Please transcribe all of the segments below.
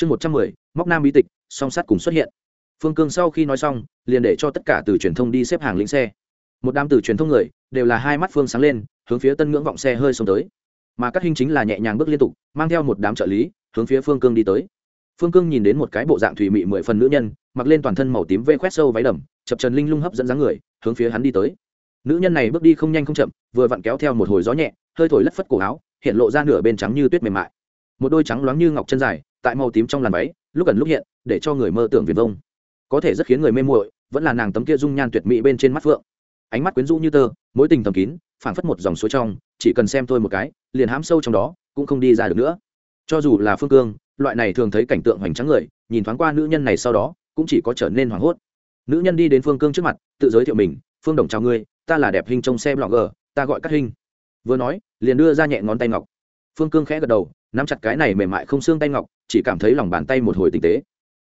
chương một trăm mười, móc nam bí tịch, song sắt cùng xuất hiện. Phương cương sau khi nói xong, liền để cho tất cả từ truyền thông đi xếp hàng lĩnh xe. Một đám từ truyền thông người, đều là hai mắt phương sáng lên, hướng phía tân ngưỡng vọng xe hơi xông tới. Mà các hình chính là nhẹ nhàng bước liên tục, mang theo một đám trợ lý, hướng phía phương cương đi tới. Phương cương nhìn đến một cái bộ dạng thủy mị mười phần nữ nhân, mặc lên toàn thân màu tím vê khoét sâu váy đầm, chập trần linh lung hấp dẫn dáng người, hướng phía hắn đi tới. Nữ nhân này bước đi không nhanh không chậm, vừa vặn kéo theo một hồi gió nhẹ, hơi thổi lất phất cổ áo, hiện lộ ra nửa bên trắng như tuyết mềm mại một đôi trắng loáng như ngọc chân dài, tại màu tím trong làn váy, lúc gần lúc hiện, để cho người mơ tưởng viền vông. Có thể rất khiến người mê muội, vẫn là nàng tấm kia dung nhan tuyệt mỹ bên trên mắt phượng. Ánh mắt quyến rũ như tơ, mối tình thầm kín, phảng phất một dòng suối trong, chỉ cần xem tôi một cái, liền hãm sâu trong đó, cũng không đi ra được nữa. Cho dù là phương cương, loại này thường thấy cảnh tượng hoành tráng người, nhìn thoáng qua nữ nhân này sau đó, cũng chỉ có trở nên hoảng hốt. Nữ nhân đi đến phương cương trước mặt, tự giới thiệu mình, phương đồng chào ngươi, ta là đẹp hình trong xe blogger ta gọi cắt hình. Vừa nói, liền đưa ra nhẹ ngón tay ngọc phương cương khẽ gật đầu, nắm chặt cái này mềm mại không xương tay ngọc, chỉ cảm thấy lòng bàn tay một hồi tinh tế.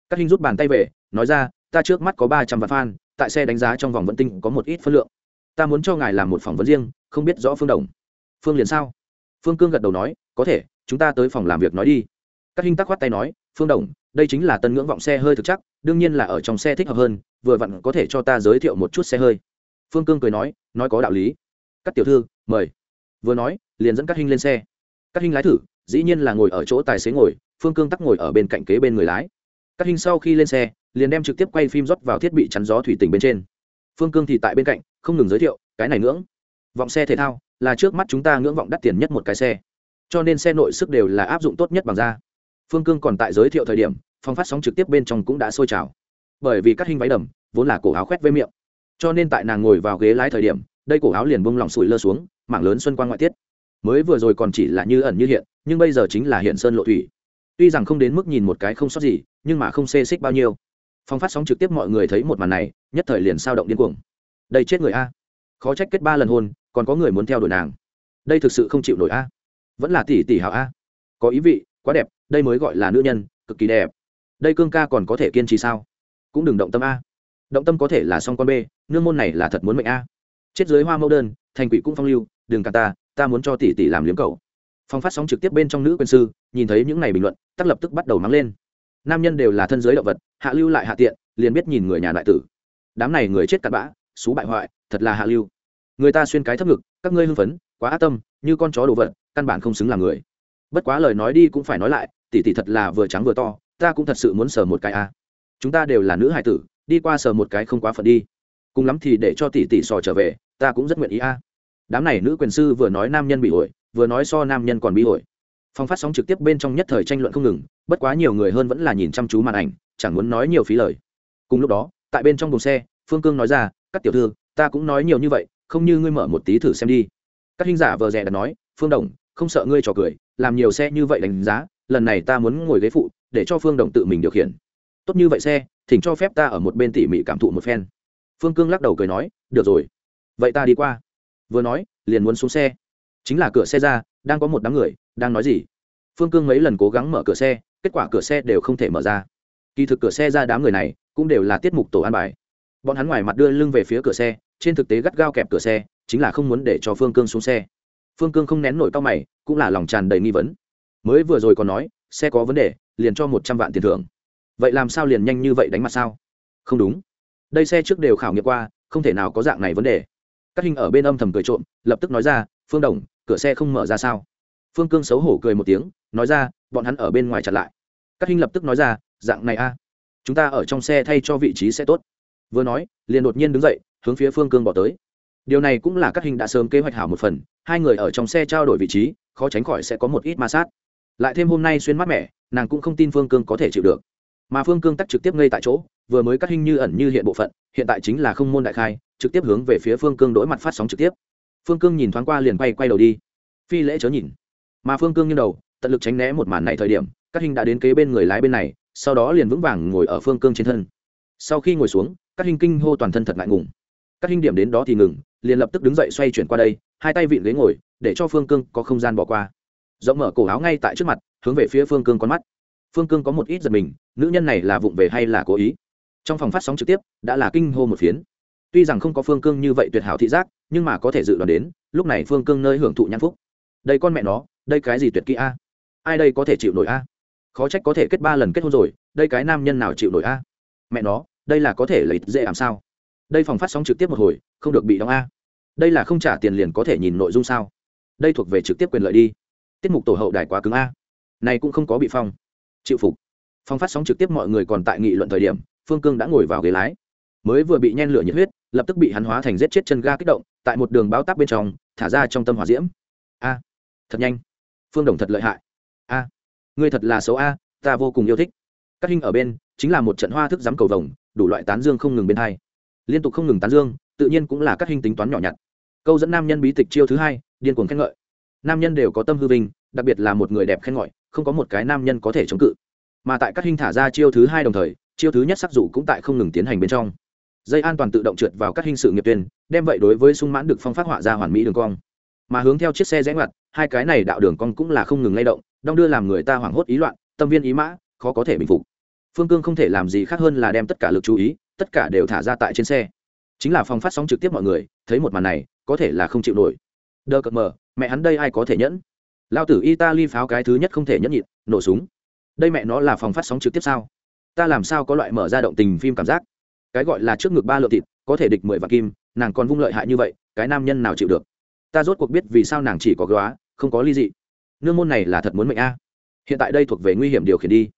Các hình rút bàn tay về, nói ra, ta trước mắt có ba trăm vạn fan tại xe đánh giá trong vòng vận tinh có một ít phân lượng. Ta muốn cho ngài làm một phỏng vấn riêng, không biết rõ phương đồng. Phương liền sao? Phương cương gật đầu nói, có thể, chúng ta tới phòng làm việc nói đi. Các hình tắc khoát tay nói, phương đồng, đây chính là tân ngưỡng vọng xe hơi thực chắc, đương nhiên là ở trong xe thích hợp hơn, vừa vặn có thể cho ta giới thiệu một chút xe hơi. Phương cương cười nói nói có đạo lý. Các tiểu thư, mời. Vừa nói, liền dẫn các hình lên xe các hình lái thử, dĩ nhiên là ngồi ở chỗ tài xế ngồi, phương cương tắc ngồi ở bên cạnh kế bên người lái. Các hình sau khi lên xe, liền đem trực tiếp quay phim rót vào thiết bị chắn gió thủy tình bên trên. Phương cương thì tại bên cạnh, không ngừng giới thiệu, cái này ngưỡng, vọng xe thể thao, là trước mắt chúng ta ngưỡng vọng đắt tiền nhất một cái xe. Cho nên xe nội sức đều là áp dụng tốt nhất bằng da. Phương cương còn tại giới thiệu thời điểm phong phát sóng trực tiếp bên trong cũng đã sôi trào. Bởi vì các hình váy đầm, vốn là cổ áo khoét với miệng. Cho nên tại nàng ngồi vào ghế lái thời điểm, đây cổ áo liền bông lỏng sủi lơ xuống, mảng lớn xuân quang ngoại tiết mới vừa rồi còn chỉ là như ẩn như hiện, nhưng bây giờ chính là hiện sơn lộ thủy. Tuy rằng không đến mức nhìn một cái không sót gì, nhưng mà không xê xích bao nhiêu. Phong phát sóng trực tiếp mọi người thấy một màn này, nhất thời liền sao động điên cuồng. Đây chết người a. Khó trách kết ba lần hôn, còn có người muốn theo đuổi nàng. Đây thực sự không chịu nổi a. Vẫn là tỷ tỷ hảo a. Có ý vị, quá đẹp, đây mới gọi là nữ nhân, cực kỳ đẹp. Đây cương ca còn có thể kiên trì sao? Cũng đừng động tâm a. Động tâm có thể là song con b, nương môn này là thật muốn mệnh a. Chết dưới hoa mẫu đơn, thành quỷ cũng phong lưu, đừng cả ta ta muốn cho tỷ tỷ làm liếm cầu phong phát sóng trực tiếp bên trong nữ quân sư, nhìn thấy những này bình luận, tắc lập tức bắt đầu mắng lên. Nam nhân đều là thân giới động vật, hạ lưu lại hạ tiện, liền biết nhìn người nhà đại tử. Đám này người chết cặn bã, xú bại hoại, thật là hạ lưu. Người ta xuyên cái thấp ngực, các ngươi hưng phấn, quá ác tâm, như con chó đồ vật, căn bản không xứng làm người. Bất quá lời nói đi cũng phải nói lại, tỷ tỷ thật là vừa trắng vừa to, ta cũng thật sự muốn sờ một cái a. Chúng ta đều là nữ hài tử, đi qua sờ một cái không quá phận đi. Cùng lắm thì để cho tỷ tỷ sò trở về, ta cũng rất nguyện ý a đám này nữ quyền sư vừa nói nam nhân bị ổi vừa nói so nam nhân còn bị ổi phong phát sóng trực tiếp bên trong nhất thời tranh luận không ngừng, bất quá nhiều người hơn vẫn là nhìn chăm chú màn ảnh, chẳng muốn nói nhiều phí lời. Cùng lúc đó, tại bên trong buồng xe, phương cương nói ra, các tiểu thư, ta cũng nói nhiều như vậy, không như ngươi mở một tí thử xem đi. Các hình giả vờ rẻ đã nói, phương đồng, không sợ ngươi trò cười, làm nhiều xe như vậy đánh giá, lần này ta muốn ngồi ghế phụ, để cho phương đồng tự mình điều khiển. Tốt như vậy xe, thỉnh cho phép ta ở một bên tỉ mỉ cảm thụ một phen. Phương cương lắc đầu cười nói, được rồi. Vậy ta đi qua vừa nói, liền muốn xuống xe. Chính là cửa xe ra, đang có một đám người, đang nói gì? Phương cương mấy lần cố gắng mở cửa xe, kết quả cửa xe đều không thể mở ra. Kỳ thực cửa xe ra đám người này, cũng đều là tiết mục tổ an bài. Bọn hắn ngoài mặt đưa lưng về phía cửa xe, trên thực tế gắt gao kẹp cửa xe, chính là không muốn để cho phương cương xuống xe. Phương cương không nén nổi cao mày, cũng là lòng tràn đầy nghi vấn. Mới vừa rồi còn nói, xe có vấn đề, liền cho một trăm vạn tiền thưởng. Vậy làm sao liền nhanh như vậy đánh mặt sao? Không đúng. Đây xe trước đều khảo nghiệm qua, không thể nào có dạng này vấn đề các hình ở bên âm thầm cười trộm, lập tức nói ra, phương đồng, cửa xe không mở ra sao? Phương cương xấu hổ cười một tiếng, nói ra, bọn hắn ở bên ngoài chặn lại. Các hình lập tức nói ra, dạng này a, chúng ta ở trong xe thay cho vị trí sẽ tốt. Vừa nói, liền đột nhiên đứng dậy, hướng phía phương cương bỏ tới. Điều này cũng là các hình đã sớm kế hoạch hảo một phần, hai người ở trong xe trao đổi vị trí, khó tránh khỏi sẽ có một ít ma sát. Lại thêm hôm nay xuyên mát mẻ, nàng cũng không tin phương cương có thể chịu được mà phương cương tắc trực tiếp ngay tại chỗ, vừa mới cắt hình như ẩn như hiện bộ phận, hiện tại chính là không môn đại khai, trực tiếp hướng về phía phương cương đối mặt phát sóng trực tiếp. Phương cương nhìn thoáng qua liền quay quay đầu đi. Phi lễ chớ nhìn. Mà phương cương như đầu, tận lực tránh né một màn này thời điểm các hình đã đến kế bên người lái bên này, sau đó liền vững vàng ngồi ở phương cương trên thân. Sau khi ngồi xuống các hình kinh hô toàn thân thật ngại ngùng. Các hình điểm đến đó thì ngừng, liền lập tức đứng dậy xoay chuyển qua đây, hai tay vịn ghế ngồi, để cho phương cương có không gian bỏ qua. Rộng mở cổ áo ngay tại trước mặt, hướng về phía phương cương con mắt phương cương có một ít giật mình, nữ nhân này là vụng về hay là cố ý? Trong phòng phát sóng trực tiếp, đã là kinh hô một phiến. Tuy rằng không có phương cương như vậy tuyệt hảo thị giác, nhưng mà có thể dự đoán đến, lúc này phương cương nơi hưởng thụ nhãn phúc. Đây con mẹ nó, đây cái gì tuyệt kỹ a? Ai đây có thể chịu nổi a? Khó trách có thể kết ba lần kết hôn rồi, đây cái nam nhân nào chịu nổi a? Mẹ nó, đây là có thể lấy dễ làm sao? Đây phòng phát sóng trực tiếp một hồi, không được bị đóng a. Đây là không trả tiền liền có thể nhìn nội dung sao? Đây thuộc về trực tiếp quyền lợi đi. Tiết mục tổ hậu đài quá cứng a. Này cũng không có bị phong chịu phục. Phong phát sóng trực tiếp mọi người còn tại nghị luận thời điểm phương cương đã ngồi vào ghế lái. Mới vừa bị nhen lửa nhiệt huyết lập tức bị hắn hóa thành giết chết chân ga kích động tại một đường báo tắc bên trong thả ra trong tâm hỏa diễm. A thật nhanh. Phương đồng thật lợi hại. A à, ngươi thật là xấu a ta vô cùng yêu thích. Các hình ở bên chính là một trận hoa thức dám cầu vồng đủ loại tán dương không ngừng bên hai. Liên tục không ngừng tán dương tự nhiên cũng là các hình tính toán nhỏ nhặt. Câu dẫn nam nhân bí tịch chiêu thứ hai điên cuồng khen ngợi. Nam nhân đều có tâm hư vinh đặc biệt là một người đẹp khen ngợi không có một cái nam nhân có thể chống cự. Mà tại các hình thả ra chiêu thứ hai đồng thời, chiêu thứ nhất sắc dụ cũng tại không ngừng tiến hành bên trong. Dây an toàn tự động trượt vào các hình sự nghiệp tuyên đem vậy đối với sung mãn được phong phát họa ra hoàn mỹ đường cong. Mà hướng theo chiếc xe rẽ ngoặt, hai cái này đạo đường cong cũng là không ngừng lay động, đong đưa làm người ta hoảng hốt ý loạn, tâm viên ý mã, khó có thể bình phục. Phương cương không thể làm gì khác hơn là đem tất cả lực chú ý, tất cả đều thả ra tại trên xe. Chính là phòng phát sóng trực tiếp mọi người, thấy một màn này, có thể là không chịu nổi. Đơ cợt mờ, mẹ hắn đây ai có thể nhẫn? Lao tử italy pháo cái thứ nhất không thể nhẫn nhịn, nổ súng. Đây mẹ nó là phòng phát sóng trực tiếp sao? Ta làm sao có loại mở ra động tình phim cảm giác? Cái gọi là trước ngực ba lượng thịt, có thể địch mười vạn kim, nàng còn vung lợi hại như vậy, cái nam nhân nào chịu được? Ta rốt cuộc biết vì sao nàng chỉ có góa, không có ly dị. Nương môn này là thật muốn mệnh a. Hiện tại đây thuộc về nguy hiểm điều khiển đi.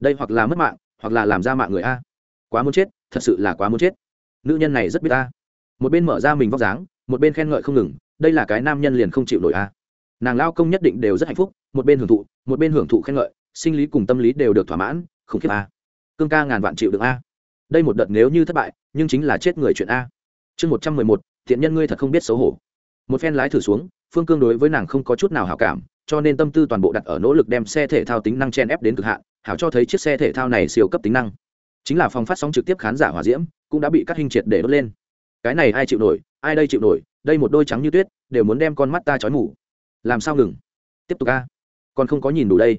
Đây hoặc là mất mạng, hoặc là làm ra mạng người a. Quá muốn chết, thật sự là quá muốn chết. Nữ nhân này rất biết ta một bên mở ra mình vóc dáng, một bên khen ngợi không ngừng, đây là cái nam nhân liền không chịu nổi a nàng lao công nhất định đều rất hạnh phúc, một bên hưởng thụ, một bên hưởng thụ khen ngợi, sinh lý cùng tâm lý đều được thỏa mãn, khủng khiếp a. Cương ca ngàn vạn chịu được a. Đây một đợt nếu như thất bại, nhưng chính là chết người chuyện a. Chương một trăm mười một, thiện nhân ngươi thật không biết xấu hổ. Một phen lái thử xuống, phương cương đối với nàng không có chút nào hảo cảm, cho nên tâm tư toàn bộ đặt ở nỗ lực đem xe thể thao tính năng chen ép đến cực hạn, hảo cho thấy chiếc xe thể thao này siêu cấp tính năng. Chính là phòng phát sóng trực tiếp khán giả hòa diễm, cũng đã bị cắt hình triệt để đốt lên. Cái này ai chịu nổi, ai đây chịu nổi, đây một đôi trắng như tuyết, đều muốn đem con mắt ta trói mù làm sao ngừng? Tiếp tục a. Còn không có nhìn đủ đây.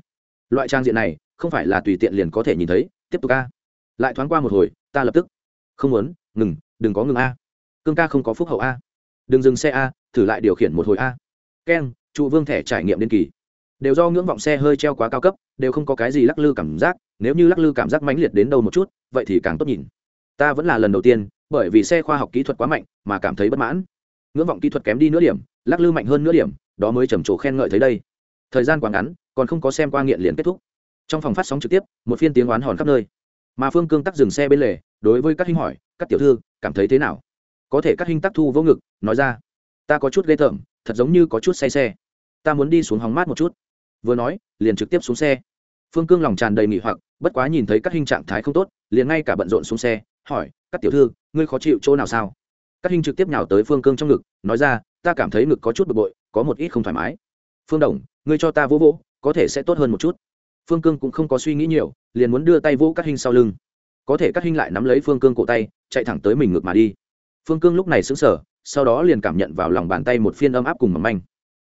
Loại trang diện này, không phải là tùy tiện liền có thể nhìn thấy. Tiếp tục a. Lại thoáng qua một hồi, ta lập tức. Không muốn, ngừng, đừng có ngừng a. Cương ca không có phúc hậu a. Đừng dừng xe a, thử lại điều khiển một hồi a. Keng, trụ vương thẻ trải nghiệm đ ế n kỳ. Đều do ngưỡng vọng xe hơi treo quá cao cấp, đều không có cái gì lắc lư cảm giác. Nếu như lắc lư cảm giác mãnh liệt đến đâu một chút, vậy thì càng tốt nhìn. Ta vẫn là lần đầu tiên, bởi vì xe khoa học kỹ thuật quá mạnh, mà cảm thấy bất mãn ngưỡng vọng kỹ thuật kém đi nửa điểm, lắc lư mạnh hơn nửa điểm, đó mới trầm trồ khen ngợi thấy đây. Thời gian quá ngắn, còn không có xem qua nghiện liền kết thúc. Trong phòng phát sóng trực tiếp, một phiên tiếng oán hòn khắp nơi. Mà phương cương tắc dừng xe bên lề, đối với các hình hỏi, các tiểu thư, cảm thấy thế nào? Có thể các hình tắc thu vô ngực, nói ra, ta có chút ghê tởm, thật giống như có chút say xe. Ta muốn đi xuống hóng mát một chút. Vừa nói, liền trực tiếp xuống xe. Phương cương lòng tràn đầy nghỉ hoặc, bất quá nhìn thấy các hình trạng thái không tốt, liền ngay cả bận rộn xuống xe, hỏi, các tiểu thư, ngươi khó chịu chỗ nào sao? Các hình trực tiếp nhào tới phương cương trong ngực, nói ra, ta cảm thấy ngực có chút bực bội, có một ít không thoải mái. Phương đồng, ngươi cho ta vỗ vỗ, có thể sẽ tốt hơn một chút. Phương cương cũng không có suy nghĩ nhiều, liền muốn đưa tay vỗ các hình sau lưng. Có thể các hình lại nắm lấy phương cương cổ tay, chạy thẳng tới mình ngực mà đi. Phương cương lúc này xứng sở sau đó liền cảm nhận vào lòng bàn tay một phiên ấm áp cùng mầm manh.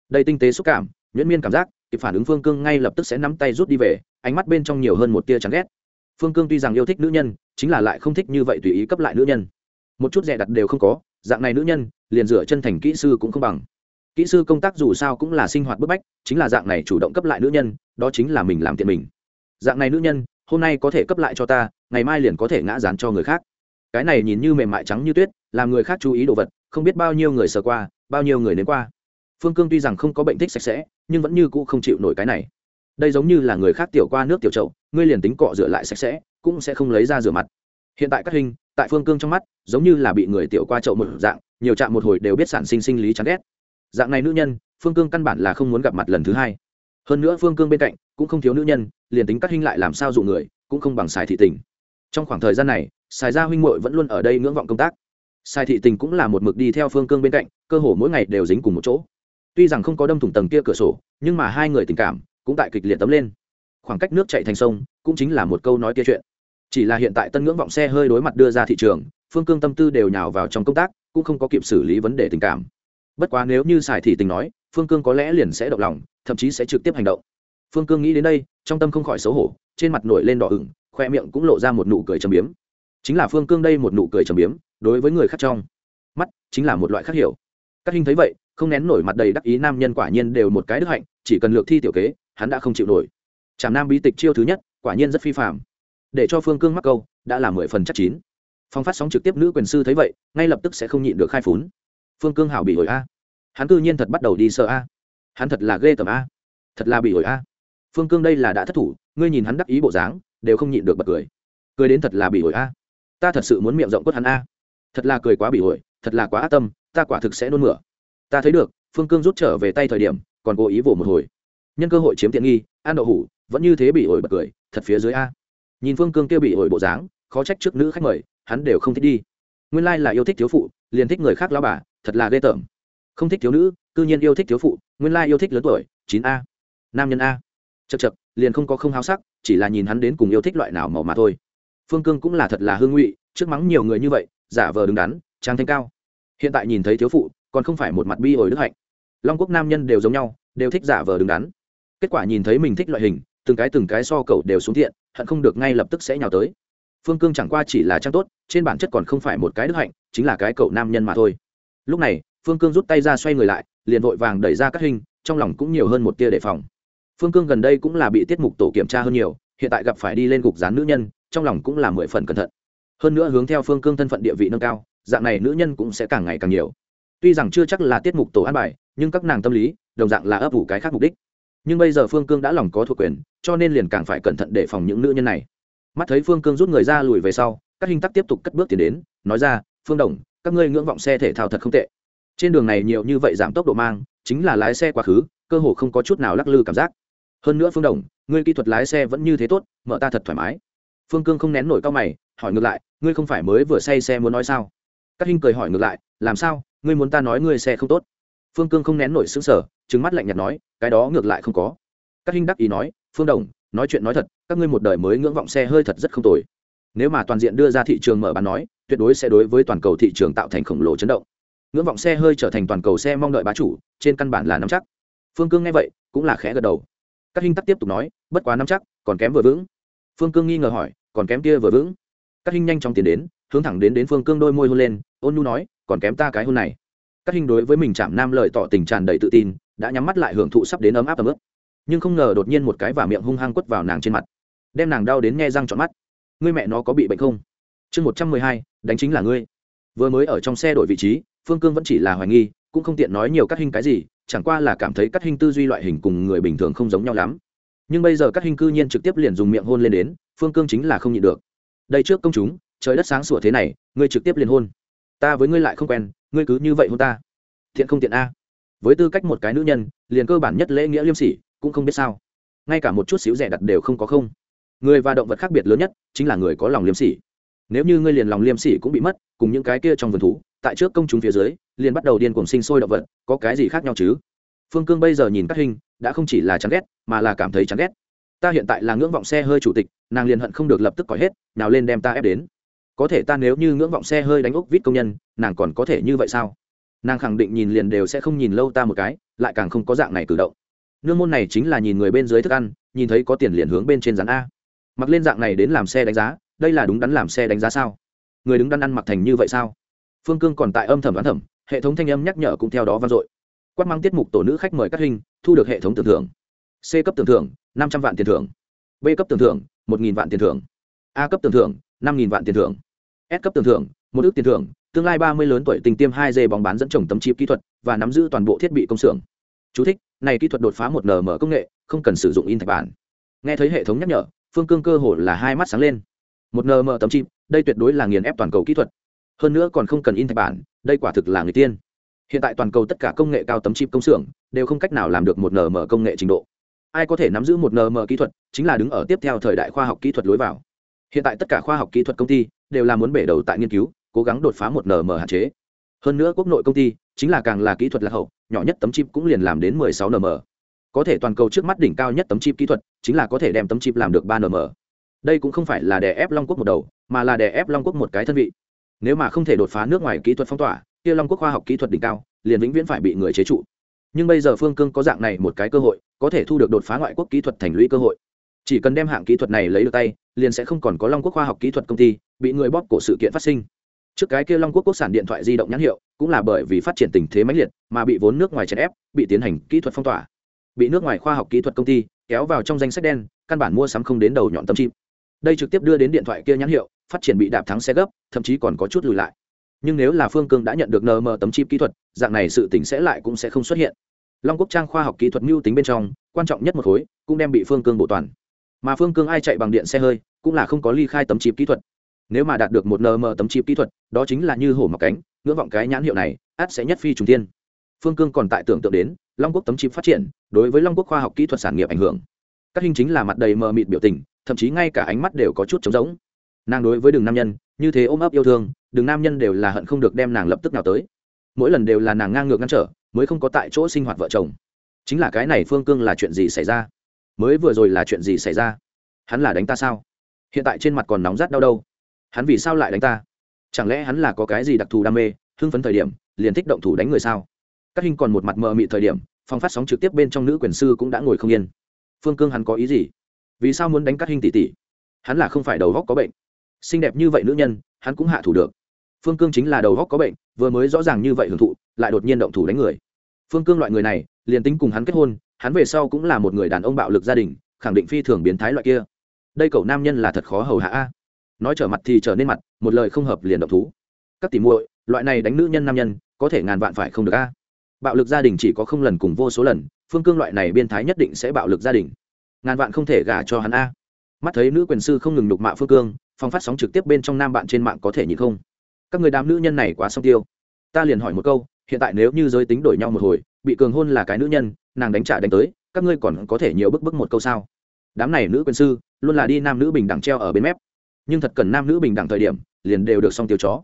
Đây tinh tế xúc cảm nhuyễn miên cảm giác, kịp phản ứng phương cương ngay lập tức sẽ nắm tay rút đi về, ánh mắt bên trong nhiều hơn một tia chán ghét. Phương cương tuy rằng yêu thích nữ nhân, chính là lại không thích như vậy tùy ý cấp lại nữ nhân. Một chút rẻ đặt đều không có dạng này nữ nhân, liền dựa chân thành kỹ sư cũng không bằng. Kỹ sư công tác dù sao cũng là sinh hoạt bức bách, chính là dạng này chủ động cấp lại nữ nhân, đó chính là mình làm tiện mình. Dạng này nữ nhân, hôm nay có thể cấp lại cho ta, ngày mai liền có thể ngã dán cho người khác. Cái này nhìn như mềm mại trắng như tuyết, làm người khác chú ý đồ vật, không biết bao nhiêu người sờ qua, bao nhiêu người đến qua. Phương cương tuy rằng không có bệnh thích sạch sẽ, nhưng vẫn như cũ không chịu nổi cái này. Đây giống như là người khác tiểu qua nước tiểu trậu ngươi liền tính cọ rửa lại sạch sẽ, cũng sẽ không lấy ra rửa mặt. Hiện tại các hình tại phương cương trong mắt, giống như là bị người tiểu qua chậu một dạng, nhiều trạm một hồi đều biết sản sinh sinh lý chán ghét. Dạng này nữ nhân, phương cương căn bản là không muốn gặp mặt lần thứ hai. Hơn nữa phương cương bên cạnh cũng không thiếu nữ nhân, liền tính các hinh lại làm sao dụ người, cũng không bằng xài thị tình. Trong khoảng thời gian này xài gia huynh muội vẫn luôn ở đây ngưỡng vọng công tác. Xài thị tình cũng là một mực đi theo phương cương bên cạnh, cơ hồ mỗi ngày đều dính cùng một chỗ. Tuy rằng không có đâm thủng tầng kia cửa sổ, nhưng mà hai người tình cảm cũng tại kịch liệt tấm lên. Khoảng cách nước chạy thành sông cũng chính là một câu nói kia chuyện chỉ là hiện tại tân ngưỡng vọng xe hơi đối mặt đưa ra thị trường, phương cương tâm tư đều nhào vào trong công tác, cũng không có kịp xử lý vấn đề tình cảm. Bất quá nếu như xài thị tình nói, phương cương có lẽ liền sẽ động lòng, thậm chí sẽ trực tiếp hành động. Phương cương nghĩ đến đây, trong tâm không khỏi xấu hổ, trên mặt nổi lên đỏ ửng, khoe miệng cũng lộ ra một nụ cười trầm biếm. Chính là phương cương đây một nụ cười trầm biếm, đối với người khác trong mắt, chính là một loại khác hiểu. Các hình thấy vậy, không nén nổi mặt đầy đắc ý nam nhân quả nhiên đều một cái đức hạnh, chỉ cần lược thi tiểu kế, hắn đã không chịu nổi. Trạm nam bí tịch chiêu thứ nhất, quả nhiên rất phi phạm để cho phương cương mắc câu, đã là mười phần chắc chín. Phong phát sóng trực tiếp nữ quyền sư thấy vậy, ngay lập tức sẽ không nhịn được khai phún. Phương cương hảo bị ổi a. Hắn cư nhiên thật bắt đầu đi sợ a. Hắn thật là ghê tởm a. Thật là bị ổi a. Phương cương đây là đã thất thủ, ngươi nhìn hắn đắc ý bộ dáng, đều không nhịn được bật cười. Cười đến thật là bị ổi a. Ta thật sự muốn miệng rộng quất hắn a. Thật là cười quá bị ổi thật là quá ác tâm, ta quả thực sẽ nôn mửa. Ta thấy được, phương cương rút trở về tay thời điểm, còn cố ý vỗ một hồi. Nhân cơ hội chiếm tiện nghi, an đậu hủ vẫn như thế bị ổi bật cười, thật phía dưới a nhìn phương cương kia bị ổi bộ dáng, khó trách trước nữ khách mời, hắn đều không thích đi. Nguyên lai là yêu thích thiếu phụ, liền thích người khác lao bà, thật là ghê tởm. Không thích thiếu nữ, cư nhiên yêu thích thiếu phụ, nguyên lai yêu thích lớn tuổi, chín a. Nam nhân a. Chật chật liền không có không háo sắc, chỉ là nhìn hắn đến cùng yêu thích loại nào màu mà thôi. Phương cương cũng là thật là hương ngụy, trước mắng nhiều người như vậy, giả vờ đứng đắn, trang thanh cao. Hiện tại nhìn thấy thiếu phụ, còn không phải một mặt bi ổi đức hạnh. Long quốc nam nhân đều giống nhau, đều thích giả vờ đứng đắn. Kết quả nhìn thấy mình thích loại hình, từng cái từng cái so cầu đều xuống thiện hận không được ngay lập tức sẽ nhào tới. Phương cương chẳng qua chỉ là trang tốt, trên bản chất còn không phải một cái đức hạnh, chính là cái cậu nam nhân mà thôi. Lúc này, phương cương rút tay ra xoay người lại, liền vội vàng đẩy ra các hình, trong lòng cũng nhiều hơn một tia đề phòng. Phương cương gần đây cũng là bị tiết mục tổ kiểm tra hơn nhiều, hiện tại gặp phải đi lên cục gián nữ nhân, trong lòng cũng là mười phần cẩn thận. Hơn nữa hướng theo phương cương thân phận địa vị nâng cao, dạng này nữ nhân cũng sẽ càng ngày càng nhiều. Tuy rằng chưa chắc là tiết mục tổ an bài, nhưng các nàng tâm lý, đồng dạng là ấp ủ cái khác mục đích nhưng bây giờ phương cương đã lòng có thuộc quyền, cho nên liền càng phải cẩn thận để phòng những nữ nhân này. Mắt thấy phương cương rút người ra lùi về sau, các hình tắc tiếp tục cất bước tiến đến, nói ra, phương đồng, các ngươi ngưỡng vọng xe thể thao thật không tệ. Trên đường này nhiều như vậy giảm tốc độ mang, chính là lái xe quá khứ, cơ hồ không có chút nào lắc lư cảm giác. Hơn nữa phương đồng, ngươi kỹ thuật lái xe vẫn như thế tốt, mở ta thật thoải mái. Phương cương không nén nổi cao mày, hỏi ngược lại, ngươi không phải mới vừa say xe muốn nói sao? Các hình cười hỏi ngược lại, làm sao? Ngươi muốn ta nói ngươi xe không tốt? Phương cương không nén nổi xứng sở trứng mắt lạnh nhạt nói, cái đó ngược lại không có. Các Hinh đắc ý nói, phương đồng, nói chuyện nói thật, các ngươi một đời mới ngưỡng vọng xe hơi thật rất không tồi. Nếu mà toàn diện đưa ra thị trường mở bán nói, tuyệt đối sẽ đối với toàn cầu thị trường tạo thành khổng lồ chấn động. Ngưỡng vọng xe hơi trở thành toàn cầu xe mong đợi bá chủ, trên căn bản là nắm chắc. Phương cương nghe vậy, cũng là khẽ gật đầu. Các Hinh tắc tiếp tục nói, bất quá nắm chắc, còn kém vừa vững. Phương cương nghi ngờ hỏi, còn kém kia vừa vững? Các Hinh nhanh chóng tiến đến, hướng thẳng đến đến phương cương đôi môi hôn lên, ôn nhu nói, còn kém ta cái hôn này các hình đối với mình chạm nam lời tỏ tình tràn đầy tự tin, đã nhắm mắt lại hưởng thụ sắp đến ấm áp ấm ức. Nhưng không ngờ đột nhiên một cái vả miệng hung hăng quất vào nàng trên mặt, đem nàng đau đến nghe răng trọn mắt. Ngươi mẹ nó có bị bệnh không? Chương một trăm mười hai, đánh chính là ngươi. Vừa mới ở trong xe đổi vị trí, phương cương vẫn chỉ là hoài nghi, cũng không tiện nói nhiều các hình cái gì, chẳng qua là cảm thấy các hình tư duy loại hình cùng người bình thường không giống nhau lắm. Nhưng bây giờ các hình cư nhiên trực tiếp liền dùng miệng hôn lên đến, phương cương chính là không nhịn được. Đây trước công chúng, trời đất sáng sủa thế này, ngươi trực tiếp liền hôn ta với ngươi lại không quen, ngươi cứ như vậy hôn ta. Thiện không tiện a. Với tư cách một cái nữ nhân, liền cơ bản nhất lễ nghĩa liêm sỉ, cũng không biết sao. Ngay cả một chút xíu rẻ đặt đều không có không. Người và động vật khác biệt lớn nhất, chính là người có lòng liêm sỉ. Nếu như ngươi liền lòng liêm sỉ cũng bị mất, cùng những cái kia trong vườn thú, tại trước công chúng phía dưới, liền bắt đầu điên cuồng sinh sôi động vật, có cái gì khác nhau chứ? Phương cương bây giờ nhìn các hình, đã không chỉ là chán ghét, mà là cảm thấy chán ghét. Ta hiện tại là ngưỡng vọng xe hơi chủ tịch, nàng liền hận không được lập tức cỏi hết nào lên đem ta ép đến có thể ta nếu như ngưỡng vọng xe hơi đánh ốc vít công nhân, nàng còn có thể như vậy sao? Nàng khẳng định nhìn liền đều sẽ không nhìn lâu ta một cái, lại càng không có dạng này cử động. Nương môn này chính là nhìn người bên dưới thức ăn, nhìn thấy có tiền liền hướng bên trên rắn a. Mặc lên dạng này đến làm xe đánh giá, đây là đúng đắn làm xe đánh giá sao? Người đứng đắn ăn mặc thành như vậy sao? Phương cương còn tại âm thầm đoán thẩm, hệ thống thanh âm nhắc nhở cũng theo đó vang dội. Quát mang tiết mục tổ nữ khách mời các hình, thu được hệ thống tưởng thưởng. C cấp tưởng thưởng, năm trăm vạn tiền thưởng. B cấp tưởng thưởng, một nghìn vạn tiền thưởng. A cấp tưởng thưởng, năm nghìn vạn tiền thưởng s cấp tưởng thưởng một ước tiền thưởng tương lai ba mươi lớn tuổi tình tiêm hai d bóng bán dẫn trồng tấm chip kỹ thuật và nắm giữ toàn bộ thiết bị công xưởng. Chú thích, này kỹ thuật đột phá một nm công nghệ không cần sử dụng in thạch bản. Nghe thấy hệ thống nhắc nhở phương cương cơ hồ là hai mắt sáng lên. Một nm tấm chip đây tuyệt đối là nghiền ép toàn cầu kỹ thuật. Hơn nữa còn không cần in thạch bản đây quả thực là người tiên. Hiện tại toàn cầu tất cả công nghệ cao tấm chip công xưởng đều không cách nào làm được một nm công nghệ trình độ. Ai có thể nắm giữ một nm kỹ thuật chính là đứng ở tiếp theo thời đại khoa học kỹ thuật lối vào hiện tại tất cả khoa học kỹ thuật công ty đều là muốn bể đầu tại nghiên cứu, cố gắng đột phá một nm hạn chế. Hơn nữa quốc nội công ty chính là càng là kỹ thuật lạc hậu, nhỏ nhất tấm chip cũng liền làm đến 16 nm có thể toàn cầu trước mắt đỉnh cao nhất tấm chip kỹ thuật chính là có thể đem tấm chip làm được 3 nm đây cũng không phải là đè ép long quốc một đầu, mà là đè ép long quốc một cái thân vị. Nếu mà không thể đột phá nước ngoài kỹ thuật phong tỏa, kia long quốc khoa học kỹ thuật đỉnh cao, liền vĩnh viễn phải bị người chế trụ. Nhưng bây giờ phương cương có dạng này một cái cơ hội, có thể thu được đột phá ngoại quốc kỹ thuật thành lũy cơ hội. Chỉ cần đem hạng kỹ thuật này lấy được tay liền sẽ không còn có long quốc khoa học kỹ thuật công ty bị người bóp cổ sự kiện phát sinh. Trước cái kia long quốc quốc sản điện thoại di động nhãn hiệu cũng là bởi vì phát triển tình thế mãnh liệt mà bị vốn nước ngoài chèn ép, bị tiến hành kỹ thuật phong tỏa. Bị nước ngoài khoa học kỹ thuật công ty kéo vào trong danh sách đen, căn bản mua sắm không đến đầu nhọn tấm chip. Đây trực tiếp đưa đến điện thoại kia nhãn hiệu, phát triển bị đạp thắng xe gấp, thậm chí còn có chút lùi lại. Nhưng nếu là phương cương đã nhận được nm tấm chip kỹ thuật, dạng này sự tỉnh sẽ lại cũng sẽ không xuất hiện. Long quốc trang khoa học kỹ thuật mưu tính bên trong, quan trọng nhất một khối, cũng đem bị phương cương bộ toàn mà phương cương ai chạy bằng điện xe hơi cũng là không có ly khai tấm chip kỹ thuật. Nếu mà đạt được một nm tấm chip kỹ thuật, đó chính là như hổ mặc cánh, ngưỡng vọng cái nhãn hiệu này, át sẽ nhất phi trùng tiên phương cương còn tại tưởng tượng đến, long quốc tấm chip phát triển, đối với long quốc khoa học kỹ thuật sản nghiệp ảnh hưởng. Các hình chính là mặt đầy mờ mịt biểu tình, thậm chí ngay cả ánh mắt đều có chút trống rỗng. Nàng đối với đường nam nhân, như thế ôm ấp yêu thương, đường nam nhân đều là hận không được đem nàng lập tức nào tới. Mỗi lần đều là nàng ngang ngược ngăn trở, mới không có tại chỗ sinh hoạt vợ chồng. Chính là cái này phương cương là chuyện gì xảy ra? Mới vừa rồi là chuyện gì xảy ra? Hắn là đánh ta sao? Hiện tại trên mặt còn nóng rát đau đâu. Hắn vì sao lại đánh ta? Chẳng lẽ hắn là có cái gì đặc thù đam mê, hưng phấn thời điểm, liền thích động thủ đánh người sao? Các hình còn một mặt mờ mị thời điểm phong phát sóng trực tiếp bên trong nữ quyền sư cũng đã ngồi không yên. Phương cương hắn có ý gì? Vì sao muốn đánh các hình tỷ tỷ? Hắn là không phải đầu góc có bệnh. Xinh đẹp như vậy nữ nhân, hắn cũng hạ thủ được. Phương cương chính là đầu góc có bệnh, vừa mới rõ ràng như vậy hưởng thụ, lại đột nhiên động thủ đánh người. Phương cương loại người này, liền tính cùng hắn kết hôn hắn về sau cũng là một người đàn ông bạo lực gia đình, khẳng định phi thường biến thái loại kia. Đây cậu nam nhân là thật khó hầu hạ a. Nói trở mặt thì trở nên mặt, một lời không hợp liền động thú. Các tỷ muội, loại này đánh nữ nhân nam nhân, có thể ngàn vạn phải không được a? Bạo lực gia đình chỉ có không lần cùng vô số lần, phương cương loại này biên thái nhất định sẽ bạo lực gia đình. Ngàn vạn không thể gả cho hắn a. Mắt thấy nữ quyền sư không ngừng đục mạ phương cương, phong phát sóng trực tiếp bên trong nam bạn trên mạng có thể nhị không? Các người đám nữ nhân này quá song tiêu. Ta liền hỏi một câu, hiện tại nếu như giới tính đổi nhau một hồi, bị cường hôn là cái nữ nhân nàng đánh trả đánh tới, các ngươi còn có thể nhiều bức bức một câu sao? Đám này nữ quyền sư, luôn là đi nam nữ bình đẳng treo ở bên mép. Nhưng thật cần nam nữ bình đẳng thời điểm, liền đều được xong tiêu chó.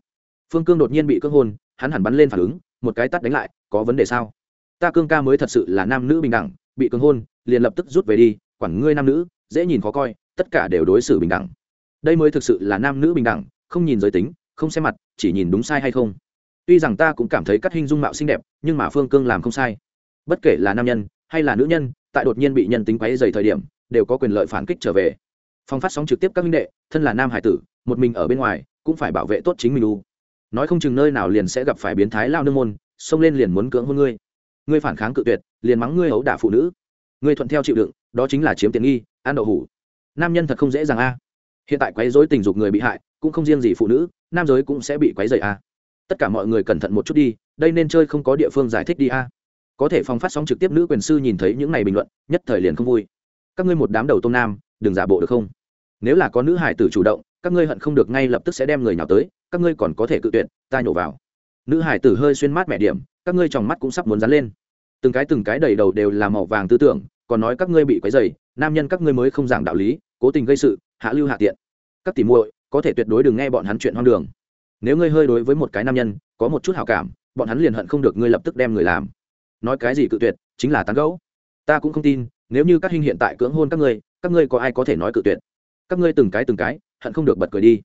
Phương cương đột nhiên bị cưỡng hôn, hắn hẳn bắn lên phản ứng, một cái tắt đánh lại, có vấn đề sao? Ta cương ca mới thật sự là nam nữ bình đẳng, bị cưỡng hôn, liền lập tức rút về đi, quản ngươi nam nữ, dễ nhìn khó coi, tất cả đều đối xử bình đẳng. Đây mới thực sự là nam nữ bình đẳng, không nhìn giới tính, không xem mặt, chỉ nhìn đúng sai hay không? Tuy rằng ta cũng cảm thấy cắt hình dung mạo xinh đẹp, nhưng mà phương cương làm không sai bất kể là nam nhân hay là nữ nhân, tại đột nhiên bị nhân tính quáy dày thời điểm, đều có quyền lợi phản kích trở về. Phong phát sóng trực tiếp các minh đệ, thân là nam hải tử, một mình ở bên ngoài, cũng phải bảo vệ tốt chính mình u. Nói không chừng nơi nào liền sẽ gặp phải biến thái lao nương môn, xông lên liền muốn cưỡng hôn ngươi. Ngươi phản kháng cự tuyệt, liền mắng ngươi ấu đả phụ nữ. Ngươi thuận theo chịu đựng, đó chính là chiếm tiện nghi, ăn đậu hủ. Nam nhân thật không dễ dàng a. Hiện tại quấy dối tình dục người bị hại, cũng không riêng gì phụ nữ, nam giới cũng sẽ bị quấy dày a. Tất cả mọi người cẩn thận một chút đi, đây nên chơi không có địa phương giải thích đi a có thể phòng phát sóng trực tiếp nữ quyền sư nhìn thấy những này bình luận, nhất thời liền không vui. Các ngươi một đám đầu tôm nam, đừng giả bộ được không? Nếu là có nữ hải tử chủ động, các ngươi hận không được ngay lập tức sẽ đem người nào tới, các ngươi còn có thể cự tuyệt, ta nhổ vào. Nữ hải tử hơi xuyên mát mẹ điểm, các ngươi tròng mắt cũng sắp muốn dán lên. Từng cái từng cái đầy đầu đều là màu vàng tư tưởng, còn nói các ngươi bị quấy dày nam nhân các ngươi mới không giảng đạo lý, cố tình gây sự, hạ lưu hạ tiện. Các tỷ muội, có thể tuyệt đối đừng nghe bọn hắn chuyện hoang đường. Nếu ngươi hơi đối với một cái nam nhân, có một chút hào cảm, bọn hắn liền hận không được ngươi lập tức đem người làm nói cái gì cự tuyệt, chính là tán gẫu. Ta cũng không tin, nếu như các hình hiện tại cưỡng hôn các ngươi các ngươi có ai có thể nói cự tuyệt? Các ngươi từng cái từng cái, hận không được bật cười đi.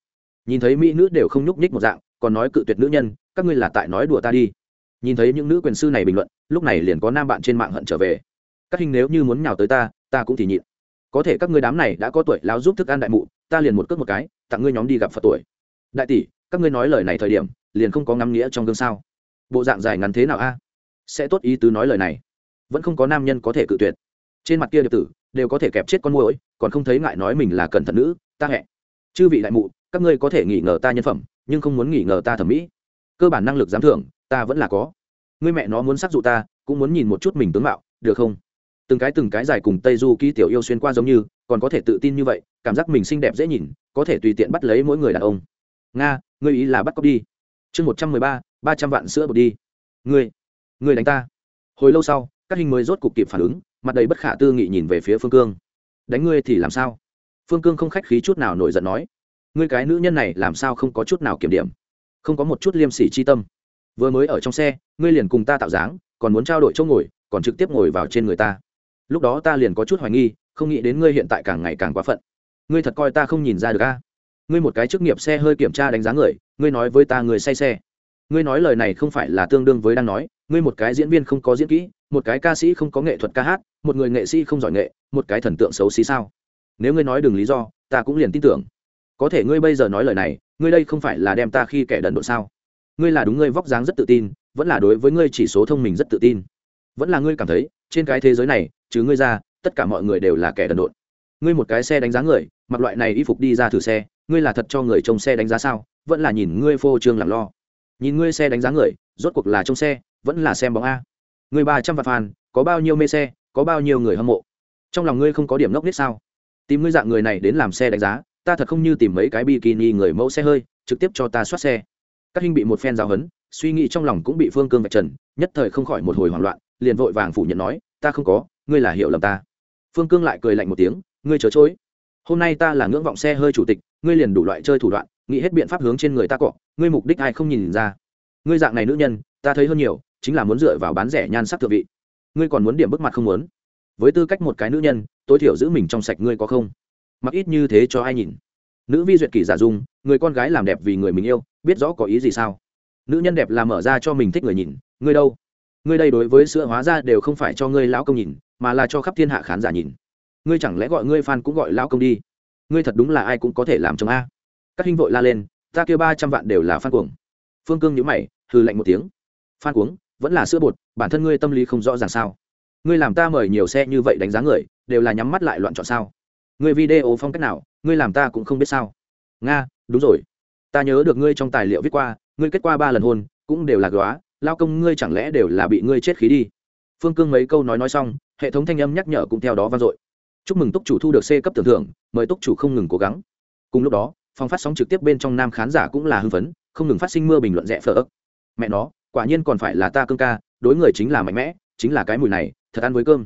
Nhìn thấy mỹ nữ đều không nhúc nhích một dạng, còn nói cự tuyệt nữ nhân, các ngươi là tại nói đùa ta đi. Nhìn thấy những nữ quyền sư này bình luận, lúc này liền có nam bạn trên mạng hận trở về. Các hình nếu như muốn nhào tới ta ta cũng thì nhịn. Có thể các ngươi đám này đã có tuổi láo giúp thức ăn đại mụ, ta liền một cước một cái, tặng ngươi nhóm đi gặp phật tuổi. Đại tỷ, các ngươi nói lời này thời điểm, liền không có ngắm nghĩa trong gương sao. Bộ dạng dài ngắn thế nào a? Sẽ tốt ý tứ nói lời này. Vẫn không có nam nhân có thể cự tuyệt. Trên mặt kia điệp tử, đều có thể kẹp chết con môi còn không thấy ngại nói mình là cẩn thận nữ, ta hẹ. Chư vị đại mụ, các ngươi có thể nghỉ ngờ ta nhân phẩm, nhưng không muốn nghỉ ngờ ta thẩm mỹ. Cơ bản năng lực giám thưởng, ta vẫn là có. Ngươi mẹ nó muốn sắc dụ ta, cũng muốn nhìn một chút mình tướng mạo, được không? Từng cái từng cái dài cùng tây du ký tiểu yêu xuyên qua giống như, còn có thể tự tin như vậy, cảm giác mình xinh đẹp dễ nhìn, có thể tùy tiện bắt lấy mỗi người đàn ông. Nga, ngươi ý là bắt cóc đi. Chương một trăm mười ba ba trăm vạn sữa bột đi. Ngươi người đánh ta. Hồi lâu sau, các hình mới rốt cục kịp phản ứng, mặt đầy bất khả tư nghị nhìn về phía phương cương. Đánh ngươi thì làm sao? Phương cương không khách khí chút nào nổi giận nói. Ngươi cái nữ nhân này làm sao không có chút nào kiểm điểm? Không có một chút liêm sỉ chi tâm. Vừa mới ở trong xe, ngươi liền cùng ta tạo dáng, còn muốn trao đổi chỗ ngồi, còn trực tiếp ngồi vào trên người ta. Lúc đó ta liền có chút hoài nghi, không nghĩ đến ngươi hiện tại càng ngày càng quá phận. Ngươi thật coi ta không nhìn ra được a. Ngươi một cái chức nghiệp xe hơi kiểm tra đánh giá người, ngươi nói với ta người say xe. Ngươi nói lời này không phải là tương đương với đang nói ngươi một cái diễn viên không có diễn kỹ, một cái ca sĩ không có nghệ thuật ca hát, một người nghệ sĩ không giỏi nghệ, một cái thần tượng xấu xí sao? Nếu ngươi nói đừng lý do, ta cũng liền tin tưởng. Có thể ngươi bây giờ nói lời này, ngươi đây không phải là đem ta khi kẻ đần độ sao? Ngươi là đúng, ngươi vóc dáng rất tự tin, vẫn là đối với ngươi chỉ số thông minh rất tự tin. Vẫn là ngươi cảm thấy, trên cái thế giới này chứ ngươi ra, tất cả mọi người đều là kẻ đần độn. Ngươi một cái xe đánh giá người, mặc loại này y phục đi ra thử xe, ngươi là thật cho người trông xe đánh giá sao? Vẫn là nhìn ngươi phô trương làm lo nhìn ngươi xe đánh giá người, rốt cuộc là trông xe vẫn là xem bóng a. Người ba trăm vạn phàn có bao nhiêu mê xe, có bao nhiêu người hâm mộ. Trong lòng ngươi không có điểm ngốc nít sao? Tìm ngươi dạng người này đến làm xe đánh giá, ta thật không như tìm mấy cái bikini người mẫu xe hơi, trực tiếp cho ta soát xe. Các hình bị một phen giáo hấn suy nghĩ trong lòng cũng bị phương cương vạch trần, nhất thời không khỏi một hồi hoảng loạn, liền vội vàng phủ nhận nói, ta không có, ngươi là hiểu lầm ta. Phương cương lại cười lạnh một tiếng, ngươi chớ chối. Hôm nay ta là ngưỡng vọng xe hơi chủ tịch, ngươi liền đủ loại chơi thủ đoạn, nghĩ hết biện pháp hướng trên người ta cọ, ngươi mục đích ai không nhìn ra. Ngươi dạng này nữ nhân, ta thấy hơn nhiều chính là muốn dựa vào bán rẻ nhan sắc thượng vị. Ngươi còn muốn điểm bức mặt không muốn? Với tư cách một cái nữ nhân, tối thiểu giữ mình trong sạch ngươi có không? Mặc ít như thế cho ai nhìn. Nữ vi duyệt kỳ giả dung, người con gái làm đẹp vì người mình yêu, biết rõ có ý gì sao? Nữ nhân đẹp là mở ra cho mình thích người nhìn, ngươi đâu? Ngươi đây đối với sữa hóa ra đều không phải cho ngươi lão công nhìn, mà là cho khắp thiên hạ khán giả nhìn. Ngươi chẳng lẽ gọi ngươi fan cũng gọi lão công đi? Ngươi thật đúng là ai cũng có thể làm chồng a. Các hình vội la lên, ta kêu ba trăm vạn đều là fan cuồng. Phương cương nhữ mày, hừ lạnh một tiếng. Fan cuống vẫn là sữa bột, bản thân ngươi tâm lý không rõ ràng sao? Ngươi làm ta mời nhiều xe như vậy đánh giá người, đều là nhắm mắt lại loạn chọn sao? Ngươi video phong cách nào, ngươi làm ta cũng không biết sao. Nga, đúng rồi. Ta nhớ được ngươi trong tài liệu viết qua, ngươi kết qua ba lần hôn, cũng đều là góa, lao công ngươi chẳng lẽ đều là bị ngươi chết khí đi? Phương cương mấy câu nói nói xong, hệ thống thanh âm nhắc nhở cũng theo đó vang dội. Chúc mừng túc chủ thu được c cấp tưởng thưởng, mời túc chủ không ngừng cố gắng. Cùng lúc đó, phòng phát sóng trực tiếp bên trong nam khán giả cũng là hưng phấn, không ngừng phát sinh mưa bình luận rẽ phở ức. Mẹ nó quả nhiên còn phải là ta cương ca, đối người chính là mạnh mẽ, chính là cái mùi này, thật ăn với cơm.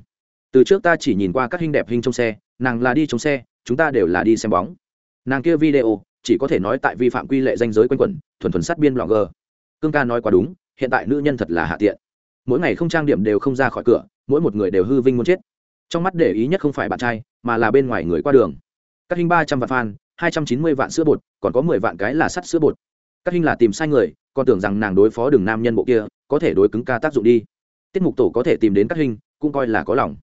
Từ trước ta chỉ nhìn qua các hình đẹp hình trong xe, nàng là đi trong xe, chúng ta đều là đi xem bóng. Nàng kia video, chỉ có thể nói tại vi phạm quy lệ danh giới quanh quẩn, thuần thuần sát biên blogger cương ca nói quá đúng, hiện tại nữ nhân thật là hạ tiện. Mỗi ngày không trang điểm đều không ra khỏi cửa, mỗi một người đều hư vinh muốn chết. Trong mắt để ý nhất không phải bạn trai, mà là bên ngoài người qua đường. Các hình ba trăm vạn fan, hai trăm chín mươi vạn sữa bột, còn có mười vạn cái là sắt sữa bột. Các hình là tìm sai người còn tưởng rằng nàng đối phó đường nam nhân bộ kia có thể đối cứng ca tác dụng đi. Tiết mục tổ có thể tìm đến các hình, cũng coi là có lòng.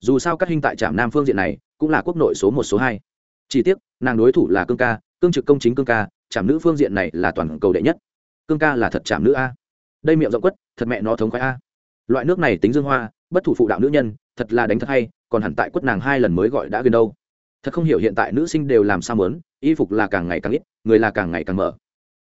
Dù sao các hình tại trạm nam phương diện này, cũng là quốc nội số một, số hai. Chỉ tiếc, nàng đối thủ là cương ca, cương trực công chính cương ca, trạm nữ phương diện này là toàn cầu đệ nhất. Cương ca là thật trạm nữ a. Đây miệng rộng quất, thật mẹ nó thống khoái a. Loại nước này tính dương hoa, bất thủ phụ đạo nữ nhân, thật là đánh thật hay, còn hẳn tại quất nàng hai lần mới gọi đã gần đâu. Thật không hiểu hiện tại nữ sinh đều làm sao mớn y phục là càng ngày càng ít, người là càng ngày càng mở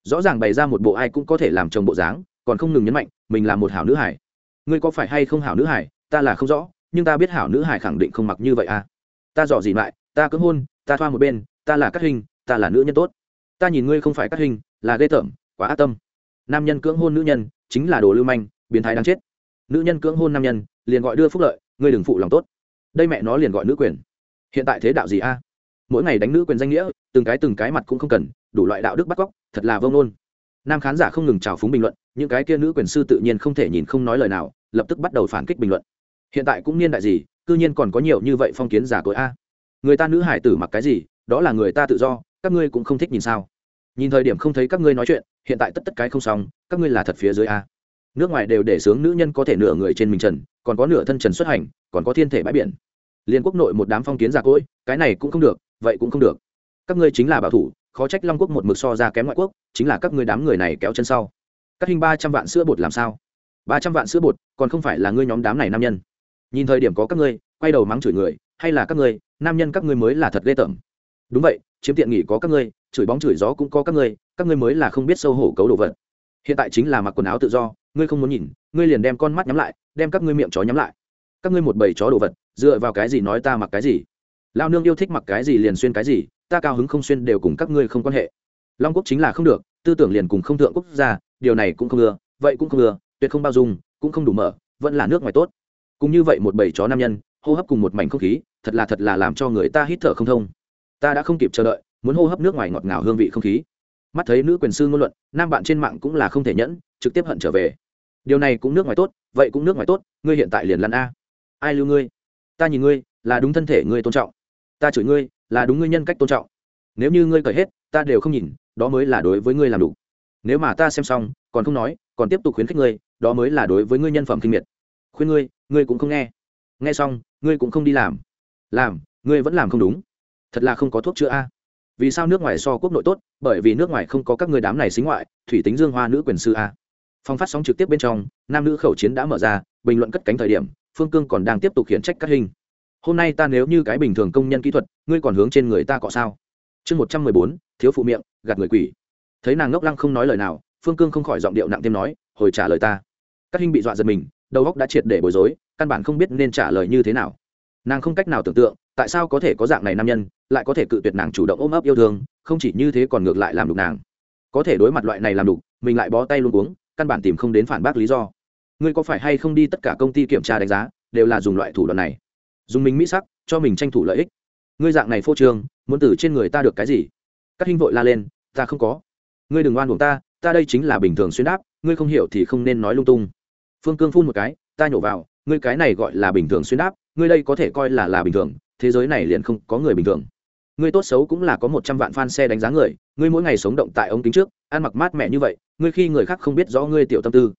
rõ ràng bày ra một bộ ai cũng có thể làm chồng bộ dáng, còn không ngừng nhấn mạnh, mình là một hảo nữ hải ngươi có phải hay không hảo nữ hải ta là không rõ, nhưng ta biết hảo nữ hải khẳng định không mặc như vậy à. Ta dò gì lại, ta cưỡng hôn, ta thoa một bên, ta là cắt hình, ta là nữ nhân tốt. Ta nhìn ngươi không phải cắt hình, là ghê tởm, quá ác tâm. Nam nhân cưỡng hôn nữ nhân, chính là đồ lưu manh, biến thái đáng chết. Nữ nhân cưỡng hôn nam nhân, liền gọi đưa phúc lợi, ngươi đừng phụ lòng tốt. Đây mẹ nó liền gọi nữ quyền. Hiện tại thế đạo gì a? Mỗi ngày đánh nữ quyền danh nghĩa, từng cái từng cái mặt cũng không cần, đủ loại đạo đức bắt cóc, thật là vông nôn nam khán giả không ngừng trào phúng bình luận, những cái kia nữ quyền sư tự nhiên không thể nhìn không nói lời nào, lập tức bắt đầu phản kích bình luận. Hiện tại cũng niên đại gì, cư nhiên còn có nhiều như vậy phong kiến giả cội a. Người ta nữ hải tử mặc cái gì, đó là người ta tự do, các ngươi cũng không thích nhìn sao? Nhìn thời điểm không thấy các ngươi nói chuyện, hiện tại tất tất cái không xong, các ngươi là thật phía dưới a. Nước ngoài đều để sướng nữ nhân có thể nửa người trên mình trần, còn có nửa thân trần xuất hành, còn có thiên thể bãi biển. Liên quốc nội một đám phong kiến giả cỗi cái này cũng không được vậy cũng không được. Các ngươi chính là bảo thủ, khó trách long quốc một mực so ra kém ngoại quốc, chính là các ngươi đám người này kéo chân sau. Các hình ba trăm vạn sữa bột làm sao? Ba trăm vạn sữa bột, còn không phải là ngươi nhóm đám này nam nhân. Nhìn thời điểm có các ngươi, quay đầu mắng chửi người, hay là các ngươi, nam nhân các ngươi mới là thật ghê tởm. Đúng vậy, chiếm tiện nghỉ có các ngươi, chửi bóng chửi gió cũng có các ngươi các ngươi mới là không biết sâu hổ cấu đồ vật. Hiện tại chính là mặc quần áo tự do, ngươi không muốn nhìn, ngươi liền đem con mắt nhắm lại, đem các ngươi miệng chó nhắm lại. Các ngươi một bầy chó đồ vật, dựa vào cái gì nói ta mặc cái gì? Lao nương yêu thích mặc cái gì liền xuyên cái gì, ta cao hứng không xuyên đều cùng các ngươi không quan hệ. Long quốc chính là không được, tư tưởng liền cùng không thượng quốc gia điều này cũng không ưa, vậy cũng không ưa, tuyệt không bao dung, cũng không đủ mở, vẫn là nước ngoài tốt. Cũng như vậy một bầy chó nam nhân, hô hấp cùng một mảnh không khí, thật là thật là làm cho người ta hít thở không thông. Ta đã không kịp chờ đợi, muốn hô hấp nước ngoài ngọt ngào hương vị không khí. Mắt thấy nữ quyền sư ngôn luận, nam bạn trên mạng cũng là không thể nhẫn, trực tiếp hận trở về. Điều này cũng nước ngoài tốt, vậy cũng nước ngoài tốt, ngươi hiện tại liền lăn a. Ai lưu ngươi? Ta nhìn ngươi, là đúng thân thể ngươi tôn trọng ta chửi ngươi là đúng ngươi nhân cách tôn trọng. Nếu như ngươi cởi hết, ta đều không nhìn, đó mới là đối với ngươi làm đủ. Nếu mà ta xem xong, còn không nói, còn tiếp tục khuyến khích ngươi, đó mới là đối với ngươi nhân phẩm kinh miệt. Khuyên ngươi ngươi cũng không nghe. Nghe xong, ngươi cũng không đi làm. Làm, ngươi vẫn làm không đúng. Thật là không có thuốc chữa a. Vì sao nước ngoài so quốc nội tốt? Bởi vì nước ngoài không có các người đám này xính ngoại, thủy tính dương hoa nữ quyền sư a. Phong phát sóng trực tiếp bên trong, nam nữ khẩu chiến đã mở ra, bình luận cất cánh thời điểm, phương cương còn đang tiếp tục khiển trách các hình hôm nay ta nếu như cái bình thường công nhân kỹ thuật, ngươi còn hướng trên người ta cọ sao? Chương một trăm mười bốn, thiếu phụ miệng, gạt người quỷ. Thấy nàng ngốc lăng không nói lời nào, phương cương không khỏi giọng điệu nặng thêm nói, hồi trả lời ta. Các hình bị dọa giật mình, đầu góc đã triệt để bối rối, căn bản không biết nên trả lời như thế nào. Nàng không cách nào tưởng tượng, tại sao có thể có dạng này nam nhân, lại có thể cự tuyệt nàng chủ động ôm ấp yêu thương, không chỉ như thế còn ngược lại làm đục nàng. Có thể đối mặt loại này làm đục, mình lại bó tay luôn uống căn bản tìm không đến phản bác lý do. Ngươi có phải hay không đi tất cả công ty kiểm tra đánh giá, đều là dùng loại thủ đoạn này? Dùng mình mỹ sắc, cho mình tranh thủ lợi ích. Ngươi dạng này phô trương, muốn từ trên người ta được cái gì? Các hình vội la lên, ta không có. Ngươi đừng oan buộc ta ta đây chính là bình thường xuyên đáp, ngươi không hiểu thì không nên nói lung tung. Phương cương phun một cái, ta nhổ vào, ngươi cái này gọi là bình thường xuyên đáp, ngươi đây có thể coi là là bình thường, thế giới này liền không có người bình thường. Ngươi tốt xấu cũng là có một trăm vạn fan xe đánh giá người, ngươi mỗi ngày sống động tại ống kính trước, ăn mặc mát mẻ như vậy, ngươi khi người khác không biết rõ ngươi tiểu tâm tư,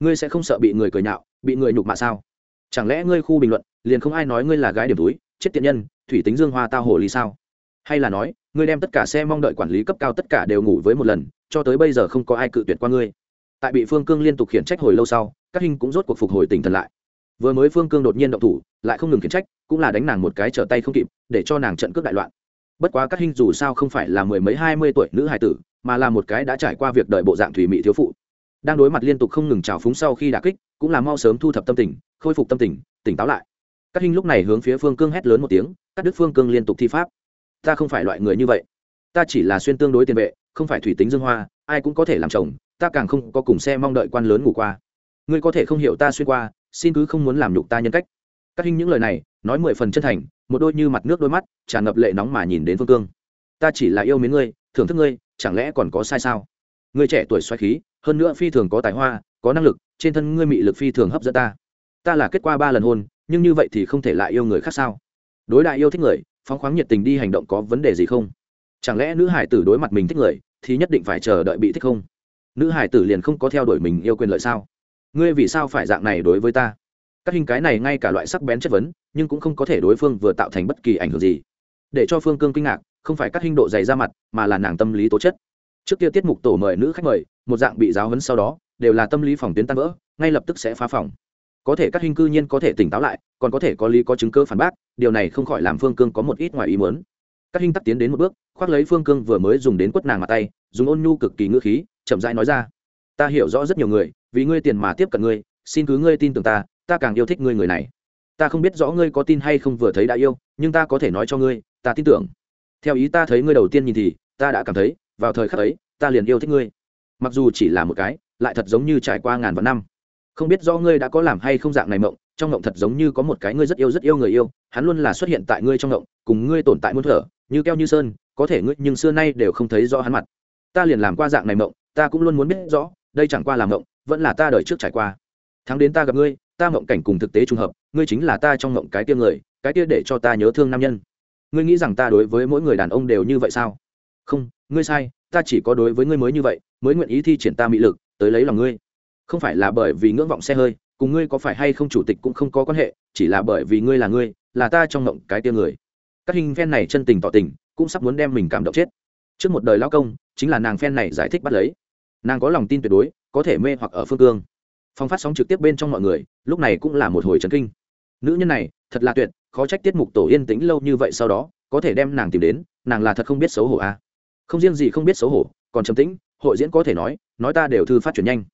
ngươi sẽ không sợ bị người cười nhạo, bị người nhục mạ sao? Chẳng lẽ ngươi khu bình luận liền không ai nói ngươi là gái điểm túi, chết tiện nhân, thủy tính dương hoa tao hồ ly sao? Hay là nói, ngươi đem tất cả xe mong đợi quản lý cấp cao tất cả đều ngủ với một lần, cho tới bây giờ không có ai cự tuyệt qua ngươi. Tại bị phương cương liên tục khiển trách hồi lâu sau, các hình cũng rốt cuộc phục hồi tỉnh thần lại. Vừa mới phương cương đột nhiên động thủ, lại không ngừng khiển trách, cũng là đánh nàng một cái trở tay không kịp, để cho nàng trận cướp đại loạn. Bất quá các hình dù sao không phải là mười mấy hai mươi tuổi nữ hài tử, mà là một cái đã trải qua việc đợi bộ dạng thủy mị thiếu phụ. Đang đối mặt liên tục không ngừng trào phúng sau khi đả kích, cũng là mau sớm thu thập tâm tình, khôi phục tâm tình, tỉnh táo lại các hình lúc này hướng phía phương cương hét lớn một tiếng các đức phương cương liên tục thi pháp. Ta không phải loại người như vậy. Ta chỉ là xuyên tương đối tiền vệ, không phải thủy tính dương hoa, ai cũng có thể làm chồng, ta càng không có cùng xe mong đợi quan lớn ngủ qua. Ngươi có thể không hiểu ta xuyên qua, xin cứ không muốn làm nhục ta nhân cách. Các hình những lời này, nói mười phần chân thành, một đôi như mặt nước đôi mắt, tràn ngập lệ nóng mà nhìn đến phương cương. Ta chỉ là yêu mến ngươi, thưởng thức ngươi, chẳng lẽ còn có sai sao? Ngươi trẻ tuổi xoay khí, hơn nữa phi thường có tài hoa, có năng lực, trên thân ngươi mị lực phi thường hấp dẫn ta. Ta là kết quả ba lần hôn nhưng như vậy thì không thể lại yêu người khác sao? Đối đại yêu thích người, phóng khoáng nhiệt tình đi hành động có vấn đề gì không? Chẳng lẽ nữ hải tử đối mặt mình thích người, thì nhất định phải chờ đợi bị thích không? Nữ hải tử liền không có theo đuổi mình yêu quyền lợi sao? Ngươi vì sao phải dạng này đối với ta? Các hình cái này ngay cả loại sắc bén chất vấn, nhưng cũng không có thể đối phương vừa tạo thành bất kỳ ảnh hưởng gì. Để cho phương cương kinh ngạc, không phải các hình độ dày ra mặt, mà là nàng tâm lý tố chất. Trước kia tiết mục tổ mời nữ khách mời, một dạng bị giáo hấn sau đó, đều là tâm lý phòng tuyến tan vỡ, ngay lập tức sẽ phá phòng có thể các hình cư nhiên có thể tỉnh táo lại, còn có thể có lý có chứng cơ phản bác, điều này không khỏi làm phương cương có một ít ngoài ý muốn. Các hình tắc tiến đến một bước, khoác lấy phương cương vừa mới dùng đến quất nàng mặt tay, dùng ôn nhu cực kỳ ngữ khí, chậm rãi nói ra. Ta hiểu rõ rất nhiều người, vì ngươi tiền mà tiếp cận ngươi, xin cứ ngươi tin tưởng ta ta càng yêu thích ngươi người này. Ta không biết rõ ngươi có tin hay không vừa thấy đã yêu, nhưng ta có thể nói cho ngươi, ta tin tưởng. Theo ý ta thấy ngươi đầu tiên nhìn thì, ta đã cảm thấy, vào thời khắc ấy, ta liền yêu thích ngươi. Mặc dù chỉ là một cái, lại thật giống như trải qua ngàn vạn năm không biết do ngươi đã có làm hay không dạng này mộng, trong mộng thật giống như có một cái ngươi rất yêu rất yêu người yêu, hắn luôn là xuất hiện tại ngươi trong mộng, cùng ngươi tồn tại muôn thở, như keo như sơn, có thể ngươi nhưng xưa nay đều không thấy rõ hắn mặt. Ta liền làm qua dạng này mộng, ta cũng luôn muốn biết rõ, đây chẳng qua là mộng, vẫn là ta đời trước trải qua. Tháng đến ta gặp ngươi, ta mộng cảnh cùng thực tế trùng hợp, ngươi chính là ta trong mộng cái tia người, cái tia để cho ta nhớ thương nam nhân. Ngươi nghĩ rằng ta đối với mỗi người đàn ông đều như vậy sao? Không, ngươi sai, ta chỉ có đối với ngươi mới như vậy, mới nguyện ý thi triển ta mỹ lực, tới lấy lòng ngươi không phải là bởi vì ngưỡng vọng xe hơi, cùng ngươi có phải hay không chủ tịch cũng không có quan hệ, chỉ là bởi vì ngươi là ngươi, là ta trong mộng cái tia người. Các hình phen này chân tình tỏ tình, cũng sắp muốn đem mình cảm động chết. Trước một đời lao công, chính là nàng phen này giải thích bắt lấy. Nàng có lòng tin tuyệt đối, có thể mê hoặc ở phương cương. Phong phát sóng trực tiếp bên trong mọi người, lúc này cũng là một hồi trấn kinh. Nữ nhân này, thật là tuyệt, khó trách tiết mục tổ yên tĩnh lâu như vậy sau đó, có thể đem nàng tìm đến, nàng là thật không biết xấu hổ à. không riêng gì không biết xấu hổ, còn trầm tĩnh, hội diễn có thể nói nói ta đều thư phát triển nhanh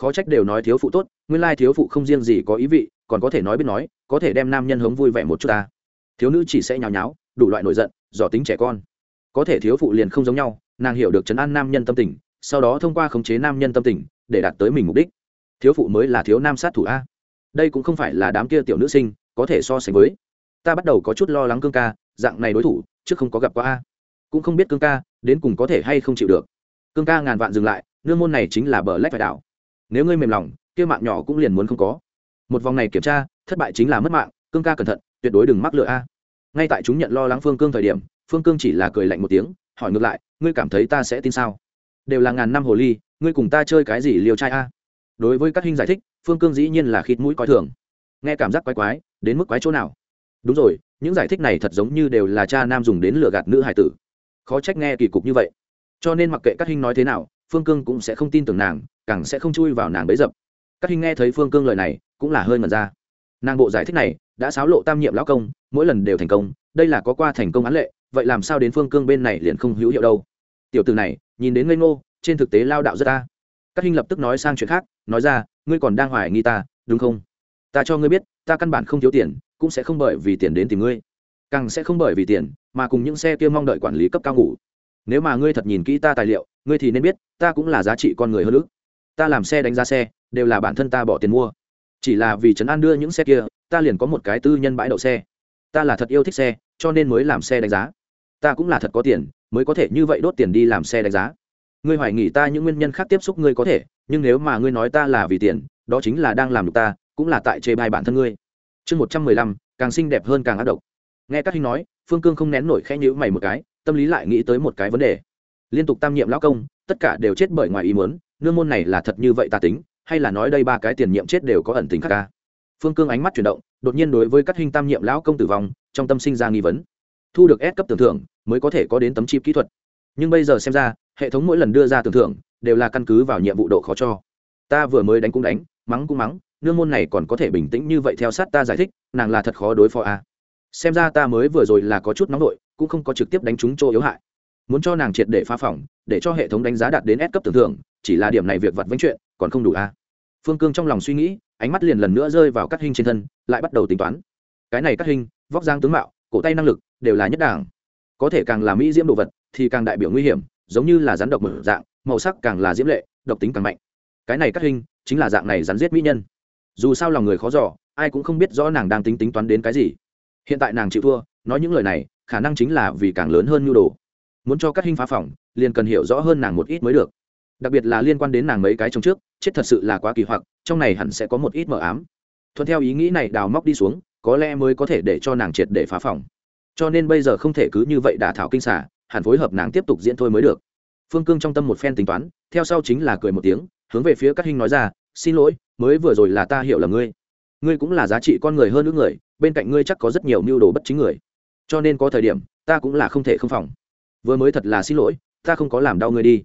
khó trách đều nói thiếu phụ tốt, nguyên lai thiếu phụ không riêng gì có ý vị, còn có thể nói biết nói, có thể đem nam nhân hống vui vẻ một chút ta. Thiếu nữ chỉ sẽ nhào nháo, đủ loại nổi giận, dò tính trẻ con. Có thể thiếu phụ liền không giống nhau, nàng hiểu được chấn an nam nhân tâm tình, sau đó thông qua khống chế nam nhân tâm tình, để đạt tới mình mục đích. Thiếu phụ mới là thiếu nam sát thủ a. Đây cũng không phải là đám kia tiểu nữ sinh, có thể so sánh với. Ta bắt đầu có chút lo lắng cương ca, dạng này đối thủ, trước không có gặp qua a. Cũng không biết cương ca, đến cùng có thể hay không chịu được. Cương ca ngàn vạn dừng lại, nương môn này chính là bờ lách phải đảo nếu ngươi mềm lòng, kia mạng nhỏ cũng liền muốn không có. Một vòng này kiểm tra, thất bại chính là mất mạng, cương ca cẩn thận, tuyệt đối đừng mắc lựa a. Ngay tại chúng nhận lo lắng phương cương thời điểm, phương cương chỉ là cười lạnh một tiếng, hỏi ngược lại, ngươi cảm thấy ta sẽ tin sao? Đều là ngàn năm hồ ly, ngươi cùng ta chơi cái gì liều trai a? Đối với các hình giải thích, phương cương dĩ nhiên là khịt mũi coi thường. Nghe cảm giác quái quái, đến mức quái chỗ nào? Đúng rồi, những giải thích này thật giống như đều là cha nam dùng đến lừa gạt nữ hải tử. Khó trách nghe kỳ cục như vậy. Cho nên mặc kệ các hình nói thế nào, phương cương cũng sẽ không tin tưởng nàng càng sẽ không chui vào nàng bấy dập. Các hình nghe thấy phương cương lời này, cũng là hơi ngần ra. Nàng bộ giải thích này, đã xáo lộ tam nhiệm lão công, mỗi lần đều thành công, đây là có qua thành công án lệ, vậy làm sao đến phương cương bên này liền không hữu hiệu đâu? Tiểu từ này, nhìn đến ngây ngô, trên thực tế lao đạo rất ta. Các hình lập tức nói sang chuyện khác, nói ra, ngươi còn đang hoài nghi ta, đúng không? Ta cho ngươi biết, ta căn bản không thiếu tiền, cũng sẽ không bởi vì tiền đến tìm ngươi. Càng sẽ không bởi vì tiền, mà cùng những xe kia mong đợi quản lý cấp cao ngủ. Nếu mà ngươi thật nhìn kỹ ta tài liệu, ngươi thì nên biết, ta cũng là giá trị con người hơn nữa ta làm xe đánh giá xe, đều là bản thân ta bỏ tiền mua. Chỉ là vì trấn an đưa những xe kia, ta liền có một cái tư nhân bãi đậu xe. Ta là thật yêu thích xe, cho nên mới làm xe đánh giá. Ta cũng là thật có tiền, mới có thể như vậy đốt tiền đi làm xe đánh giá. Ngươi hoài nghỉ ta những nguyên nhân khác tiếp xúc ngươi có thể, nhưng nếu mà ngươi nói ta là vì tiền, đó chính là đang làm được ta, cũng là tại chê bai bản thân ngươi. Chương một trăm mười lăm, càng xinh đẹp hơn càng ác độc. Nghe các hình nói, phương cương không nén nổi khẽ nhữ mày một cái, tâm lý lại nghĩ tới một cái vấn đề. Liên tục tam nhiệm lão công, tất cả đều chết bởi ngoài ý muốn nương môn này là thật như vậy ta tính, hay là nói đây ba cái tiền nhiệm chết đều có ẩn tính khác ca? Phương cương ánh mắt chuyển động, đột nhiên đối với các hình tam nhiệm lão công tử vong, trong tâm sinh ra nghi vấn. Thu được S cấp tưởng thưởng, mới có thể có đến tấm chip kỹ thuật. Nhưng bây giờ xem ra, hệ thống mỗi lần đưa ra tưởng thưởng, đều là căn cứ vào nhiệm vụ độ khó cho. Ta vừa mới đánh cũng đánh, mắng cũng mắng, nương môn này còn có thể bình tĩnh như vậy theo sát ta giải thích, nàng là thật khó đối phó a. À. xem ra ta mới vừa rồi là có chút nóng nội, cũng không có trực tiếp đánh trúng chỗ yếu hại. Muốn cho nàng triệt để phá phỏng để cho hệ thống đánh giá đạt đến S cấp tưởng thưởng chỉ là điểm này việc vặt vánh chuyện, còn không đủ a à. phương cương trong lòng suy nghĩ, ánh mắt liền lần nữa rơi vào các hình trên thân, lại bắt đầu tính toán. Cái này các hình vóc giang tướng mạo, cổ tay năng lực đều là nhất đảng. Có thể càng là mỹ diễm đồ vật, thì càng đại biểu nguy hiểm, giống như là rắn độc mở dạng, màu sắc càng là diễm lệ, độc tính càng mạnh. Cái này các hình chính là dạng này rắn giết mỹ nhân. Dù sao lòng người khó giỏ ai cũng không biết rõ nàng đang tính tính toán đến cái gì. Hiện tại nàng chịu thua, nói những lời này, khả năng chính là vì càng lớn hơn nhu đồ. Muốn cho các hình phá phỏng liền cần hiểu rõ hơn nàng một ít mới được đặc biệt là liên quan đến nàng mấy cái trong trước, chết thật sự là quá kỳ hoặc, trong này hẳn sẽ có một ít mờ ám. Thuận theo ý nghĩ này đào móc đi xuống, có lẽ mới có thể để cho nàng triệt để phá phòng. cho nên bây giờ không thể cứ như vậy đả thảo kinh xả hẳn phối hợp nàng tiếp tục diễn thôi mới được. Phương cương trong tâm một phen tính toán, theo sau chính là cười một tiếng, hướng về phía các hình nói ra, xin lỗi, mới vừa rồi là ta hiểu là ngươi. Ngươi cũng là giá trị con người hơn nữa người, bên cạnh ngươi chắc có rất nhiều mưu đồ bất chính người. Cho nên có thời điểm, ta cũng là không thể không phòng. Vừa mới thật là xin lỗi, ta không có làm đau ngươi đi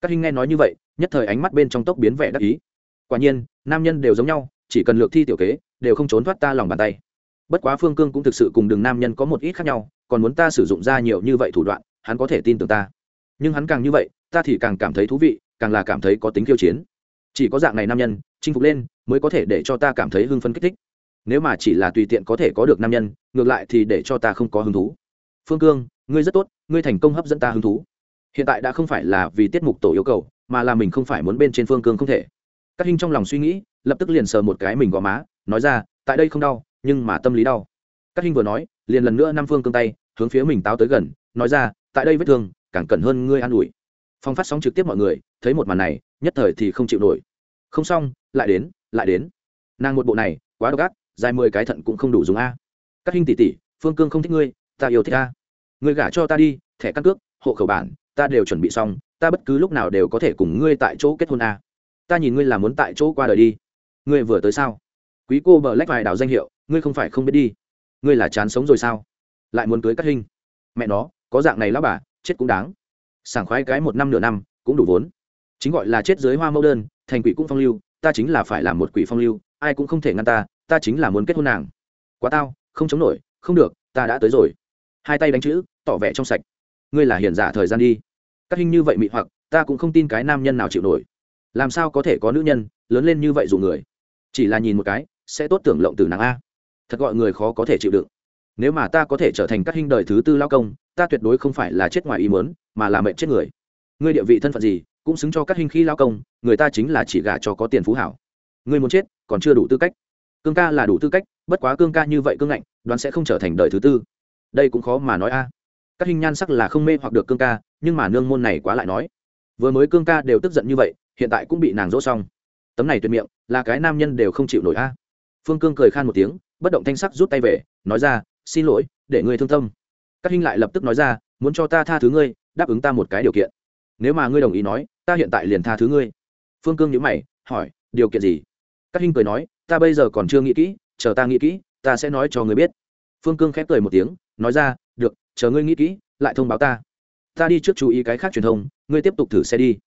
các hình nghe nói như vậy, nhất thời ánh mắt bên trong tốc biến vẻ đắc ý. Quả nhiên, nam nhân đều giống nhau, chỉ cần lược thi tiểu kế, đều không trốn thoát ta lòng bàn tay. Bất quá phương cương cũng thực sự cùng đường nam nhân có một ít khác nhau, còn muốn ta sử dụng ra nhiều như vậy thủ đoạn, hắn có thể tin tưởng ta. Nhưng hắn càng như vậy, ta thì càng cảm thấy thú vị, càng là cảm thấy có tính khiêu chiến. Chỉ có dạng này nam nhân, chinh phục lên, mới có thể để cho ta cảm thấy hưng phấn kích thích. Nếu mà chỉ là tùy tiện có thể có được nam nhân, ngược lại thì để cho ta không có hứng thú. Phương cương, ngươi rất tốt, ngươi thành công hấp dẫn ta hứng thú hiện tại đã không phải là vì tiết mục tổ yêu cầu, mà là mình không phải muốn bên trên phương cương không thể. Các hình trong lòng suy nghĩ, lập tức liền sờ một cái mình gò má, nói ra, tại đây không đau, nhưng mà tâm lý đau. Các hình vừa nói, liền lần nữa năm phương cương tay, hướng phía mình táo tới gần, nói ra, tại đây vết thương, càng cần hơn ngươi an ủi. Phong phát sóng trực tiếp mọi người, thấy một màn này, nhất thời thì không chịu nổi. Không xong, lại đến lại đến. Nàng một bộ này, quá độc ác, dài mười cái thận cũng không đủ dùng a. Các hình tỷ tỷ, phương cương không thích ngươi, ta yêu thích a. Ngươi gả cho ta đi, thẻ căn cước, hộ khẩu bản ta đều chuẩn bị xong, ta bất cứ lúc nào đều có thể cùng ngươi tại chỗ kết hôn a ta nhìn ngươi là muốn tại chỗ qua đời đi. Ngươi vừa tới sao? Quý cô bờ lách vài đảo danh hiệu, ngươi không phải không biết đi. Ngươi là chán sống rồi sao? Lại muốn cưới cắt hình. Mẹ nó, có dạng này lão bà, chết cũng đáng. Sảng khoái cái một năm nửa năm, cũng đủ vốn. Chính gọi là chết dưới hoa mẫu đơn, thành quỷ cũng phong lưu, ta chính là phải làm một quỷ phong lưu, ai cũng không thể ngăn ta ta chính là muốn kết hôn nàng. Quá tao, không chống nổi, không được, ta đã tới rồi. Hai tay đánh chữ, tỏ vẻ trong sạch. Ngươi là hiền giả thời gian đi các hình như vậy mị hoặc, ta cũng không tin cái nam nhân nào chịu nổi. Làm sao có thể có nữ nhân, lớn lên như vậy dù người? Chỉ là nhìn một cái, sẽ tốt tưởng lộng từ nàng a. Thật gọi người khó có thể chịu đựng. Nếu mà ta có thể trở thành các hình đời thứ tư lao công, ta tuyệt đối không phải là chết ngoài ý muốn, mà là mệnh chết người. Ngươi địa vị thân phận gì, cũng xứng cho các hình khi lao công, người ta chính là chỉ gả cho có tiền phú hảo. Ngươi muốn chết, còn chưa đủ tư cách. Cương ca là đủ tư cách, bất quá cương ca như vậy cương ngạnh, đoán sẽ không trở thành đời thứ tư. Đây cũng khó mà nói a. Các hình nhan sắc là không mê hoặc được cương ca nhưng mà nương môn này quá lại nói. Vừa mới cương ca đều tức giận như vậy, hiện tại cũng bị nàng dỗ xong. Tấm này tuyệt miệng, là cái nam nhân đều không chịu nổi a. Phương cương cười khan một tiếng, bất động thanh sắc rút tay về, nói ra, xin lỗi, để ngươi thương tâm. Các huynh lại lập tức nói ra, muốn cho ta tha thứ ngươi, đáp ứng ta một cái điều kiện. Nếu mà ngươi đồng ý nói, ta hiện tại liền tha thứ ngươi. Phương cương nhữ mày, hỏi, điều kiện gì? Các huynh cười nói, ta bây giờ còn chưa nghĩ kỹ, chờ ta nghĩ kỹ, ta sẽ nói cho ngươi biết. Phương cương khép cười một tiếng, nói ra, được, chờ ngươi nghĩ kỹ, lại thông báo ta ta đi trước chú ý cái khác truyền thông, ngươi tiếp tục thử xe đi.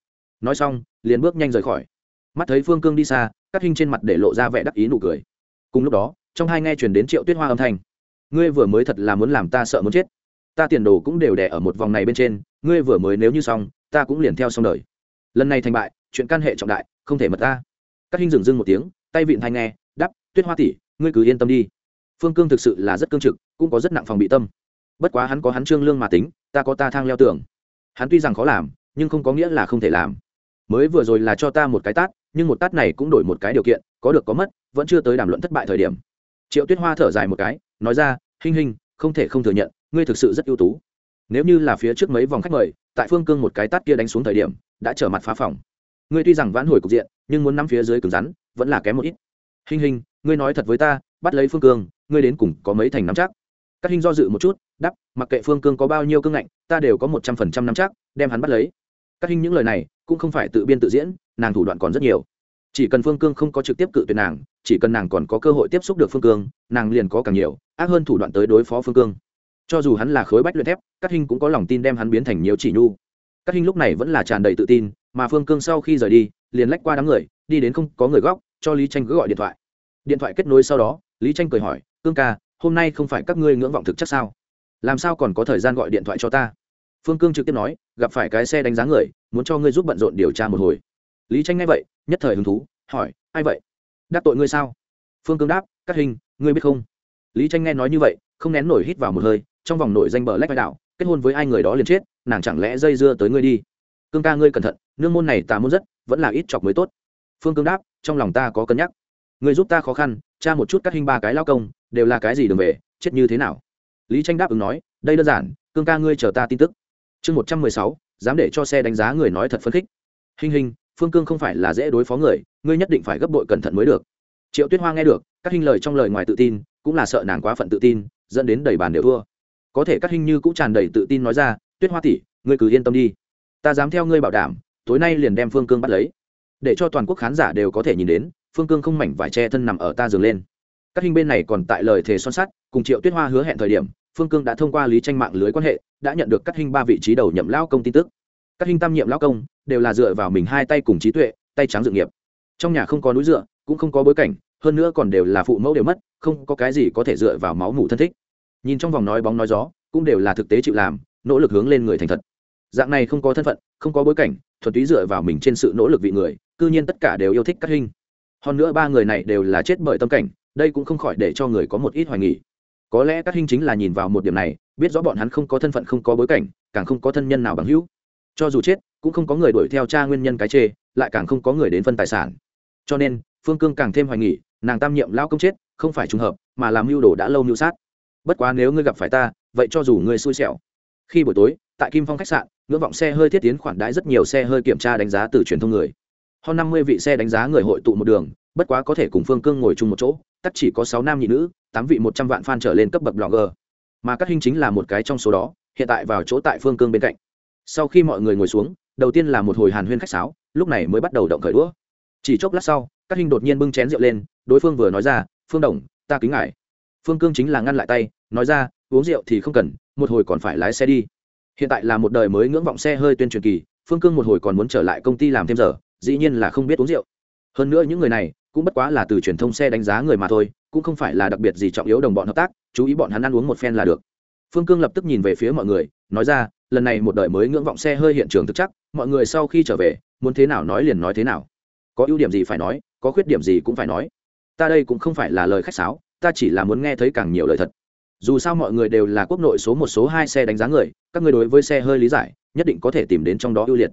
Nói xong, liền bước nhanh rời khỏi. Mắt thấy phương cương đi xa các hình trên mặt để lộ ra vẻ đắc ý nụ cười. Cùng lúc đó, trong hai nghe chuyển đến triệu tuyết hoa âm thanh. Ngươi vừa mới thật là muốn làm ta sợ muốn chết. Ta tiền đồ cũng đều đẻ ở một vòng này bên trên, ngươi vừa mới nếu như xong, ta cũng liền theo xong đời. Lần này thành bại, chuyện can hệ trọng đại, không thể mật ta. Các hình dừng dưng một tiếng, tay vịn hay nghe đắp tuyết hoa tỷ, ngươi cứ yên tâm đi. Phương cương thực sự là rất cương trực, cũng có rất nặng phòng bị tâm bất quá hắn có hắn trương lương mà tính, ta có ta thang leo tường. Hắn tuy rằng khó làm, nhưng không có nghĩa là không thể làm. Mới vừa rồi là cho ta một cái tát, nhưng một tát này cũng đổi một cái điều kiện, có được có mất, vẫn chưa tới đàm luận thất bại thời điểm. Triệu tuyết hoa thở dài một cái, nói ra, hinh hinh, không thể không thừa nhận, ngươi thực sự rất ưu tú. Nếu như là phía trước mấy vòng khách mời, tại phương cương một cái tát kia đánh xuống thời điểm, đã trở mặt phá phòng. Ngươi tuy rằng vãn hồi cục diện, nhưng muốn nắm phía dưới cứng rắn, vẫn là kém một ít. Hinh hinh, ngươi nói thật với ta, bắt lấy phương cương, ngươi đến cùng có mấy thành nắm chắc? Các hình do dự một chút đắp, mặc kệ phương cương có bao nhiêu cương ngạnh, ta đều có một trăm phần trăm nắm chắc, đem hắn bắt lấy. Các hình những lời này, cũng không phải tự biên tự diễn, nàng thủ đoạn còn rất nhiều. Chỉ cần phương cương không có trực tiếp cự tuyệt nàng, chỉ cần nàng còn có cơ hội tiếp xúc được phương cương, nàng liền có càng nhiều, ác hơn thủ đoạn tới đối phó phương cương. Cho dù hắn là khối bách luyện thép, các hình cũng có lòng tin đem hắn biến thành nhiều chỉ nhu. Các hình lúc này vẫn là tràn đầy tự tin, mà phương cương sau khi rời đi, liền lách qua đám người, đi đến không có người góc, cho lý tranh cứ gọi điện thoại. Điện thoại kết nối sau đó, lý tranh cười hỏi, cương ca, hôm nay không phải các ngươi ngưỡng vọng thực chất sao? Làm sao còn có thời gian gọi điện thoại cho ta? Phương cương trực tiếp nói, gặp phải cái xe đánh giá người, muốn cho ngươi giúp bận rộn điều tra một hồi. Lý tranh nghe vậy, nhất thời hứng thú, hỏi, ai vậy? Đắc tội ngươi sao? Phương cương đáp cắt hình, ngươi biết không? Lý tranh nghe nói như vậy, không nén nổi hít vào một hơi, trong vòng nổi danh bờ lách vai đạo, kết hôn với ai người đó liền chết, nàng chẳng lẽ dây dưa tới ngươi đi? Cương ca ngươi cẩn thận, nương môn này ta muốn rất, vẫn là ít chọc mới tốt. Phương cương đáp, trong lòng ta có cân nhắc. Ngươi giúp ta khó khăn, tra một chút các hình ba cái lao công, đều là cái gì đường về, chết như thế nào? Lý tranh đáp ứng nói, đây đơn giản, cương ca ngươi chờ ta tin tức. Chương một trăm mười sáu, dám để cho xe đánh giá người nói thật phấn khích. Hình hình, phương cương không phải là dễ đối phó người, ngươi nhất định phải gấp bội cẩn thận mới được. Triệu tuyết hoa nghe được, các hình lời trong lời ngoài tự tin, cũng là sợ nàng quá phận tự tin, dẫn đến đầy bàn đều thua. Có thể các hình như cũng tràn đầy tự tin nói ra, tuyết hoa tỷ, ngươi cứ yên tâm đi. Ta dám theo ngươi bảo đảm, tối nay liền đem phương cương bắt lấy. Để cho toàn quốc khán giả đều có thể nhìn đến, phương cương không mảnh vải che thân nằm ở ta giường lên. Các hình bên này còn tại lời thề son sắt, cùng triệu tuyết hoa hứa hẹn thời điểm phương cương đã thông qua lý tranh mạng lưới quan hệ, đã nhận được các hình ba vị trí đầu nhậm lao công tin tức. Các hình tam nhiệm lao công, đều là dựa vào mình hai tay cùng trí tuệ, tay trắng dự nghiệp. Trong nhà không có núi dựa, cũng không có bối cảnh, hơn nữa còn đều là phụ mẫu đều mất, không có cái gì có thể dựa vào máu mủ thân thích. Nhìn trong vòng nói bóng nói gió, cũng đều là thực tế chịu làm, nỗ lực hướng lên người thành thật. Dạng này không có thân phận, không có bối cảnh, thuần túy dựa vào mình trên sự nỗ lực vị người, cư nhiên tất cả đều yêu thích các hình hơn nữa ba người này đều là chết bởi tâm cảnh, đây cũng không khỏi để cho người có một ít hoài nghỉ có lẽ các hình chính là nhìn vào một điểm này, biết rõ bọn hắn không có thân phận, không có bối cảnh, càng không có thân nhân nào bằng hữu. Cho dù chết, cũng không có người đuổi theo cha nguyên nhân cái chê, lại càng không có người đến phân tài sản. Cho nên, phương cương càng thêm hoài nghỉ nàng tam nhiệm lao công chết, không phải trùng hợp, mà làm mưu đồ đã lâu mưu sát. Bất quá nếu ngươi gặp phải ta, vậy cho dù ngươi xui xẻo. Khi buổi tối, tại kim phong khách sạn, ngưỡng vọng xe hơi thiết tiến khoản đãi rất nhiều xe hơi kiểm tra đánh giá từ truyền thông người. Hơn năm mươi vị xe đánh giá người hội tụ một đường, bất quá có thể cùng phương cương ngồi chung một chỗ tất chỉ có sáu nam nhị nữ, tám vị một trăm vạn fan trở lên cấp bậc blogger. Mà các hình chính là một cái trong số đó, hiện tại vào chỗ tại phương cương bên cạnh. Sau khi mọi người ngồi xuống, đầu tiên là một hồi hàn huyên khách sáo, lúc này mới bắt đầu động khởi đũa. Chỉ chốc lát sau, các hình đột nhiên bưng chén rượu lên, đối phương vừa nói ra, phương đồng, ta kính ngại phương cương chính là ngăn lại tay, nói ra, uống rượu thì không cần, một hồi còn phải lái xe đi. Hiện tại là một đời mới ngưỡng vọng xe hơi tuyên truyền kỳ, phương cương một hồi còn muốn trở lại công ty làm thêm giờ, dĩ nhiên là không biết uống rượu. Hơn nữa những người này cũng bất quá là từ truyền thông xe đánh giá người mà thôi, cũng không phải là đặc biệt gì trọng yếu đồng bọn hợp tác, chú ý bọn hắn ăn uống một phen là được. Phương cương lập tức nhìn về phía mọi người, nói ra, lần này một đời mới ngưỡng vọng xe hơi hiện trường thực chắc, mọi người sau khi trở về, muốn thế nào nói liền nói thế nào. Có ưu điểm gì phải nói, có khuyết điểm gì cũng phải nói. Ta đây cũng không phải là lời khách sáo, ta chỉ là muốn nghe thấy càng nhiều lời thật. Dù sao mọi người đều là quốc nội số một số hai xe đánh giá người, các người đối với xe hơi lý giải, nhất định có thể tìm đến trong đó ưu liệt.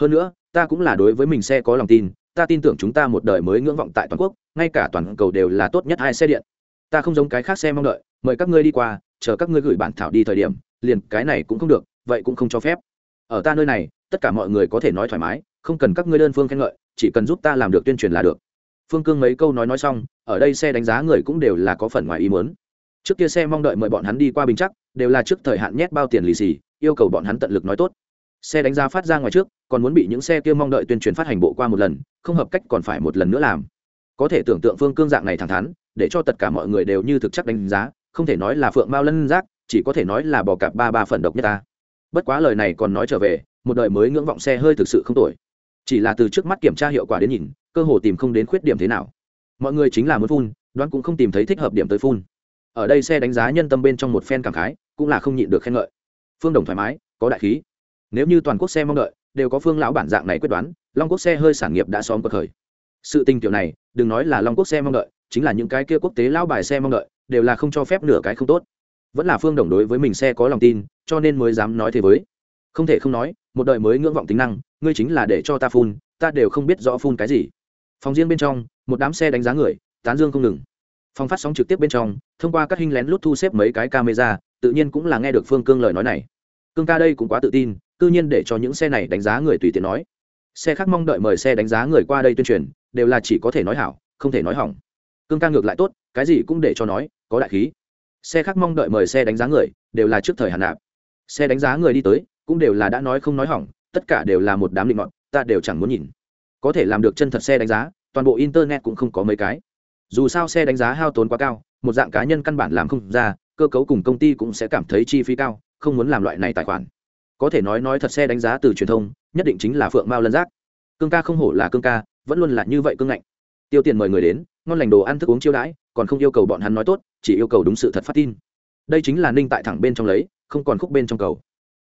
Hơn nữa, ta cũng là đối với mình xe có lòng tin ta tin tưởng chúng ta một đời mới ngưỡng vọng tại toàn quốc, ngay cả toàn cầu đều là tốt nhất hai xe điện. Ta không giống cái khác xe mong đợi, mời các ngươi đi qua, chờ các ngươi gửi bản thảo đi thời điểm, liền cái này cũng không được, vậy cũng không cho phép. Ở ta nơi này, tất cả mọi người có thể nói thoải mái, không cần các ngươi đơn phương khen ngợi, chỉ cần giúp ta làm được tuyên truyền là được. Phương cương mấy câu nói nói xong, ở đây xe đánh giá người cũng đều là có phần ngoài ý muốn. Trước kia xe mong đợi mời bọn hắn đi qua bình chắc, đều là trước thời hạn nhét bao tiền lì xì, yêu cầu bọn hắn tận lực nói tốt xe đánh giá phát ra ngoài trước, còn muốn bị những xe kia mong đợi tuyên truyền phát hành bộ qua một lần, không hợp cách còn phải một lần nữa làm. Có thể tưởng tượng phương cương dạng này thẳng thắn, để cho tất cả mọi người đều như thực chất đánh giá, không thể nói là phượng mao lân giác, chỉ có thể nói là bỏ cạp ba ba phần độc nhất ta. Bất quá lời này còn nói trở về, một đời mới ngưỡng vọng xe hơi thực sự không tồi. Chỉ là từ trước mắt kiểm tra hiệu quả đến nhìn, cơ hồ tìm không đến khuyết điểm thế nào. Mọi người chính là muốn phun, đoán cũng không tìm thấy thích hợp điểm tới phun. Ở đây xe đánh giá nhân tâm bên trong một phen cảm khái, cũng là không nhịn được khen ngợi. Phương đồng thoải mái, có đại khí nếu như toàn quốc xe mong đợi, đều có phương lão bản dạng này quyết đoán, long quốc xe hơi sản nghiệp đã xóm cuộc khởi. Sự tình kiểu này, đừng nói là long quốc xe mong đợi, chính là những cái kia quốc tế lao bài xe mong đợi, đều là không cho phép nửa cái không tốt. Vẫn là phương đồng đối với mình xe có lòng tin, cho nên mới dám nói thế với. Không thể không nói, một đời mới ngưỡng vọng tính năng, ngươi chính là để cho ta phun, ta đều không biết rõ phun cái gì. Phòng riêng bên trong, một đám xe đánh giá người, tán dương không ngừng. Phòng phát sóng trực tiếp bên trong, thông qua các hình lén lút thu xếp mấy cái camera, tự nhiên cũng là nghe được phương cương lời nói này. Cương ca đây cũng quá tự tin cư nhiên để cho những xe này đánh giá người tùy tiện nói. Xe khác mong đợi mời xe đánh giá người qua đây tuyên truyền, đều là chỉ có thể nói hảo, không thể nói hỏng. Cương ca ngược lại tốt, cái gì cũng để cho nói, có đại khí. Xe khác mong đợi mời xe đánh giá người, đều là trước thời hạn nạp. Xe đánh giá người đi tới, cũng đều là đã nói không nói hỏng, tất cả đều là một đám định ngọn ta đều chẳng muốn nhìn. Có thể làm được chân thật xe đánh giá, toàn bộ internet cũng không có mấy cái. Dù sao xe đánh giá hao tốn quá cao, một dạng cá nhân căn bản làm không ra, cơ cấu cùng công ty cũng sẽ cảm thấy chi phí cao, không muốn làm loại này tài khoản có thể nói nói thật xe đánh giá từ truyền thông, nhất định chính là phượng mao lân giác. Cương ca không hổ là cương ca, vẫn luôn là như vậy cương ngạnh. Tiêu tiền mời người đến, ngon lành đồ ăn thức uống chiêu đãi, còn không yêu cầu bọn hắn nói tốt, chỉ yêu cầu đúng sự thật phát tin. Đây chính là ninh tại thẳng bên trong lấy, không còn khúc bên trong cầu.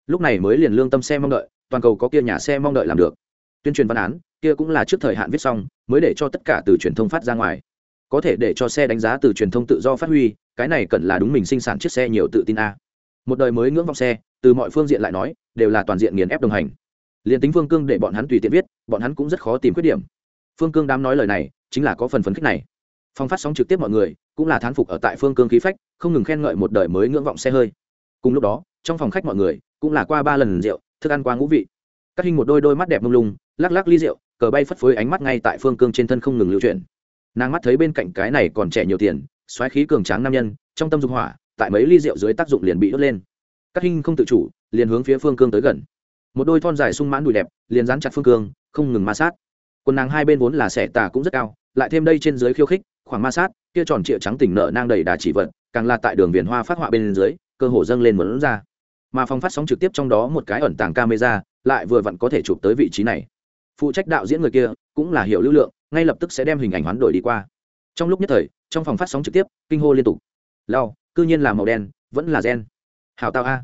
Lúc này mới liền lương tâm xe mong đợi, toàn cầu có kia nhà xe mong đợi làm được. Tuyên truyền văn án, kia cũng là trước thời hạn viết xong, mới để cho tất cả từ truyền thông phát ra ngoài. Có thể để cho xe đánh giá từ truyền thông tự do phát huy, cái này cần là đúng mình sinh sản chiếc xe nhiều tự tin a một đời mới ngưỡng vọng xe, từ mọi phương diện lại nói, đều là toàn diện nghiền ép đồng hành. Liền tính phương cương để bọn hắn tùy tiện viết, bọn hắn cũng rất khó tìm khuyết điểm. Phương cương đám nói lời này, chính là có phần phấn khích này. Phong phát sóng trực tiếp mọi người, cũng là thán phục ở tại phương cương khí phách, không ngừng khen ngợi một đời mới ngưỡng vọng xe hơi. Cùng lúc đó, trong phòng khách mọi người, cũng là qua ba lần rượu, thức ăn qua ngũ vị. Cắt hình một đôi đôi mắt đẹp mông lung, lắc lắc ly rượu, cờ bay phất phới ánh mắt ngay tại phương cương trên thân không ngừng lưu chuyển. Nàng mắt thấy bên cạnh cái này còn trẻ nhiều tiền, xoáy khí cường tráng nam nhân, trong tâm dục hỏa tại mấy ly rượu dưới tác dụng liền bị đốt lên. Các hinh không tự chủ, liền hướng phía phương cương tới gần. Một đôi thon dài sung mãn đùi đẹp, liền dán chặt phương cương, không ngừng ma sát. Quần nàng hai bên vốn là xẻ tà cũng rất cao, lại thêm đây trên dưới khiêu khích, khoảng ma sát, kia tròn trịa trắng tỉnh nợ nang đầy đà chỉ vật, càng là tại đường viền hoa phát họa bên dưới, cơ hồ dâng lên muốn ra. Mà phòng phát sóng trực tiếp trong đó một cái ẩn tàng camera, lại vừa vặn có thể chụp tới vị trí này. Phụ trách đạo diễn người kia, cũng là hiểu lưu lượng, ngay lập tức sẽ đem hình ảnh hoán đổi đi qua. Trong lúc nhất thời, trong phòng phát sóng trực tiếp, kinh hô liên tục. Lao cư nhiên là màu đen, vẫn là gen. Hào tao a.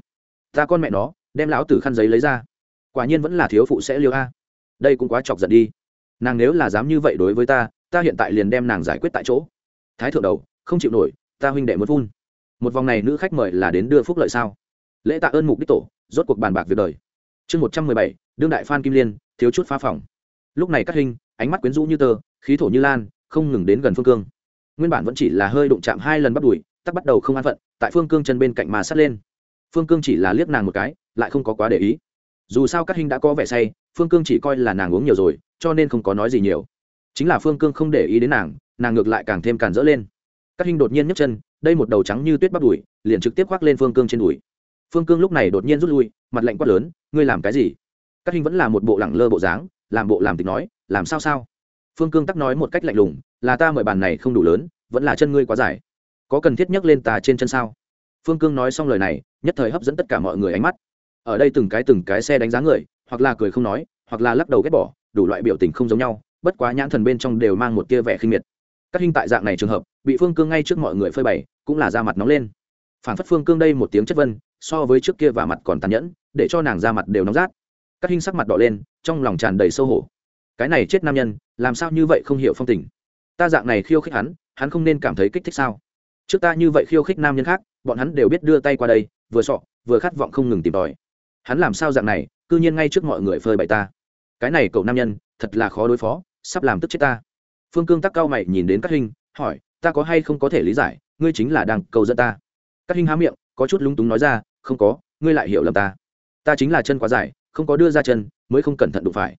Ta con mẹ nó, đem lão tử khăn giấy lấy ra. Quả nhiên vẫn là thiếu phụ sẽ liêu a. Đây cũng quá chọc giận đi. Nàng nếu là dám như vậy đối với ta ta hiện tại liền đem nàng giải quyết tại chỗ. Thái thượng đầu, không chịu nổi, ta huynh đệ muốn phun. Một vòng này nữ khách mời là đến đưa phúc lợi sao? Lễ tạ ơn mục đích tổ, rốt cuộc bàn bạc việc đời. Chương một trăm mười bảy, đương đại phan kim liên, thiếu chút phá phòng. Lúc này các hình, ánh mắt quyến rũ như tơ, khí thổ như lan, không ngừng đến gần phương cương. Nguyên bản vẫn chỉ là hơi đụng chạm hai lần bắt đùi tắc bắt đầu không an phận, tại phương cương chân bên cạnh mà sắt lên. Phương cương chỉ là liếc nàng một cái, lại không có quá để ý. Dù sao các hình đã có vẻ say, phương cương chỉ coi là nàng uống nhiều rồi, cho nên không có nói gì nhiều. Chính là phương cương không để ý đến nàng nàng ngược lại càng thêm càn rỡ lên. Các hình đột nhiên nhấc chân, đây một đầu trắng như tuyết bắt đùi, liền trực tiếp khoác lên phương cương trên đùi. Phương cương lúc này đột nhiên rút lui, mặt lạnh quát lớn, ngươi làm cái gì? Các hình vẫn là một bộ lẳng lơ bộ dáng, làm bộ làm tịch nói, làm sao sao? Phương cương tắc nói một cách lạnh lùng, là ta mời bàn này không đủ lớn, vẫn là chân ngươi quá dài có cần thiết nhấc lên tà trên chân sao? Phương cương nói xong lời này, nhất thời hấp dẫn tất cả mọi người ánh mắt. Ở đây từng cái từng cái xe đánh giá người, hoặc là cười không nói, hoặc là lắc đầu ghét bỏ, đủ loại biểu tình không giống nhau, bất quá nhãn thần bên trong đều mang một tia vẻ khinh miệt. Các hình tại dạng này trường hợp, bị phương cương ngay trước mọi người phơi bày, cũng là da mặt nóng lên. Phản phất phương cương đây một tiếng chất vân, so với trước kia và mặt còn tàn nhẫn, để cho nàng da mặt đều nóng rát. Các hình sắc mặt đỏ lên, trong lòng tràn đầy sâu hổ. Cái này chết nam nhân, làm sao như vậy không hiểu phong tình? Ta dạng này khiêu khích hắn hắn không nên cảm thấy kích thích sao? Trước ta như vậy khiêu khích nam nhân khác, bọn hắn đều biết đưa tay qua đây, vừa sọ, vừa khát vọng không ngừng tìm tòi. Hắn làm sao dạng này, cư nhiên ngay trước mọi người phơi bày ta. Cái này cậu nam nhân, thật là khó đối phó, sắp làm tức chết ta. Phương cương tắc cao mày nhìn đến các hình hỏi, ta có hay không có thể lý giải, ngươi chính là đang cầu dẫn ta? Các hình há miệng, có chút lúng túng nói ra, không có, ngươi lại hiểu lầm ta. Ta chính là chân quá dài, không có đưa ra chân, mới không cẩn thận đụng phải.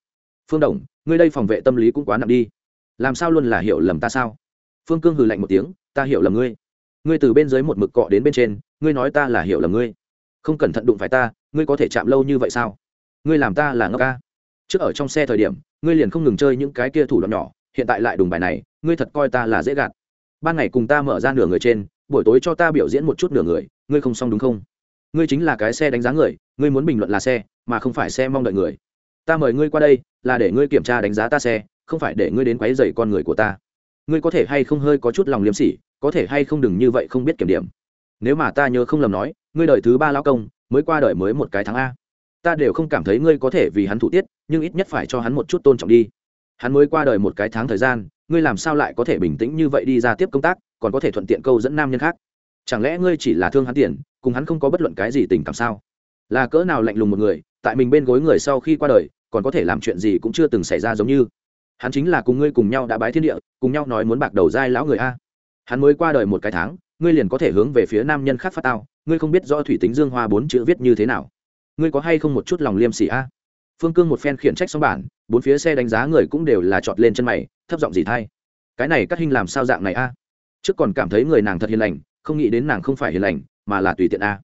Phương đồng, ngươi đây phòng vệ tâm lý cũng quá nặng đi. Làm sao luôn là hiểu lầm ta sao? Phương cương hừ lạnh một tiếng, ta hiểu lầm ngươi ngươi từ bên dưới một mực cọ đến bên trên, ngươi nói ta là hiểu là ngươi. Không cẩn thận đụng phải ta, ngươi có thể chạm lâu như vậy sao? Ngươi làm ta là ngốc ca. Trước ở trong xe thời điểm, ngươi liền không ngừng chơi những cái kia thủ đoạn nhỏ, hiện tại lại đùng bài này, ngươi thật coi ta là dễ gạt. Ban ngày cùng ta mở ra nửa người trên, buổi tối cho ta biểu diễn một chút nửa người, ngươi không xong đúng không? Ngươi chính là cái xe đánh giá người, ngươi muốn bình luận là xe, mà không phải xe mong đợi người. Ta mời ngươi qua đây, là để ngươi kiểm tra đánh giá ta xe, không phải để ngươi đến quấy dày con người của ta. Ngươi có thể hay không hơi có chút lòng liêm sỉ có thể hay không đừng như vậy không biết kiểm điểm. Nếu mà ta nhớ không lầm nói, ngươi đời thứ ba lao công, mới qua đời mới một cái tháng a. Ta đều không cảm thấy ngươi có thể vì hắn thủ tiết, nhưng ít nhất phải cho hắn một chút tôn trọng đi. Hắn mới qua đời một cái tháng thời gian, ngươi làm sao lại có thể bình tĩnh như vậy đi ra tiếp công tác, còn có thể thuận tiện câu dẫn nam nhân khác? Chẳng lẽ ngươi chỉ là thương hắn tiền, cùng hắn không có bất luận cái gì tình cảm sao? Là cỡ nào lạnh lùng một người, tại mình bên gối người sau khi qua đời, còn có thể làm chuyện gì cũng chưa từng xảy ra giống như. Hắn chính là cùng ngươi cùng nhau đã bái thiên địa, cùng nhau nói muốn bạc đầu dai lão người a hắn mới qua đời một cái tháng, ngươi liền có thể hướng về phía nam nhân khác phát tao, ngươi không biết do thủy tính dương hoa bốn chữ viết như thế nào. Ngươi có hay không một chút lòng liêm sỉ a? Phương cương một phen khiển trách xong bản, bốn phía xe đánh giá người cũng đều là chọt lên chân mày, thấp giọng gì thay cái này cắt hình làm sao dạng này a? Trước còn cảm thấy người nàng thật hiền lành, không nghĩ đến nàng không phải hiền lành, mà là tùy tiện a.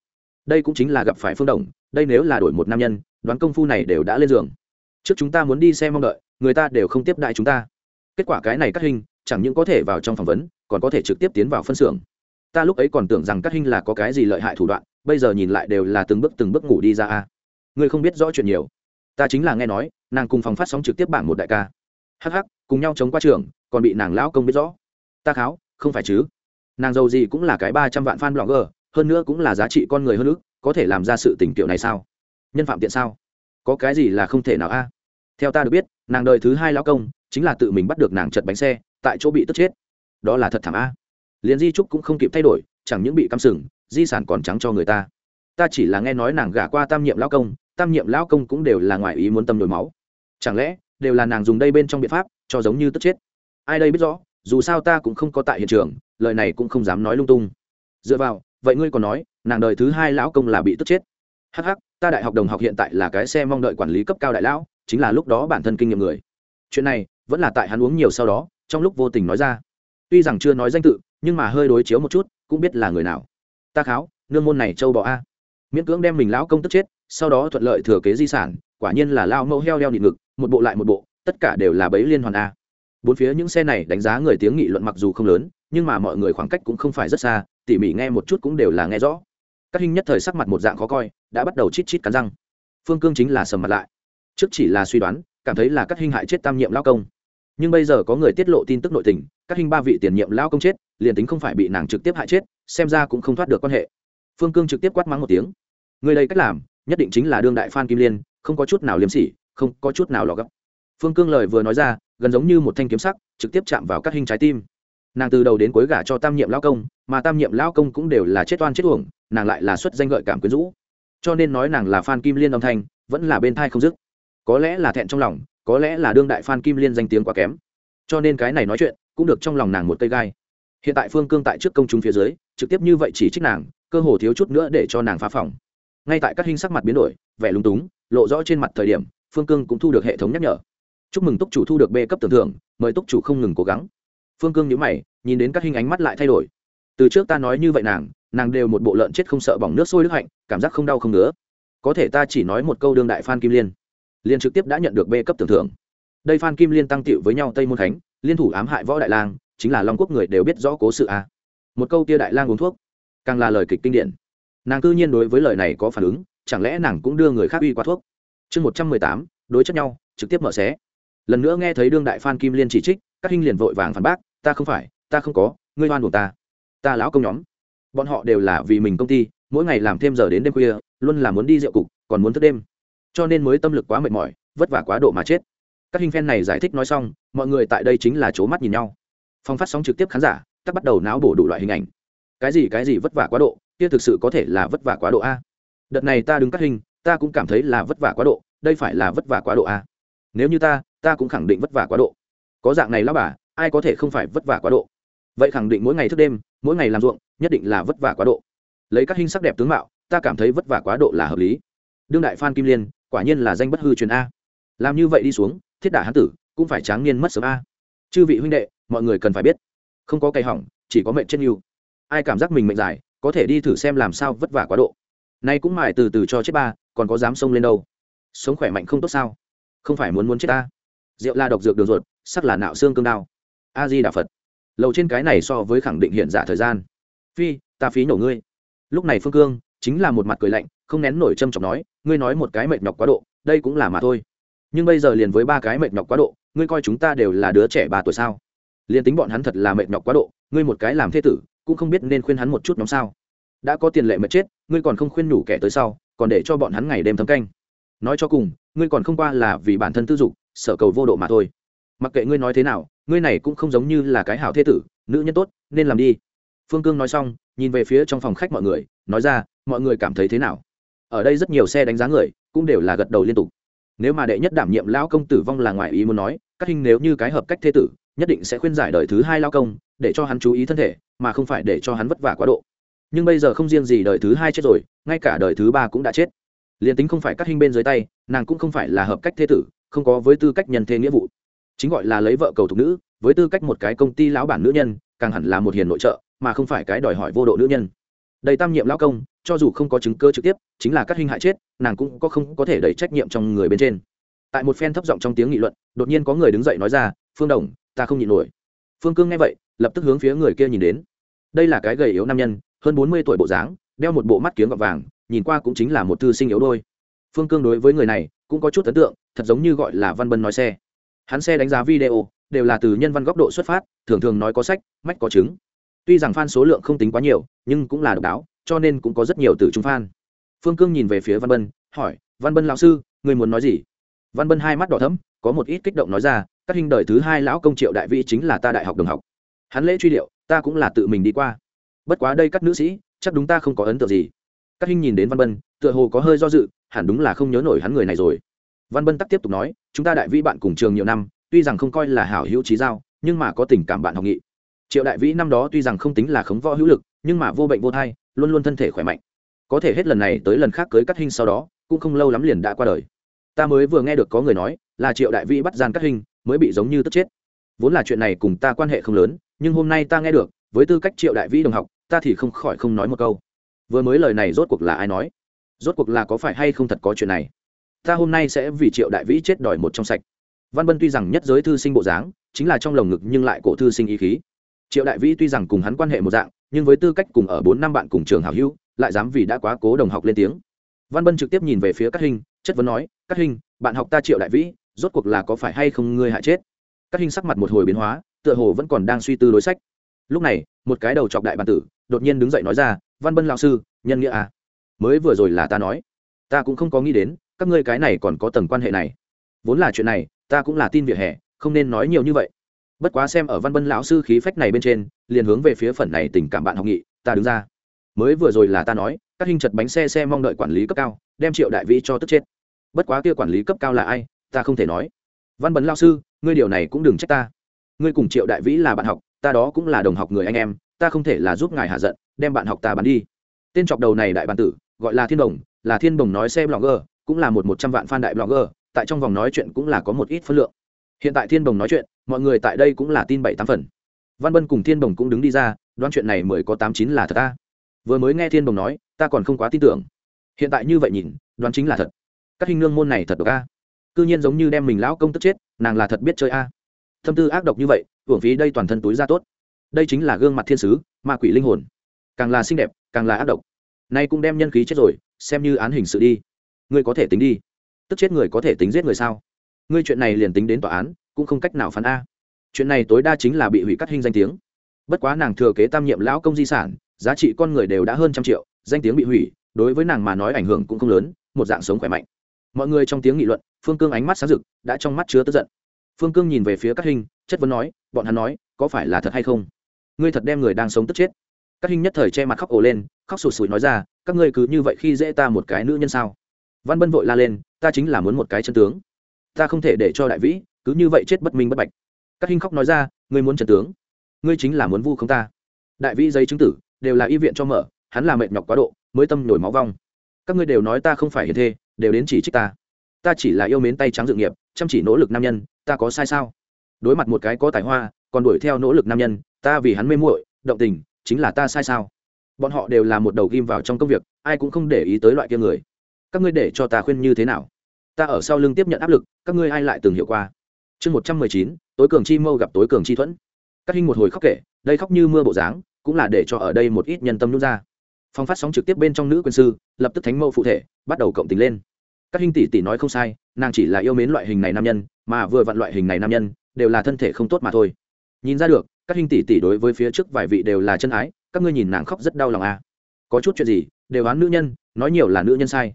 Đây cũng chính là gặp phải phương đồng, đây nếu là đổi một nam nhân, đoán công phu này đều đã lên giường. Trước chúng ta muốn đi xe mong đợi, người ta đều không tiếp đại chúng ta. Kết quả cái này cắt hình chẳng những có thể vào trong phỏng vấn còn có thể trực tiếp tiến vào phân xưởng. Ta lúc ấy còn tưởng rằng các hinh là có cái gì lợi hại thủ đoạn bây giờ nhìn lại đều là từng bước từng bước ngủ đi ra a. Ngươi không biết rõ chuyện nhiều. Ta chính là nghe nói nàng cùng phòng phát sóng trực tiếp bảng một đại ca. Hắc hắc, cùng nhau chống qua trường còn bị nàng lão công biết rõ. Ta kháo không phải chứ? Nàng giàu gì cũng là cái ba trăm vạn fan blogger hơn nữa cũng là giá trị con người hơn nữa, có thể làm ra sự tình kiểu này sao? Nhân phạm tiện sao? Có cái gì là không thể nào a? Theo ta được biết nàng đời thứ hai lão công chính là tự mình bắt được nàng chật bánh xe tại chỗ bị tức chết. Đó là thật thảm a. Liền di trúc cũng không kịp thay đổi, chẳng những bị căm sừng, di sản còn trắng cho người ta. Ta chỉ là nghe nói nàng gả qua tam nhiệm lão công, tam nhiệm lão công cũng đều là ngoài ý muốn tâm đổi máu. Chẳng lẽ, đều là nàng dùng đây bên trong biện pháp, cho giống như tức chết? Ai đây biết rõ, dù sao ta cũng không có tại hiện trường, lời này cũng không dám nói lung tung. Dựa vào, vậy ngươi còn nói, nàng đời thứ hai lão công là bị tức chết? Hh ta đại học đồng học hiện tại là cái xe mong đợi quản lý cấp cao đại lão, chính là lúc đó bản thân kinh nghiệm người. Chuyện này, vẫn là tại hắn uống nhiều sau đó trong lúc vô tình nói ra. Tuy rằng chưa nói danh tự, nhưng mà hơi đối chiếu một chút, cũng biết là người nào. Ta kháo, nương môn này châu bò a. Miễn cưỡng đem mình lão công tức chết, sau đó thuận lợi thừa kế di sản, quả nhiên là lao mẫu heo leo nhịn ngực, một bộ lại một bộ, tất cả đều là bấy liên hoàn a. Bốn phía những xe này đánh giá người tiếng nghị luận mặc dù không lớn, nhưng mà mọi người khoảng cách cũng không phải rất xa, tỉ mỉ nghe một chút cũng đều là nghe rõ. Các hình nhất thời sắc mặt một dạng khó coi, đã bắt đầu chít chít cắn răng. Phương cương chính là sầm mặt lại. Trước chỉ là suy đoán, cảm thấy là các hình hại chết tam nhiệm lao công nhưng bây giờ có người tiết lộ tin tức nội tình, các hình ba vị tiền nhiệm lao công chết, liền tính không phải bị nàng trực tiếp hại chết, xem ra cũng không thoát được quan hệ. Phương cương trực tiếp quát mắng một tiếng. Người đây cách làm, nhất định chính là đương đại phan kim liên, không có chút nào liêm sỉ, không có chút nào lò gấp. Phương cương lời vừa nói ra, gần giống như một thanh kiếm sắc, trực tiếp chạm vào các hình trái tim. Nàng từ đầu đến cuối gả cho tam nhiệm lao công, mà tam nhiệm lao công cũng đều là chết oan chết uổng, nàng lại là xuất danh gợi cảm quyến rũ. Cho nên nói nàng là phan kim liên âm thanh, vẫn là bên thai không dứt. Có lẽ là thẹn trong lòng có lẽ là đương đại phan kim liên danh tiếng quá kém. Cho nên cái này nói chuyện cũng được trong lòng nàng một cây gai. Hiện tại phương cương tại trước công chúng phía dưới, trực tiếp như vậy chỉ trích nàng, cơ hồ thiếu chút nữa để cho nàng phá phòng. Ngay tại các hình sắc mặt biến đổi, vẻ lung túng, lộ rõ trên mặt thời điểm, phương cương cũng thu được hệ thống nhắc nhở. Chúc mừng túc chủ thu được b cấp tưởng thưởng, mời túc chủ không ngừng cố gắng. Phương cương nhớ mày, nhìn đến các hình ánh mắt lại thay đổi. Từ trước ta nói như vậy nàng nàng đều một bộ lợn chết không sợ bỏng nước sôi nước hạnh, cảm giác không đau không nữa có thể ta chỉ nói một câu đương đại phan kim liên liên trực tiếp đã nhận được b cấp tưởng thưởng. Đây phan kim liên tăng tiệu với nhau tây môn khánh liên thủ ám hại võ đại lang, chính là long quốc người đều biết rõ cố sự a. Một câu tia đại lang uống thuốc, càng là lời kịch kinh điển. Nàng cư nhiên đối với lời này có phản ứng, chẳng lẽ nàng cũng đưa người khác uy qua thuốc? Chương một trăm mười tám, đối chất nhau, trực tiếp mở xé. Lần nữa nghe thấy đương đại phan kim liên chỉ trích, các huynh liền vội vàng phản bác, ta không phải, ta không có, ngươi oan buộc ta. Ta lão công nhóm. Bọn họ đều là vì mình công ty, mỗi ngày làm thêm giờ đến đêm khuya, luôn là muốn đi rượu cục, còn muốn thức đêm cho nên mới tâm lực quá mệt mỏi, vất vả quá độ mà chết. Các hình phen này giải thích nói xong, mọi người tại đây chính là c mắt nhìn nhau. Phong phát sóng trực tiếp khán giả, tắc bắt đầu não bổ đủ loại hình ảnh. Cái gì cái gì vất vả quá độ, kia thực sự có thể là vất vả quá độ a? Đợt này ta đứng cắt hình, ta cũng cảm thấy là vất vả quá độ, đây phải là vất vả quá độ a? Nếu như ta ta cũng khẳng định vất vả quá độ. Có dạng này lao bà, ai có thể không phải vất vả quá độ? Vậy khẳng định mỗi ngày thức đêm, mỗi ngày làm ruộng, nhất định là vất vả quá độ. Lấy các hình sắc đẹp tướng mạo, ta cảm thấy vất vả quá độ là hợp lý. Đương đại phan kim liên quả nhiên là danh bất hư truyền a. Làm như vậy đi xuống, thiết đả hán tử cũng phải tráng niên mất sớm a. Chư vị huynh đệ, mọi người cần phải biết, không có cây hỏng, chỉ có mệnh chết nhiều. Ai cảm giác mình mệnh dài, có thể đi thử xem làm sao vất vả quá độ. Nay cũng mải từ từ cho chết ba, còn có dám xông lên đâu? Sống khỏe mạnh không tốt sao? Không phải muốn muốn chết ta? Rượu la độc dược đường ruột, sắc là nạo xương cương đao. A di đà phật. Lầu trên cái này so với khẳng định hiện giả thời gian. Phi, ta phí nổ ngươi. Lúc này phương cương chính là một mặt cười lạnh không nén nổi châm chọc nói, ngươi nói một cái mệt nhọc quá độ, đây cũng là mà thôi. Nhưng bây giờ liền với ba cái mệt nhọc quá độ, ngươi coi chúng ta đều là đứa trẻ ba tuổi sao? Liền tính bọn hắn thật là mệt nhọc quá độ, ngươi một cái làm thế tử, cũng không biết nên khuyên hắn một chút nhóm sao? Đã có tiền lệ mệt chết, ngươi còn không khuyên nhủ kẻ tới sau, còn để cho bọn hắn ngày đêm thấm canh. Nói cho cùng, ngươi còn không qua là vì bản thân tư dục, sở cầu vô độ mà thôi. Mặc kệ ngươi nói thế nào, ngươi này cũng không giống như là cái hảo thế tử, nữ nhân tốt, nên làm đi. Phương cương nói xong, nhìn về phía trong phòng khách mọi người, nói ra, mọi người cảm thấy thế nào? Ở đây rất nhiều xe đánh giá người, cũng đều là gật đầu liên tục. Nếu mà đệ nhất đảm nhiệm lão công tử vong là ngoài ý muốn nói, các hình nếu như cái hợp cách thế tử, nhất định sẽ khuyên giải đời thứ hai lao công, để cho hắn chú ý thân thể, mà không phải để cho hắn vất vả quá độ. Nhưng bây giờ không riêng gì đời thứ hai chết rồi, ngay cả đời thứ ba cũng đã chết. Liền tính không phải các hình bên dưới tay, nàng cũng không phải là hợp cách thế tử, không có với tư cách nhân thế nghĩa vụ. Chính gọi là lấy vợ cầu thục nữ, với tư cách một cái công ty lão bản nữ nhân, càng hẳn là một hiền nội trợ, mà không phải cái đòi hỏi vô độ nữ nhân đầy tam nhiệm lão công, cho dù không có chứng cơ trực tiếp, chính là cắt hình hại chết, nàng cũng có không có thể đẩy trách nhiệm trong người bên trên. Tại một phen thấp giọng trong tiếng nghị luận, đột nhiên có người đứng dậy nói ra, phương đồng, ta không nhịn nổi. Phương cương nghe vậy, lập tức hướng phía người kia nhìn đến. Đây là cái gầy yếu nam nhân, hơn bốn mươi tuổi bộ dáng, đeo một bộ mắt kiếm gọt vàng, nhìn qua cũng chính là một thư sinh yếu đôi phương cương đối với người này cũng có chút ấn tượng, thật giống như gọi là văn bân nói xe. Hắn xe đánh giá video, đều là từ nhân văn góc độ xuất phát, thường thường nói có sách, mách có chứng tuy rằng fan số lượng không tính quá nhiều, nhưng cũng là độc đáo, cho nên cũng có rất nhiều từ chúng fan. Phương cương nhìn về phía văn bân, hỏi, văn bân lão sư người muốn nói gì? Văn bân hai mắt đỏ thấm có một ít kích động nói ra, các hình đời thứ hai lão công triệu đại vĩ chính là ta đại học đồng học. Hắn lễ truy điệu, ta cũng là tự mình đi qua. Bất quá đây các nữ sĩ, chắc đúng ta không có ấn tượng gì. Các hình nhìn đến văn bân, tựa hồ có hơi do dự, hẳn đúng là không nhớ nổi hắn người này rồi. Văn bân tắc tiếp tục nói, chúng ta đại vĩ bạn cùng trường nhiều năm, tuy rằng không coi là hảo hữu trí giao, nhưng mà có tình cảm bạn học nghị triệu đại vĩ năm đó tuy rằng không tính là khống võ hữu lực, nhưng mà vô bệnh vô thai, luôn luôn thân thể khỏe mạnh. Có thể hết lần này tới lần khác cưới cắt hình sau đó, cũng không lâu lắm liền đã qua đời. Ta mới vừa nghe được có người nói là triệu đại vĩ bắt gian cắt hình mới bị giống như tức chết. Vốn là chuyện này cùng ta quan hệ không lớn, nhưng hôm nay ta nghe được, với tư cách triệu đại vĩ đồng học, ta thì không khỏi không nói một câu. Vừa mới lời này rốt cuộc là ai nói? Rốt cuộc là có phải hay không thật có chuyện này? Ta hôm nay sẽ vì triệu đại vĩ chết đòi một trong sạch. Văn bân tuy rằng nhất giới thư sinh bộ dáng, chính là trong lồng ngực nhưng lại cổ thư sinh ý khí triệu đại vĩ tuy rằng cùng hắn quan hệ một dạng, nhưng với tư cách cùng ở bốn năm bạn cùng trường hảo hữu, lại dám vì đã quá cố đồng học lên tiếng. Văn bân trực tiếp nhìn về phía các hình, chất vấn nói các hình, bạn học ta triệu đại vĩ, rốt cuộc là có phải hay không ngươi hại chết? Các hình sắc mặt một hồi biến hóa, tựa hồ vẫn còn đang suy tư đối sách. Lúc này, một cái đầu chọc đại bàn tử, đột nhiên đứng dậy nói ra, văn bân lão sư, nhân nghĩa à? Mới vừa rồi là ta nói. Ta cũng không có nghĩ đến, các ngươi cái này còn có tầng quan hệ này. Vốn là chuyện này, ta cũng là tin vỉa hè, không nên nói nhiều như vậy bất quá xem ở văn bân lão sư khí phách này bên trên, liền hướng về phía phần này tình cảm bạn học nghị, ta đứng ra. Mới vừa rồi là ta nói, các hình chật bánh xe xe mong đợi quản lý cấp cao, đem triệu đại vĩ cho tức chết. Bất quá kia quản lý cấp cao là ai, ta không thể nói. Văn bấn lao sư, ngươi điều này cũng đừng trách ta. Ngươi cùng triệu đại vĩ là bạn học, ta đó cũng là đồng học người anh em, ta không thể là giúp ngài hạ giận, đem bạn học ta bắn đi. Tên chọc đầu này đại bản tử, gọi là thiên đồng, là thiên đồng nói xe blogger, cũng là một một trăm vạn fan đại blogger, tại trong vòng nói chuyện cũng là có một ít phân lượng. Hiện tại thiên đồng nói chuyện mọi người tại đây cũng là tin bảy tám phần. Văn bân cùng thiên đồng cũng đứng đi ra, đoán chuyện này mới có tám chín là thật ta vừa mới nghe thiên đồng nói, ta còn không quá tin tưởng. Hiện tại như vậy nhìn, đoán chính là thật. Các hình nương môn này thật độc a. Cư nhiên giống như đem mình lão công tức chết, nàng là thật biết chơi a. Thâm tư ác độc như vậy, hưởng phí đây toàn thân túi ra tốt. Đây chính là gương mặt thiên sứ, ma quỷ linh hồn. Càng là xinh đẹp, càng là ác độc. Nay cũng đem nhân khí chết rồi, xem như án hình sự đi. Ngươi có thể tính đi. Tức chết người có thể tính giết người sao? Ngươi chuyện này liền tính đến tòa án cũng không cách nào phán a. Chuyện này tối đa chính là bị hủy cắt hình danh tiếng. Bất quá nàng thừa kế tam nhiệm lão công di sản, giá trị con người đều đã hơn trăm triệu, danh tiếng bị hủy, đối với nàng mà nói ảnh hưởng cũng không lớn, một dạng sống khỏe mạnh. Mọi người trong tiếng nghị luận, phương cương ánh mắt sáng rực, đã trong mắt chứa tức giận. Phương cương nhìn về phía các hình, chất vấn nói, bọn hắn nói, có phải là thật hay không? Ngươi thật đem người đang sống tức chết. Các hình nhất thời che mặt khóc ổ lên, khóc sụt sùi nói ra, các ngươi cứ như vậy khi dễ ta một cái nữ nhân sao? Văn bân vội la lên, ta chính là muốn một cái chân tướng. Ta không thể để cho đại vĩ cứ như vậy chết bất minh bất bạch. Các hình khóc nói ra, ngươi muốn trần tướng, ngươi chính là muốn vu không ta. Đại vĩ giấy chứng tử, đều là y viện cho mở, hắn là mệt nhọc quá độ, mới tâm nổi máu vong. Các ngươi đều nói ta không phải hiền thê, đều đến chỉ trích ta. Ta chỉ là yêu mến tay trắng dự nghiệp, chăm chỉ nỗ lực nam nhân, ta có sai sao? Đối mặt một cái có tài hoa, còn đuổi theo nỗ lực nam nhân, ta vì hắn mê muội, động tình, chính là ta sai sao? Bọn họ đều là một đầu ghim vào trong công việc, ai cũng không để ý tới loại kia người. Các ngươi để cho ta khuyên như thế nào? Ta ở sau lưng tiếp nhận áp lực, các ngươi ai lại từng hiểu qua? Chương một trăm mười chín, tối cường chi mâu gặp tối cường chi thuẫn. Các hình một hồi khóc kể, đây khóc như mưa bộ dáng, cũng là để cho ở đây một ít nhân tâm nút ra. Phong phát sóng trực tiếp bên trong nữ quân sư, lập tức thánh mâu phụ thể, bắt đầu cộng tình lên. Các hình tỷ tỷ nói không sai, nàng chỉ là yêu mến loại hình này nam nhân, mà vừa vặn loại hình này nam nhân, đều là thân thể không tốt mà thôi. Nhìn ra được, các hình tỷ tỷ đối với phía trước vài vị đều là chân ái, các ngươi nhìn nàng khóc rất đau lòng à. có chút chuyện gì, đều oán nữ nhân, nói nhiều là nữ nhân sai.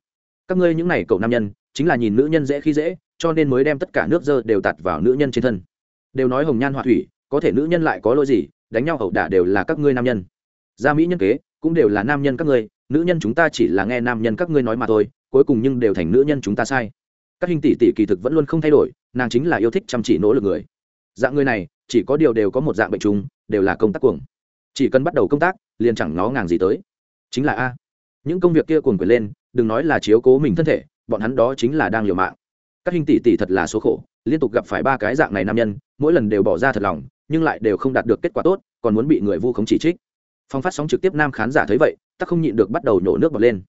Các ngươi những này cậu nam nhân, chính là nhìn nữ nhân dễ khi dễ cho nên mới đem tất cả nước dơ đều tạt vào nữ nhân trên thân. Đều nói hồng nhan họa thủy có thể nữ nhân lại có lỗi gì đánh nhau hậu đả đều là các ngươi nam nhân. Gia mỹ nhân kế cũng đều là nam nhân các ngươi nữ nhân chúng ta chỉ là nghe nam nhân các ngươi nói mà thôi cuối cùng nhưng đều thành nữ nhân chúng ta sai. Các hình tỷ tỷ kỳ thực vẫn luôn không thay đổi nàng chính là yêu thích chăm chỉ nỗ lực người. Dạng người này chỉ có điều đều có một dạng bệnh chung, đều là công tác cuồng. Chỉ cần bắt đầu công tác liền chẳng nó ngàng gì tới. Chính là a. Những công việc kia cuồng quyền lên đừng nói là chiếu cố mình thân thể bọn hắn đó chính là đang liều mạng các hình tỷ tỷ thật là số khổ, liên tục gặp phải ba cái dạng này nam nhân, mỗi lần đều bỏ ra thật lòng, nhưng lại đều không đạt được kết quả tốt, còn muốn bị người vu khống chỉ trích. Phong phát sóng trực tiếp nam khán giả thấy vậy ta không nhịn được bắt đầu nhổ nước bọt lên.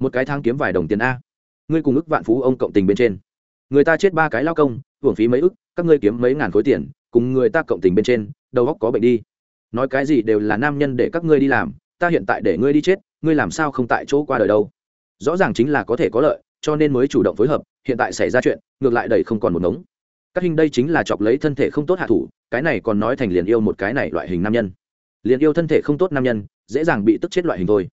Một cái thang kiếm vài đồng tiền a. Ngươi cùng ức vạn phú ông cộng tình bên trên. Người ta chết ba cái lao công, hưởng phí mấy ức, các ngươi kiếm mấy ngàn khối tiền, cùng người ta cộng tình bên trên, đầu óc có bệnh đi. Nói cái gì đều là nam nhân để các ngươi đi làm, ta hiện tại để ngươi đi chết, ngươi làm sao không tại chỗ qua đời đâu? Rõ ràng chính là có thể có lợi cho nên mới chủ động phối hợp, hiện tại xảy ra chuyện, ngược lại đầy không còn một ngống. Các hình đây chính là chọc lấy thân thể không tốt hạ thủ, cái này còn nói thành liền yêu một cái này loại hình nam nhân. Liền yêu thân thể không tốt nam nhân, dễ dàng bị tức chết loại hình thôi.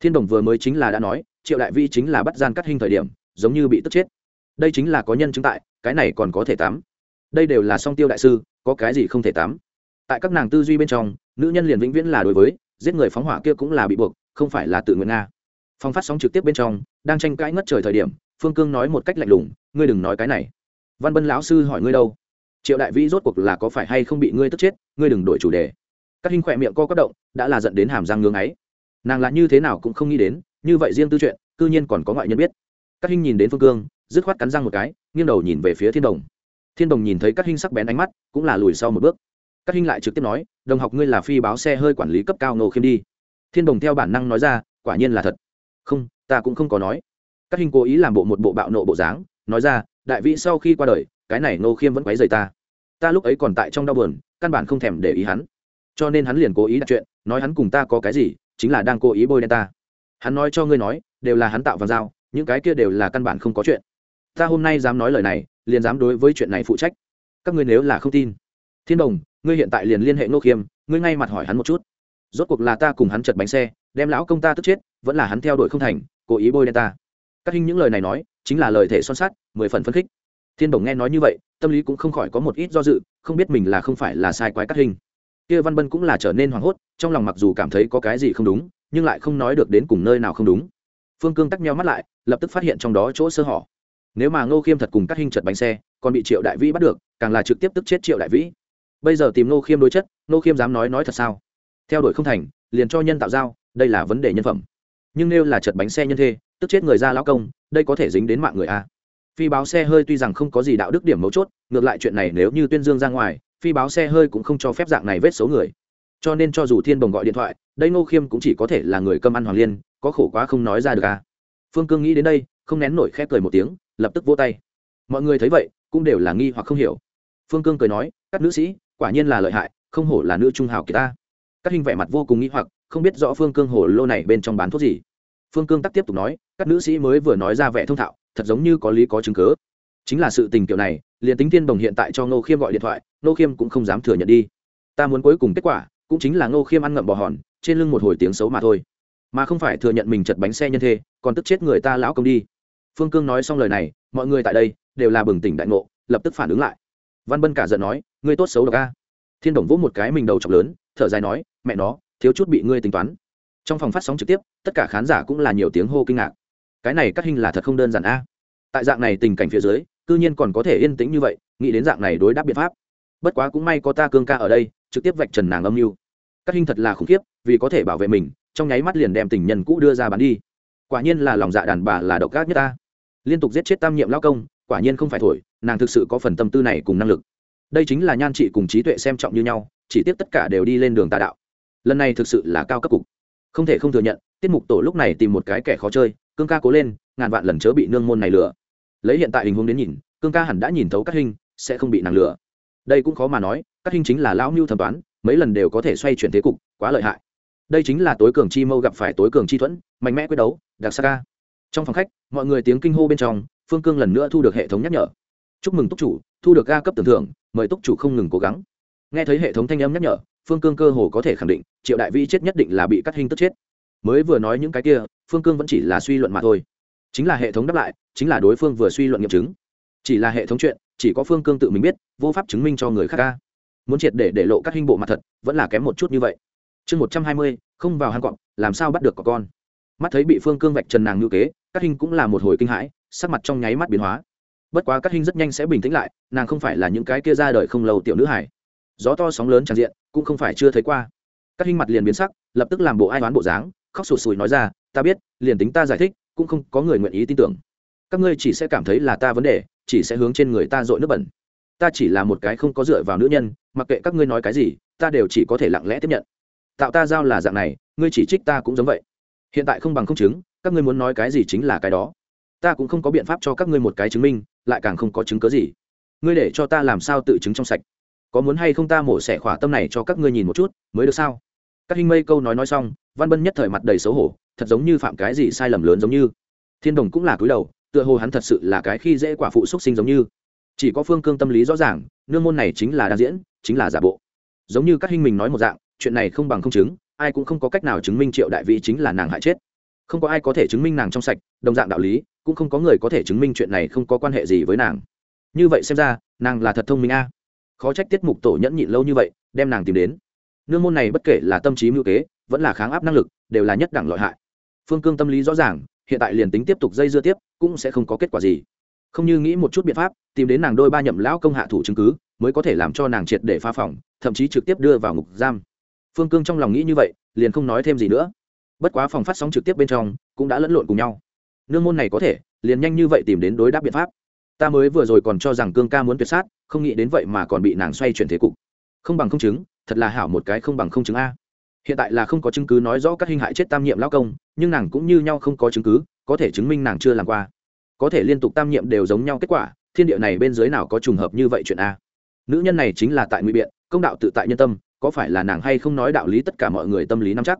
Thiên đồng vừa mới chính là đã nói, triệu đại vi chính là bắt gian cắt hình thời điểm, giống như bị tức chết. Đây chính là có nhân chứng tại, cái này còn có thể tắm đây đều là song tiêu đại sư, có cái gì không thể tắm tại các nàng tư duy bên trong, nữ nhân liền vĩnh viễn là đối với, giết người phóng hỏa kia cũng là bị buộc, không phải là tự nguyện nga. Phong phát sóng trực tiếp bên trong đang tranh cãi ngất trời thời điểm, phương cương nói một cách lạnh lùng, ngươi đừng nói cái này. Văn bân lão sư hỏi ngươi đâu? Triệu đại vĩ rốt cuộc là có phải hay không bị ngươi tức chết, ngươi đừng đổi chủ đề. Các hình khỏe miệng co quất động, đã là dẫn đến hàm răng ngưng ấy nàng là như thế nào cũng không nghĩ đến, như vậy riêng tư chuyện, cư nhiên còn có ngoại nhân biết. Các hình nhìn đến phương cương, dứt khoát cắn răng một cái, nghiêng đầu nhìn về phía thiên đồng. Thiên đồng nhìn thấy các hình sắc bén ánh mắt, cũng là lùi sau một bước. Các hình lại trực tiếp nói, đồng học ngươi là phi báo xe hơi quản lý cấp cao nổ khiêm đi. Thiên đồng theo bản năng nói ra, quả nhiên là thật. Không ta cũng không có nói. Các hình cố ý làm bộ một bộ bạo nộ bộ dáng, nói ra, đại vĩ sau khi qua đời, cái này nô khiêm vẫn quấy rầy ta. Ta lúc ấy còn tại trong đau buồn, căn bản không thèm để ý hắn. Cho nên hắn liền cố ý đặt chuyện, nói hắn cùng ta có cái gì, chính là đang cố ý bôi đen ta. Hắn nói cho ngươi nói, đều là hắn tạo vào dao, những cái kia đều là căn bản không có chuyện. Ta hôm nay dám nói lời này, liền dám đối với chuyện này phụ trách. Các ngươi nếu là không tin, thiên đồng, ngươi hiện tại liền liên hệ ngô khiêm, ngươi ngay mặt hỏi hắn một chút. Rốt cuộc là ta cùng hắn chật bánh xe, đem lão công ta tức chết, vẫn là hắn theo đuổi không thành cố ý bôi đen ta. Các hình những lời này nói, chính là lời thể son sắt, mười phần phân khích. Thiên đồng nghe nói như vậy, tâm lý cũng không khỏi có một ít do dự, không biết mình là không phải là sai quái các hình kia văn bân cũng là trở nên hoảng hốt, trong lòng mặc dù cảm thấy có cái gì không đúng, nhưng lại không nói được đến cùng nơi nào không đúng. Phương cương tắc nhau mắt lại, lập tức phát hiện trong đó chỗ sơ hở. Nếu mà ngô khiêm thật cùng các hình chật bánh xe, còn bị triệu đại vĩ bắt được, càng là trực tiếp tức chết triệu đại vĩ. Bây giờ tìm ngô khiêm đối chất, ngô khiêm dám nói nói thật sao? Theo đuổi không thành, liền cho nhân tạo giao, đây là vấn đề nhân phẩm nhưng nếu là chật bánh xe nhân thê, tức chết người ra lão công, đây có thể dính đến mạng người a. Phi báo xe hơi tuy rằng không có gì đạo đức điểm mấu chốt, ngược lại chuyện này nếu như tuyên dương ra ngoài, phi báo xe hơi cũng không cho phép dạng này vết xấu người. Cho nên cho dù thiên bồng gọi điện thoại, đây ngô khiêm cũng chỉ có thể là người cơm ăn hoàng liên, có khổ quá không nói ra được à phương cương nghĩ đến đây, không nén nổi khép cười một tiếng, lập tức vỗ tay. Mọi người thấy vậy, cũng đều là nghi hoặc không hiểu. Phương cương cười nói, các nữ sĩ, quả nhiên là lợi hại, không hổ là nữ trung hào kỳ ta các hình vẻ mặt vô cùng nghĩ hoặc, không biết rõ phương cương hồ lô này bên trong bán thuốc gì. Phương cương tắc tiếp tục nói, các nữ sĩ mới vừa nói ra vẻ thông thạo, thật giống như có lý có chứng cớ. Chính là sự tình kiểu này, liền tính thiên đồng hiện tại cho ngô khiêm gọi điện thoại, ngô khiêm cũng không dám thừa nhận đi. Ta muốn cuối cùng kết quả, cũng chính là ngô khiêm ăn ngậm bò hòn, trên lưng một hồi tiếng xấu mà thôi. Mà không phải thừa nhận mình chật bánh xe nhân thê, còn tức chết người ta lão công đi. Phương cương nói xong lời này, mọi người tại đây đều là bừng tỉnh đại ngộ, lập tức phản ứng lại. Văn bân cả giận nói, ngươi tốt xấu độc a. Thiên đồng vỗ một cái mình đầu chọc lớn thở dài nói, mẹ nó, thiếu chút bị ngươi tính toán. Trong phòng phát sóng trực tiếp, tất cả khán giả cũng là nhiều tiếng hô kinh ngạc. Cái này cắt hình là thật không đơn giản a. Tại dạng này tình cảnh phía dưới, cư nhiên còn có thể yên tĩnh như vậy, nghĩ đến dạng này đối đáp biện pháp. Bất quá cũng may có ta cương ca ở đây, trực tiếp vạch trần nàng âm mưu. Các hình thật là khủng khiếp, vì có thể bảo vệ mình, trong nháy mắt liền đem tình nhân cũ đưa ra bán đi. Quả nhiên là lòng dạ đàn bà là độc ác nhất ta. Liên tục giết chết tam nhiệm lao công, quả nhiên không phải thổi, nàng thực sự có phần tâm tư này cùng năng lực đây chính là nhan trị cùng trí tuệ xem trọng như nhau, chỉ tiếc tất cả đều đi lên đường tà đạo. Lần này thực sự là cao cấp cục. Không thể không thừa nhận, tiết mục tổ lúc này tìm một cái kẻ khó chơi, cương ca cố lên, ngàn vạn lần chớ bị nương môn này lừa. Lấy hiện tại hình huống đến nhìn, cương ca hẳn đã nhìn thấu các hình sẽ không bị nàng lừa. Đây cũng khó mà nói các hình chính là lão mưu thẩm toán, mấy lần đều có thể xoay chuyển thế cục, quá lợi hại. Đây chính là tối cường chi mâu gặp phải tối cường chi thuẫn, mạnh mẽ quyết đấu, đặc sa ca. Trong phòng khách, mọi người tiếng kinh hô bên trong, phương cương lần nữa thu được hệ thống nhắc nhở. Chúc mừng túc chủ, thu được ga cấp tưởng thưởng mời túc chủ không ngừng cố gắng. Nghe thấy hệ thống thanh âm nhắc nhở, phương cương cơ hồ có thể khẳng định, triệu đại vĩ chết nhất định là bị cắt hình tức chết. Mới vừa nói những cái kia, phương cương vẫn chỉ là suy luận mà thôi. Chính là hệ thống đáp lại, chính là đối phương vừa suy luận nghiệm chứng. Chỉ là hệ thống chuyện, chỉ có phương cương tự mình biết, vô pháp chứng minh cho người khác ca muốn triệt để để lộ các hình bộ mặt thật, vẫn là kém một chút như vậy. Chương một trăm hai mươi, không vào hang cọp, làm sao bắt được có con? Mắt thấy bị phương cương vạch trần nàng ngữ kế các hình cũng là một hồi kinh hãi, sắc mặt trong nháy mắt biến hóa bất quá các hình rất nhanh sẽ bình tĩnh lại, nàng không phải là những cái kia ra đời không lâu tiểu nữ hải gió to sóng lớn tràn diện, cũng không phải chưa thấy qua. Các hình mặt liền biến sắc, lập tức làm bộ ai đoán bộ dáng, khóc sụt sùi nói ra, ta biết, liền tính ta giải thích, cũng không có người nguyện ý tin tưởng. Các ngươi chỉ sẽ cảm thấy là ta vấn đề, chỉ sẽ hướng trên người ta dội nước bẩn. Ta chỉ là một cái không có dựa vào nữ nhân, mặc kệ các ngươi nói cái gì, ta đều chỉ có thể lặng lẽ tiếp nhận. Tạo ta giao là dạng này, ngươi chỉ trích ta cũng giống vậy. Hiện tại không bằng không chứng, các ngươi muốn nói cái gì chính là cái đó. Ta cũng không có biện pháp cho các ngươi một cái chứng minh lại càng không có chứng cớ gì. Ngươi để cho ta làm sao tự chứng trong sạch? Có muốn hay không ta mổ xẻ khỏa tâm này cho các ngươi nhìn một chút, mới được sao? Các hình mây câu nói nói xong, văn bân nhất thời mặt đầy xấu hổ, thật giống như phạm cái gì sai lầm lớn giống như. Thiên đồng cũng là cúi đầu, tựa hồ hắn thật sự là cái khi dễ quả phụ xuất sinh giống như. Chỉ có phương cương tâm lý rõ ràng, nương môn này chính là đa diễn, chính là giả bộ. Giống như các hình mình nói một dạng, chuyện này không bằng không chứng, ai cũng không có cách nào chứng minh triệu đại vị chính là nàng hại chết. Không có ai có thể chứng minh nàng trong sạch, đồng dạng đạo lý cũng không có người có thể chứng minh chuyện này không có quan hệ gì với nàng. Như vậy xem ra, nàng là thật thông minh a. Khó trách tiết mục tổ nhẫn nhịn lâu như vậy, đem nàng tìm đến. Nương môn này bất kể là tâm trí mưu kế, vẫn là kháng áp năng lực, đều là nhất đẳng lợi hại. Phương cương tâm lý rõ ràng, hiện tại liền tính tiếp tục dây dưa tiếp, cũng sẽ không có kết quả gì. Không như nghĩ một chút biện pháp, tìm đến nàng đôi ba nhậm lão công hạ thủ chứng cứ, mới có thể làm cho nàng triệt để phá phòng thậm chí trực tiếp đưa vào ngục giam. Phương cương trong lòng nghĩ như vậy, liền không nói thêm gì nữa. Bất quá phòng phát sóng trực tiếp bên trong, cũng đã lẫn lộn cùng nhau nương môn này có thể, liền nhanh như vậy tìm đến đối đáp biện pháp. Ta mới vừa rồi còn cho rằng cương ca muốn tuyệt sát, không nghĩ đến vậy mà còn bị nàng xoay chuyển thế cục. Không bằng không chứng, thật là hảo một cái không bằng không chứng a. Hiện tại là không có chứng cứ nói rõ các hình hại chết tam nhiệm lao công, nhưng nàng cũng như nhau không có chứng cứ, có thể chứng minh nàng chưa làm qua. Có thể liên tục tam nhiệm đều giống nhau kết quả, thiên địa này bên dưới nào có trùng hợp như vậy chuyện a? Nữ nhân này chính là tại ngụy biện, công đạo tự tại nhân tâm, có phải là nàng hay không nói đạo lý tất cả mọi người tâm lý nắm chắc?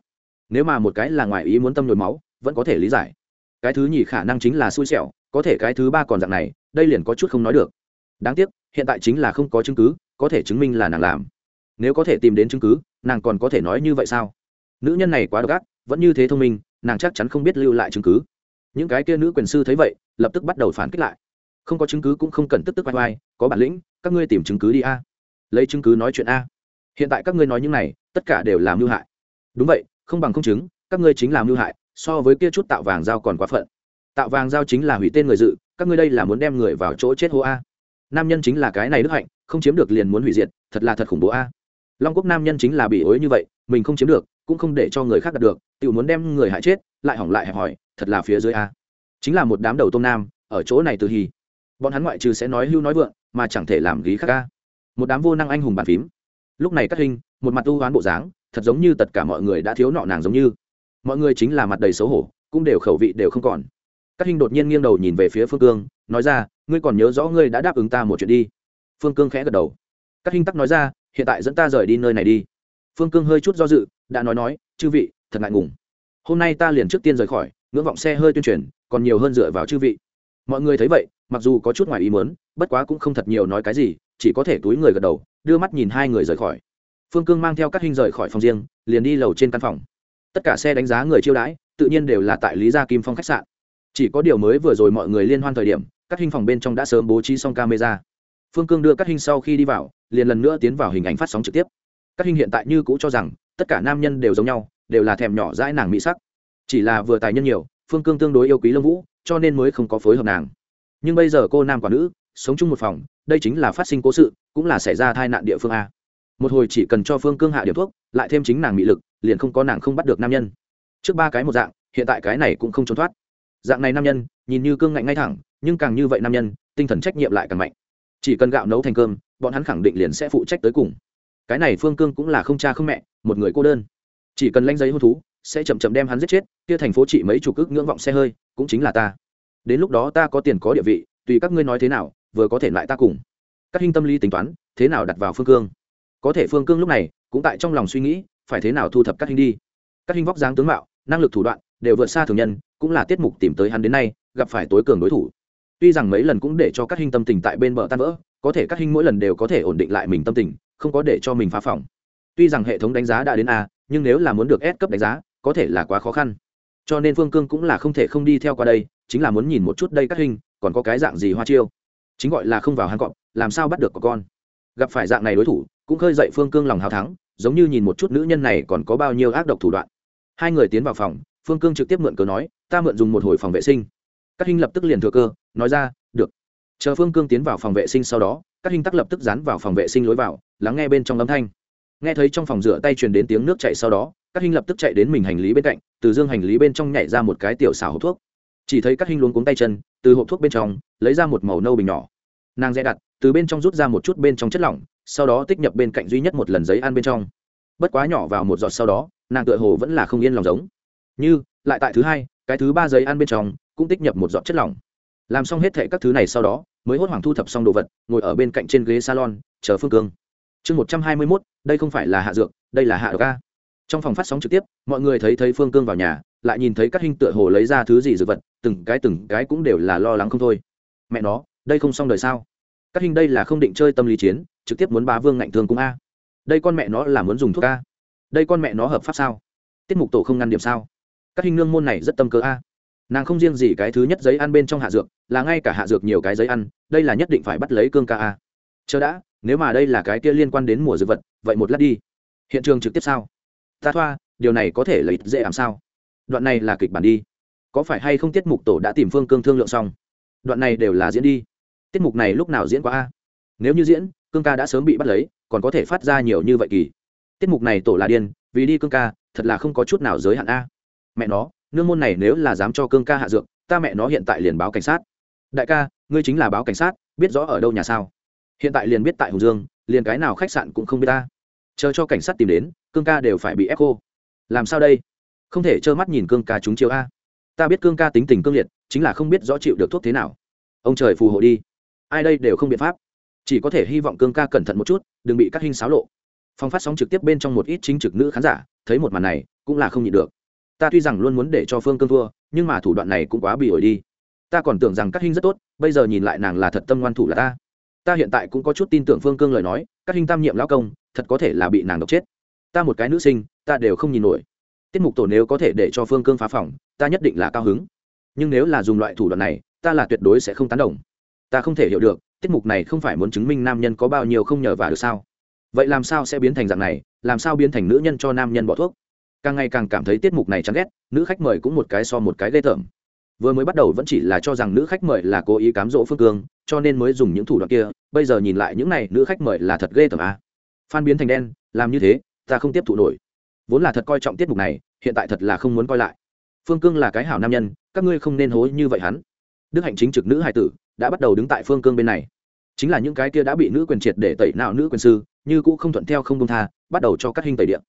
Nếu mà một cái là ngoài ý muốn tâm nhồi máu, vẫn có thể lý giải cái thứ nhì khả năng chính là xui xẻo, có thể cái thứ ba còn dạng này, đây liền có chút không nói được. Đáng tiếc, hiện tại chính là không có chứng cứ, có thể chứng minh là nàng làm. Nếu có thể tìm đến chứng cứ, nàng còn có thể nói như vậy sao? Nữ nhân này quá độc ác, vẫn như thế thông minh, nàng chắc chắn không biết lưu lại chứng cứ. Những cái kia nữ quyền sư thấy vậy, lập tức bắt đầu phản kích lại. Không có chứng cứ cũng không cần tức tức vai vai có bản lĩnh, các ngươi tìm chứng cứ đi a. Lấy chứng cứ nói chuyện a. Hiện tại các ngươi nói những này, tất cả đều làm mưu hại. Đúng vậy, không bằng không chứng, các ngươi chính là mưu hại so với kia chút tạo vàng giao còn quá phận. Tạo vàng giao chính là hủy tên người dự, các ngươi đây là muốn đem người vào chỗ chết hô a. Nam nhân chính là cái này đức hạnh, không chiếm được liền muốn hủy diệt, thật là thật khủng bố a. Long quốc nam nhân chính là bị ối như vậy, mình không chiếm được, cũng không để cho người khác đạt được tự muốn đem người hại chết, lại hỏng lại hẹp hỏi thật là phía dưới a. Chính là một đám đầu tôm nam, ở chỗ này từ hì. Bọn hắn ngoại trừ sẽ nói hưu nói vượng, mà chẳng thể làm gí khác a. Một đám vô năng anh hùng bàn phím. Lúc này các hình, một mặt tu hoán bộ dáng, thật giống như tất cả mọi người đã thiếu nọ nàng giống như mọi người chính là mặt đầy xấu hổ, cũng đều khẩu vị đều không còn. Các hình đột nhiên nghiêng đầu nhìn về phía phương cương, nói ra, ngươi còn nhớ rõ ngươi đã đáp ứng ta một chuyện đi? Phương cương khẽ gật đầu. Các hình tắc nói ra, hiện tại dẫn ta rời đi nơi này đi. Phương cương hơi chút do dự, đã nói nói, chư vị, thật ngại ngùng. Hôm nay ta liền trước tiên rời khỏi, ngưỡng vọng xe hơi tuyên truyền, còn nhiều hơn dựa vào chư vị. Mọi người thấy vậy, mặc dù có chút ngoài ý muốn, bất quá cũng không thật nhiều nói cái gì, chỉ có thể túi người gật đầu, đưa mắt nhìn hai người rời khỏi. Phương cương mang theo các hình rời khỏi phòng riêng, liền đi lầu trên căn phòng tất cả xe đánh giá người chiêu đãi, tự nhiên đều là tại lý gia kim phong khách sạn. Chỉ có điều mới vừa rồi mọi người liên hoan thời điểm, các hình phòng bên trong đã sớm bố trí xong camera. Phương cương đưa các hình sau khi đi vào, liền lần nữa tiến vào hình ảnh phát sóng trực tiếp. Các hình hiện tại như cũ cho rằng, tất cả nam nhân đều giống nhau, đều là thèm nhỏ dãi nàng mỹ sắc. Chỉ là vừa tài nhân nhiều, phương cương tương đối yêu quý lâm vũ, cho nên mới không có phối hợp nàng. Nhưng bây giờ cô nam quả nữ, sống chung một phòng, đây chính là phát sinh cố sự, cũng là xảy ra tai nạn địa phương a. Một hồi chỉ cần cho phương cương hạ điểm thuốc lại thêm chính nàng mỹ lực, liền không có nàng không bắt được nam nhân. Trước ba cái một dạng, hiện tại cái này cũng không trốn thoát. Dạng này nam nhân, nhìn như cương ngạnh ngay thẳng, nhưng càng như vậy nam nhân, tinh thần trách nhiệm lại càng mạnh. Chỉ cần gạo nấu thành cơm, bọn hắn khẳng định liền sẽ phụ trách tới cùng. Cái này phương cương cũng là không cha không mẹ, một người cô đơn. Chỉ cần lanh giấy hôn thú, sẽ chậm chậm đem hắn giết chết, kia thành phố chỉ mấy chục ức ngưỡng vọng xe hơi, cũng chính là ta. Đến lúc đó ta có tiền có địa vị, tùy các ngươi nói thế nào, vừa có thể lại ta cùng. Các hình tâm lý tính toán, thế nào đặt vào phương cương? Có thể phương cương lúc này cũng tại trong lòng suy nghĩ, phải thế nào thu thập các hình đi. Các hình vóc dáng tướng mạo, năng lực thủ đoạn đều vượt xa thường nhân, cũng là tiết mục tìm tới hắn đến nay, gặp phải tối cường đối thủ. Tuy rằng mấy lần cũng để cho các hình tâm tình tại bên bờ tan vỡ, có thể các hình mỗi lần đều có thể ổn định lại mình tâm tình, không có để cho mình phá phòng. Tuy rằng hệ thống đánh giá đã đến a, nhưng nếu là muốn được S cấp đánh giá, có thể là quá khó khăn. Cho nên phương cương cũng là không thể không đi theo qua đây, chính là muốn nhìn một chút đây các hình còn có cái dạng gì hoa chiêu. Chính gọi là không vào hang cọp, làm sao bắt được có con gặp phải dạng này đối thủ, cũng khơi dậy phương cương lòng hào thắng, giống như nhìn một chút nữ nhân này còn có bao nhiêu ác độc thủ đoạn. Hai người tiến vào phòng, phương cương trực tiếp mượn cớ nói, ta mượn dùng một hồi phòng vệ sinh. Các hình lập tức liền thừa cơ, nói ra, được. Chờ phương cương tiến vào phòng vệ sinh sau đó các hình tắc lập tức dán vào phòng vệ sinh lối vào, lắng nghe bên trong âm thanh. Nghe thấy trong phòng rửa tay truyền đến tiếng nước chạy sau đó các hình lập tức chạy đến mình hành lý bên cạnh, từ dương hành lý bên trong nhảy ra một cái tiểu xào hộp thuốc. Chỉ thấy các hình luống cuống tay chân, từ hộp thuốc bên trong, lấy ra một màu nâu bình nhỏ nàng dè đặt, từ bên trong rút ra một chút bên trong chất lỏng, sau đó tích nhập bên cạnh duy nhất một lần giấy ăn bên trong. Bất quá nhỏ vào một giọt sau đó, nàng tựa hồ vẫn là không yên lòng giống. Như, lại tại thứ hai, cái thứ ba giấy ăn bên trong, cũng tích nhập một giọt chất lỏng. Làm xong hết thệ các thứ này sau đó, mới hốt hoảng thu thập xong đồ vật, ngồi ở bên cạnh trên ghế salon, chờ phương cương. Chương một trăm hai mươi mốt, đây không phải là hạ dược, đây là hạ ga trong phòng phát sóng trực tiếp, mọi người thấy thấy phương cương vào nhà, lại nhìn thấy các hình tựa hồ lấy ra thứ gì dược vật, từng cái từng cái cũng đều là lo lắng không thôi. Mẹ nó đây không xong đời sao? Các hình đây là không định chơi tâm lý chiến, trực tiếp muốn bá vương ngạnh thương cung a. Đây con mẹ nó là muốn dùng thuốc a. Đây con mẹ nó hợp pháp sao? Tiết mục tổ không ngăn điểm sao? Các hình nương môn này rất tâm cơ a. Nàng không riêng gì cái thứ nhất giấy ăn bên trong hạ dược, là ngay cả hạ dược nhiều cái giấy ăn, đây là nhất định phải bắt lấy cương ca a. Chờ đã, nếu mà đây là cái kia liên quan đến mùa dược vật, vậy một lát đi. Hiện trường trực tiếp sao? Ta thoa, điều này có thể lấy dễ làm sao? Đoạn này là kịch bản đi. Có phải hay không tiết mục tổ đã tìm phương cương thương lượng xong? Đoạn này đều là diễn đi tiết mục này lúc nào diễn qua a? Nếu như diễn, cương ca đã sớm bị bắt lấy, còn có thể phát ra nhiều như vậy kỳ. Tiết mục này tổ là điên, vì đi cương ca, thật là không có chút nào giới hạn a. Mẹ nó, nương môn này nếu là dám cho cương ca hạ dược, ta mẹ nó hiện tại liền báo cảnh sát. Đại ca, ngươi chính là báo cảnh sát, biết rõ ở đâu nhà sao? Hiện tại liền biết tại hùng dương, liền cái nào khách sạn cũng không biết ta. Chờ cho cảnh sát tìm đến, cương ca đều phải bị ép cô làm sao đây? Không thể trơ mắt nhìn cương ca trúng chiếu a. Ta biết cương ca tính tình cương liệt, chính là không biết rõ chịu được thuốc thế nào. Ông trời phù hộ đi ai đây đều không biện pháp. Chỉ có thể hy vọng cương ca cẩn thận một chút, đừng bị các hình xáo lộ. Phong phát sóng trực tiếp bên trong một ít chính trực nữ khán giả, thấy một màn này, cũng là không nhịn được. Ta tuy rằng luôn muốn để cho phương cương thua, nhưng mà thủ đoạn này cũng quá bị ổi đi. Ta còn tưởng rằng các hình rất tốt, bây giờ nhìn lại nàng là thật tâm ngoan thủ là ta. Ta hiện tại cũng có chút tin tưởng phương cương lời nói, các hình tam nhiệm lão công, thật có thể là bị nàng độc chết. Ta một cái nữ sinh, ta đều không nhìn nổi. Tiết mục tổ nếu có thể để cho phương cương phá phòng, ta nhất định là cao hứng. Nhưng nếu là dùng loại thủ đoạn này, ta là tuyệt đối sẽ không tán đồng ta không thể hiểu được, tiết mục này không phải muốn chứng minh nam nhân có bao nhiêu không nhờ vả được sao? Vậy làm sao sẽ biến thành dạng này? Làm sao biến thành nữ nhân cho nam nhân bỏ thuốc? Càng ngày càng cảm thấy tiết mục này chán ghét, nữ khách mời cũng một cái so một cái ghê tởm. Vừa mới bắt đầu vẫn chỉ là cho rằng nữ khách mời là cố ý cám dỗ phương cương, cho nên mới dùng những thủ đoạn kia, bây giờ nhìn lại những này, nữ khách mời là thật ghê tởm à. phan biến thành đen, làm như thế, ta không tiếp thụ nổi. Vốn là thật coi trọng tiết mục này, hiện tại thật là không muốn coi lại. Phương cương là cái hảo nam nhân, các ngươi không nên hối như vậy hắn. Đức hạnh chính trực nữ hài tử đã bắt đầu đứng tại phương cương bên này. Chính là những cái kia đã bị nữ quyền triệt để tẩy nào nữ quyền sư, như cũ không thuận theo không công tha, bắt đầu cho các hình tẩy điện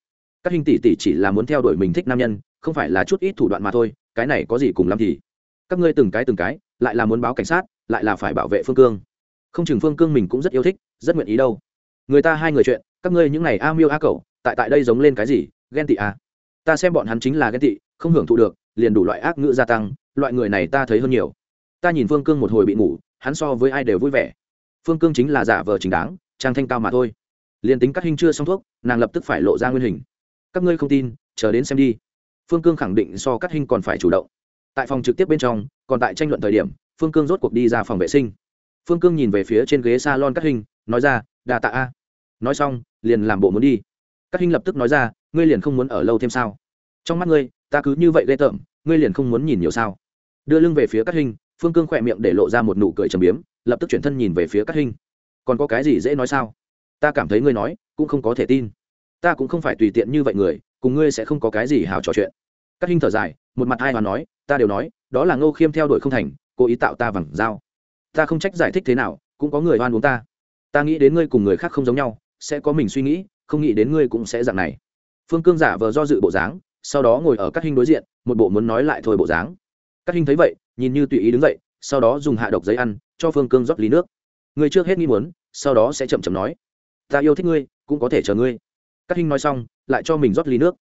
các hình tỷ tỷ chỉ là muốn theo đuổi mình thích nam nhân, không phải là chút ít thủ đoạn mà thôi, cái này có gì cùng lắm thì. Các ngươi từng cái từng cái, lại là muốn báo cảnh sát, lại là phải bảo vệ phương cương. Không chừng phương cương mình cũng rất yêu thích, rất nguyện ý đâu. Người ta hai người chuyện, các ngươi những n à y a miêu a cậu tại tại đây giống lên cái gì, ghen tị à? Ta xem bọn hắn chính là ghen tị, không hưởng thụ được, liền đủ loại ác ngữ gia tăng, loại người này ta thấy hơn nhiều ta nhìn phương cương một hồi bị ngủ, hắn so với ai đều vui vẻ. Phương cương chính là giả vờ chính đáng, trang thanh cao mà thôi. Liền tính các hình chưa xong thuốc, nàng lập tức phải lộ ra nguyên hình. Các ngươi không tin, chờ đến xem đi. Phương cương khẳng định so các hình còn phải chủ động. Tại phòng trực tiếp bên trong, còn tại tranh luận thời điểm, phương cương rốt cuộc đi ra phòng vệ sinh. Phương cương nhìn về phía trên ghế s a lon các hình, nói ra đà tạ a. Nói xong, liền làm bộ muốn đi. Các hình lập tức nói ra, ngươi liền không muốn ở lâu thêm sao? Trong mắt ngươi, ta cứ như vậy ghê tởm, ngươi liền không muốn nhìn nhiều sao? Đưa lưng về phía các hình phương cương khỏe miệng để lộ ra một nụ cười trầm biếm, lập tức chuyển thân nhìn về phía các hình còn có cái gì dễ nói sao? Ta cảm thấy ngươi nói, cũng không có thể tin. Ta cũng không phải tùy tiện như vậy người, cùng ngươi sẽ không có cái gì hào trò chuyện. Các hình thở dài, một mặt ai mà nói, ta đều nói, đó là ngô khiêm theo đuổi không thành, cố ý tạo ta vẳng dao. Ta không trách giải thích thế nào, cũng có người oan uống ta. Ta nghĩ đến ngươi cùng người khác không giống nhau, sẽ có mình suy nghĩ, không nghĩ đến ngươi cũng sẽ dạng này. Phương cương giả vờ do dự bộ dáng, sau đó ngồi ở các hình đối diện, một bộ muốn nói lại thôi bộ dáng các hình thấy vậy, nhìn như tùy ý đứng dậy, sau đó dùng hạ độc giấy ăn, cho phương cương rót ly nước. Người trước hết nghi muốn, sau đó sẽ chậm chậm nói, ta yêu thích ngươi, cũng có thể chờ ngươi. Các hình nói xong, lại cho mình rót ly nước.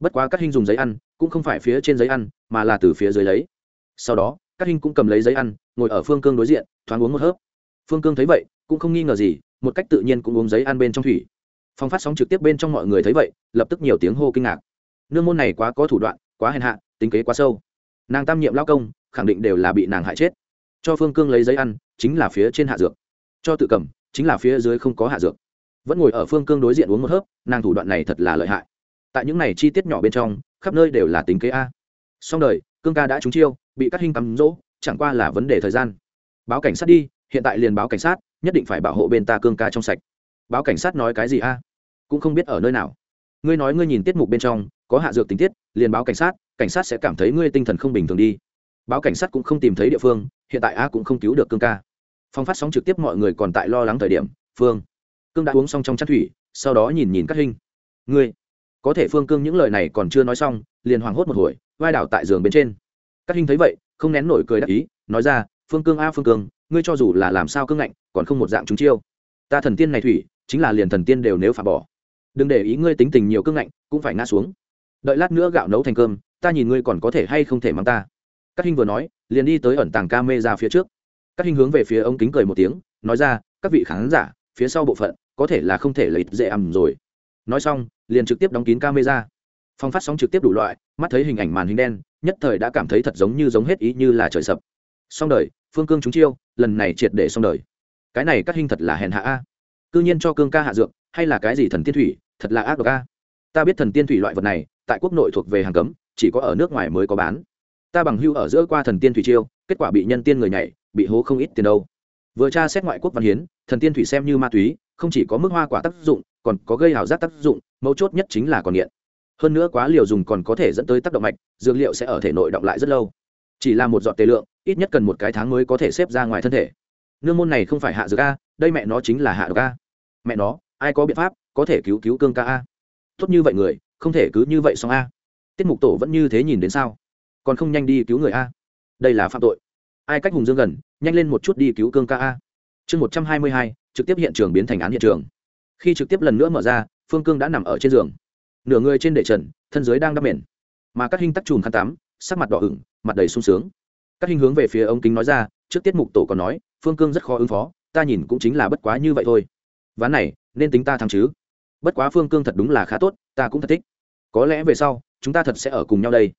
Bất quá các hình dùng giấy ăn, cũng không phải phía trên giấy ăn, mà là từ phía dưới lấy. Sau đó, các hình cũng cầm lấy giấy ăn, ngồi ở phương cương đối diện, thoáng uống một hớp. Phương cương thấy vậy, cũng không nghi ngờ gì, một cách tự nhiên cũng uống giấy ăn bên trong thủy. Phong phát sóng trực tiếp bên trong mọi người thấy vậy, lập tức nhiều tiếng hô kinh ngạc. Nương môn này quá có thủ đoạn, quá hèn hạ, tính kế quá sâu nàng tam nhiệm lao công, khẳng định đều là bị nàng hại chết. Cho phương cương lấy giấy ăn, chính là phía trên hạ dược. Cho tự cầm, chính là phía dưới không có hạ dược. Vẫn ngồi ở phương cương đối diện uống một hớp, nàng thủ đoạn này thật là lợi hại. Tại những này chi tiết nhỏ bên trong, khắp nơi đều là tính kế a. Xong đời, cương ca đã trúng chiêu, bị cắt hình cắm rỗ, chẳng qua là vấn đề thời gian. Báo cảnh sát đi, hiện tại liền báo cảnh sát, nhất định phải bảo hộ bên ta cương ca trong sạch. Báo cảnh sát nói cái gì a? Cũng không biết ở nơi nào. Ngươi nói ngươi nhìn tiết mục bên trong có hạ dược tình tiết, liền báo cảnh sát cảnh sát sẽ cảm thấy ngươi tinh thần không bình thường đi. Báo cảnh sát cũng không tìm thấy địa phương, hiện tại a cũng không cứu được cương ca. Phong phát sóng trực tiếp mọi người còn tại lo lắng thời điểm, phương. Cương đã uống xong trong chăn thủy, sau đó nhìn nhìn các hình ngươi, có thể phương cương những lời này còn chưa nói xong, liền hoảng hốt một hồi, vai đảo tại giường bên trên. Các hình thấy vậy, không nén nổi cười đắc ý, nói ra, phương cương a, phương cương, ngươi cho dù là làm sao cương ngạnh, còn không một dạng chúng chiêu. Ta thần tiên này thủy, chính là liền thần tiên đều nếu phạt bỏ. Đừng để ý ngươi tính tình nhiều cương ngạnh, cũng phải ngã xuống đợi lát nữa gạo nấu thành cơm, ta nhìn ngươi còn có thể hay không thể mang ta. Các hình vừa nói, liền đi tới ẩn tàng ca mê ra phía trước. Các hình hướng về phía ống kính cười một tiếng, nói ra, các vị khán giả, phía sau bộ phận, có thể là không thể lấy dễ ẩm rồi. Nói xong, liền trực tiếp đóng kín camera. Phong phát sóng trực tiếp đủ loại, mắt thấy hình ảnh màn hình đen, nhất thời đã cảm thấy thật giống như giống hết ý như là trời sập. Xong đời, phương cương chúng chiêu, lần này triệt để xong đời. Cái này các hình thật là hèn hạ a. Cư nhiên cho cương ca hạ dược, hay là cái gì thần tiên thủy, thật là ác độc a. Ta biết thần tiên thủy loại vật này tại quốc nội thuộc về hàng cấm, chỉ có ở nước ngoài mới có bán. Ta bằng hưu ở giữa qua thần tiên thủy chiêu, kết quả bị nhân tiên người nhảy, bị hố không ít tiền đâu. Vừa tra xét ngoại quốc văn hiến, thần tiên thủy xem như ma túy, không chỉ có mức hoa quả tác dụng, còn có gây hảo giác tác dụng, mấu chốt nhất chính là còn nghiện. Hơn nữa quá liều dùng còn có thể dẫn tới tác động mạch, dược liệu sẽ ở thể nội động lại rất lâu. Chỉ là một giọt tề lượng, ít nhất cần một cái tháng mới có thể xếp ra ngoài thân thể. Nương môn này không phải hạ dược a, đây mẹ nó chính là hạ độc a. Mẹ nó, ai có biện pháp có thể cứu cứu cương ca a? Tốt như vậy người không thể cứ như vậy xong a. Tiết mục tổ vẫn như thế nhìn đến sao? Còn không nhanh đi cứu người a. Đây là phạm tội. Ai cách hùng dương gần, nhanh lên một chút đi cứu cương ca a. Chương một trăm hai mươi hai, trực tiếp hiện trường biến thành án hiện trường. Khi trực tiếp lần nữa mở ra, phương cương đã nằm ở trên giường. Nửa người trên đệ trần, thân dưới đang đắp mền. Mà các hình tắc chùm khăn tắm, sắc mặt đỏ ửng, mặt đầy sung sướng. Các hình hướng về phía ông kính nói ra, trước tiết mục tổ còn nói, phương cương rất khó ứng phó, ta nhìn cũng chính là bất quá như vậy thôi. Ván này, nên tính ta thắng chứ. Bất quá phương cương thật đúng là khá tốt, ta cũng thật thích có lẽ về sau, chúng ta thật sẽ ở cùng nhau đây.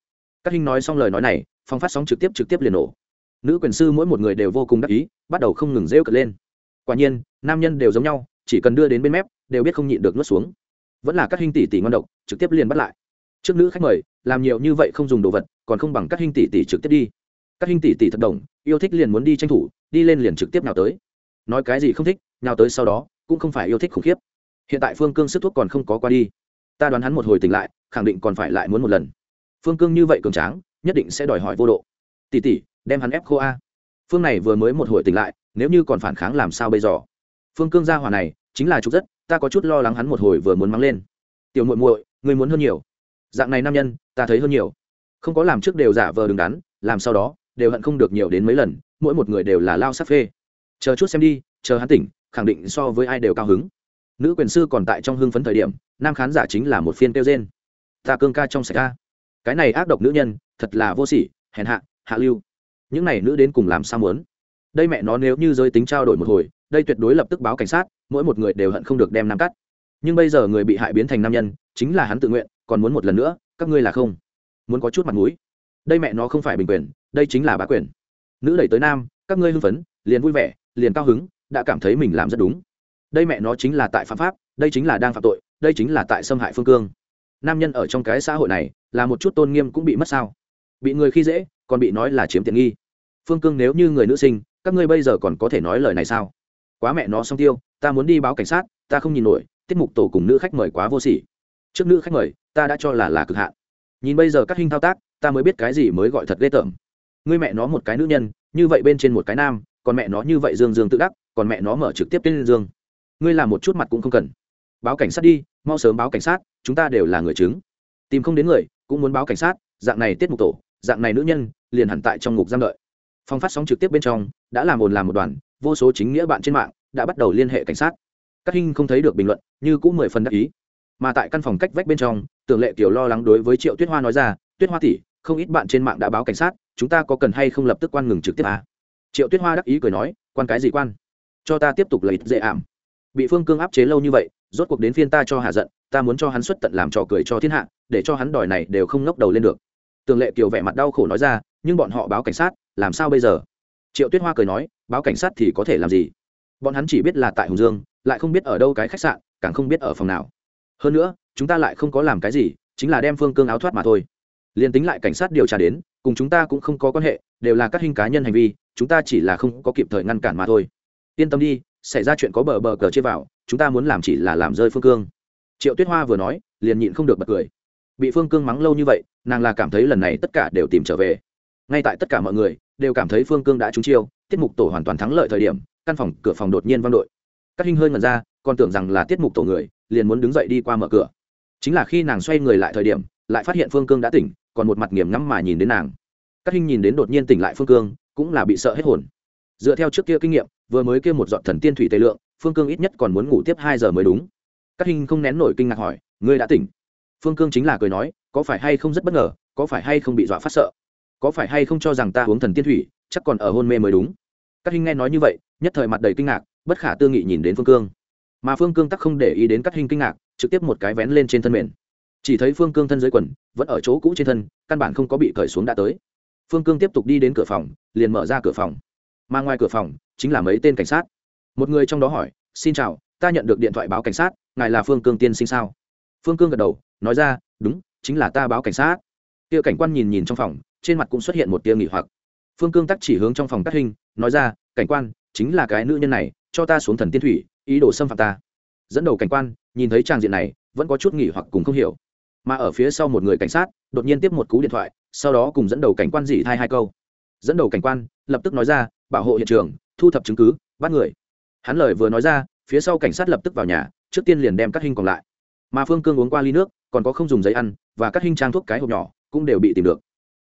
Các hình nói xong lời nói này, phong phát sóng trực tiếp trực tiếp liền nổ. Nữ quyền sư mỗi một người đều vô cùng đắc ý, bắt đầu không ngừng rêu cật lên. Quả nhiên, nam nhân đều giống nhau, chỉ cần đưa đến bên mép, đều biết không nhịn được nuốt xuống. Vẫn là các hình tỷ tỷ ngon độc, trực tiếp liền bắt lại. Trước nữ khách mời, làm nhiều như vậy không dùng đồ vật, còn không bằng các hình tỷ tỷ trực tiếp đi. Các hình tỷ tỷ thật đồng, yêu thích liền muốn đi tranh thủ, đi lên liền trực tiếp nào tới. Nói cái gì không thích nào tới sau đó, cũng không phải yêu thích khủng khiếp. Hiện tại phương cương sức thuốc còn không có qua đi. Ta đoán hắn một hồi tỉnh lại khẳng định còn phải lại muốn một lần. Phương cương như vậy cường tráng, nhất định sẽ đòi hỏi vô độ. Tỷ tỷ, đem hắn ép khô a. Phương này vừa mới một hồi tỉnh lại, nếu như còn phản kháng làm sao bây giờ? Phương cương gia hỏa này, chính là trục rất, ta có chút lo lắng hắn một hồi vừa muốn mắng lên. Tiểu muội muội người muốn hơn nhiều. Dạng này nam nhân, ta thấy hơn nhiều. Không có làm trước đều giả vờ đứng đắn, làm sau đó, đều hận không được nhiều đến mấy lần, mỗi một người đều là lao sắc phê. Chờ chút xem đi, chờ hắn tỉnh, khẳng định so với ai đều cao hứng. Nữ quyền sư còn tại trong hưng phấn thời điểm, nam khán giả chính là một phiên kêu trên ta cương ca trong sạch ca cái này ác độc nữ nhân, thật là vô sỉ, hèn hạ hạ lưu. Những này nữ đến cùng làm sao muốn? Đây mẹ nó nếu như giới tính trao đổi một hồi, đây tuyệt đối lập tức báo cảnh sát, mỗi một người đều hận không được đem nam cắt. Nhưng bây giờ người bị hại biến thành nam nhân, chính là hắn tự nguyện, còn muốn một lần nữa, các ngươi là không? Muốn có chút mặt mũi. Đây mẹ nó không phải bình quyền, đây chính là bá quyền. Nữ đẩy tới nam, các ngươi hưng phấn, liền vui vẻ, liền cao hứng, đã cảm thấy mình làm rất đúng. Đây mẹ nó chính là tại phạm pháp, đây chính là đang phạm tội, đây chính là tại xâm hại phương cương nam nhân ở trong cái xã hội này là một chút tôn nghiêm cũng bị mất sao? Bị người khi dễ, còn bị nói là chiếm tiện nghi. Phương cương nếu như người nữ sinh, các ngươi bây giờ còn có thể nói lời này sao? Quá mẹ nó xong tiêu, ta muốn đi báo cảnh sát, ta không nhìn nổi, tiết mục tổ cùng nữ khách mời quá vô sỉ. Trước nữ khách mời, ta đã cho là là cực hạn. Nhìn bây giờ các hình thao tác, ta mới biết cái gì mới gọi thật ghê tởm. Ngươi mẹ nó một cái nữ nhân, như vậy bên trên một cái nam, còn mẹ nó như vậy dương dương tự đắc, còn mẹ nó mở trực tiếp tên dương. Ngươi làm một chút mặt cũng không cần báo cảnh sát đi, mau sớm báo cảnh sát, chúng ta đều là người chứng. Tìm không đến người, cũng muốn báo cảnh sát, dạng này tiết mục tổ, dạng này nữ nhân, liền hẳn tại trong ngục giam đợi. Phong phát sóng trực tiếp bên trong, đã làm ồn làm một đoàn, vô số chính nghĩa bạn trên mạng, đã bắt đầu liên hệ cảnh sát. Các Hinh không thấy được bình luận, như cũng mười phần đắc ý. Mà tại căn phòng cách vách bên trong, tưởng lệ kiều lo lắng đối với triệu tuyết hoa nói ra, tuyết hoa tỷ, không ít bạn trên mạng đã báo cảnh sát, chúng ta có cần hay không lập tức quan ngừng trực tiếp à? triệu tuyết hoa đắc ý cười nói, quan cái gì quan? Cho ta tiếp tục lấy dễ ảm bị phương cương áp chế lâu như vậy, rốt cuộc đến phiên ta cho hạ giận, ta muốn cho hắn xuất tận làm trò cười cho thiên hạ, để cho hắn đòi này đều không ngóc đầu lên được. Tường lệ kiều vẻ mặt đau khổ nói ra, nhưng bọn họ báo cảnh sát, làm sao bây giờ? Triệu tuyết hoa cười nói, báo cảnh sát thì có thể làm gì? Bọn hắn chỉ biết là tại hùng dương, lại không biết ở đâu cái khách sạn, càng không biết ở phòng nào. Hơn nữa, chúng ta lại không có làm cái gì, chính là đem phương cương áo thoát mà thôi. Liền tính lại cảnh sát điều tra đến, cùng chúng ta cũng không có quan hệ, đều là các hình cá nhân hành vi, chúng ta chỉ là không có kịp thời ngăn cản mà thôi. Yên tâm đi xảy ra chuyện có bờ bờ cờ chia vào, chúng ta muốn làm chỉ là làm rơi phương cương. Triệu tuyết hoa vừa nói, liền nhịn không được bật cười. Bị phương cương mắng lâu như vậy, nàng là cảm thấy lần này tất cả đều tìm trở về. Ngay tại tất cả mọi người, đều cảm thấy phương cương đã trúng chiêu, tiết mục tổ hoàn toàn thắng lợi thời điểm, căn phòng, cửa phòng đột nhiên văng đội. Các Hinh hơi ngẩn ra, còn tưởng rằng là tiết mục tổ người, liền muốn đứng dậy đi qua mở cửa. Chính là khi nàng xoay người lại thời điểm, lại phát hiện phương cương đã tỉnh, còn một mặt nghiền ngắm mà nhìn đến nàng. Các Hinh nhìn đến đột nhiên tỉnh lại phương cương, cũng là bị sợ hết hồn dựa theo trước kia kinh nghiệm, vừa mới kia một dọn thần tiên thủy tề lượng, phương cương ít nhất còn muốn ngủ tiếp hai giờ mới đúng. Các hình không nén nổi kinh ngạc hỏi, ngươi đã tỉnh? Phương cương chính là cười nói, có phải hay không rất bất ngờ, có phải hay không bị dọa phát sợ? Có phải hay không cho rằng ta uống thần tiên thủy, chắc còn ở hôn mê mới đúng? Các hình nghe nói như vậy, nhất thời mặt đầy kinh ngạc, bất khả tư nghị nhìn đến phương cương. Mà phương cương tắc không để ý đến các hình kinh ngạc, trực tiếp một cái vén lên trên thân mền. Chỉ thấy phương cương thân dưới quần, vẫn ở chỗ cũ trên thân, căn bản không có bị cởi xuống đã tới. Phương cương tiếp tục đi đến cửa phòng, liền mở ra cửa phòng mà ngoài cửa phòng chính là mấy tên cảnh sát. Một người trong đó hỏi, xin chào, ta nhận được điện thoại báo cảnh sát, ngài là phương cương tiên sinh sao? Phương cương gật đầu, nói ra, đúng, chính là ta báo cảnh sát. Kia cảnh quan nhìn nhìn trong phòng, trên mặt cũng xuất hiện một tia nghỉ hoặc. Phương cương tắc chỉ hướng trong phòng cắt hình, nói ra, cảnh quan, chính là cái nữ nhân này, cho ta xuống thần tiên thủy, ý đồ xâm phạm ta. Dẫn đầu cảnh quan, nhìn thấy trang diện này, vẫn có chút nghỉ hoặc cùng không hiểu. Mà ở phía sau một người cảnh sát, đột nhiên tiếp một cú điện thoại, sau đó cùng dẫn đầu cảnh quan dỉ thai hai câu dẫn đầu cảnh quan, lập tức nói ra, bảo hộ hiện trường, thu thập chứng cứ, bắt người. Hắn lời vừa nói ra, phía sau cảnh sát lập tức vào nhà, trước tiên liền đem các hình còn lại. Mà phương cương uống qua ly nước, còn có không dùng giấy ăn, và các hình trang thuốc cái hộp nhỏ, cũng đều bị tìm được.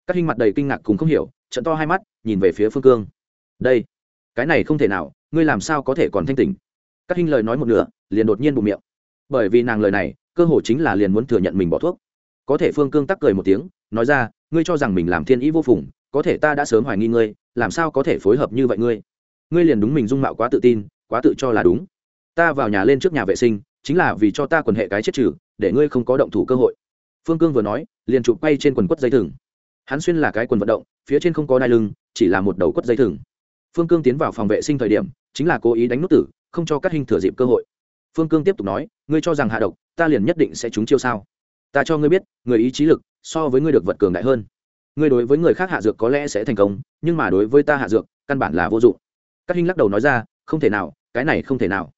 Các hình mặt đầy kinh ngạc cùng không hiểu, trận to hai mắt, nhìn về phía phương cương. Đây, cái này không thể nào, ngươi làm sao có thể còn thanh tỉnh? Các hình lời nói một nửa, liền đột nhiên bụng miệng. Bởi vì nàng lời này, cơ hồ chính là liền muốn thừa nhận mình bỏ thuốc. Có thể phương cương tắc cười một tiếng, nói ra, ngươi cho rằng mình làm thiên ý vô phùng có thể ta đã sớm hoài nghi ngươi, làm sao có thể phối hợp như vậy ngươi? Ngươi liền đúng mình dung mạo quá tự tin, quá tự cho là đúng. Ta vào nhà lên trước nhà vệ sinh, chính là vì cho ta quần hệ cái chết trừ, để ngươi không có động thủ cơ hội. Phương cương vừa nói, liền chụp quay trên quần quất dây thừng. Hắn xuyên là cái quần vận động, phía trên không có đai lưng, chỉ là một đầu quất dây thừng. Phương cương tiến vào phòng vệ sinh thời điểm, chính là cố ý đánh nút tử, không cho các hình thừa dịp cơ hội. Phương cương tiếp tục nói, ngươi cho rằng hạ độc, ta liền nhất định sẽ trúng chiêu sao? Ta cho ngươi biết, người ý chí lực so với ngươi được vật cường đại hơn ngươi đối với người khác hạ dược có lẽ sẽ thành công, nhưng mà đối với ta hạ dược, căn bản là vô dụng. Các Hinh lắc đầu nói ra, không thể nào, cái này không thể nào.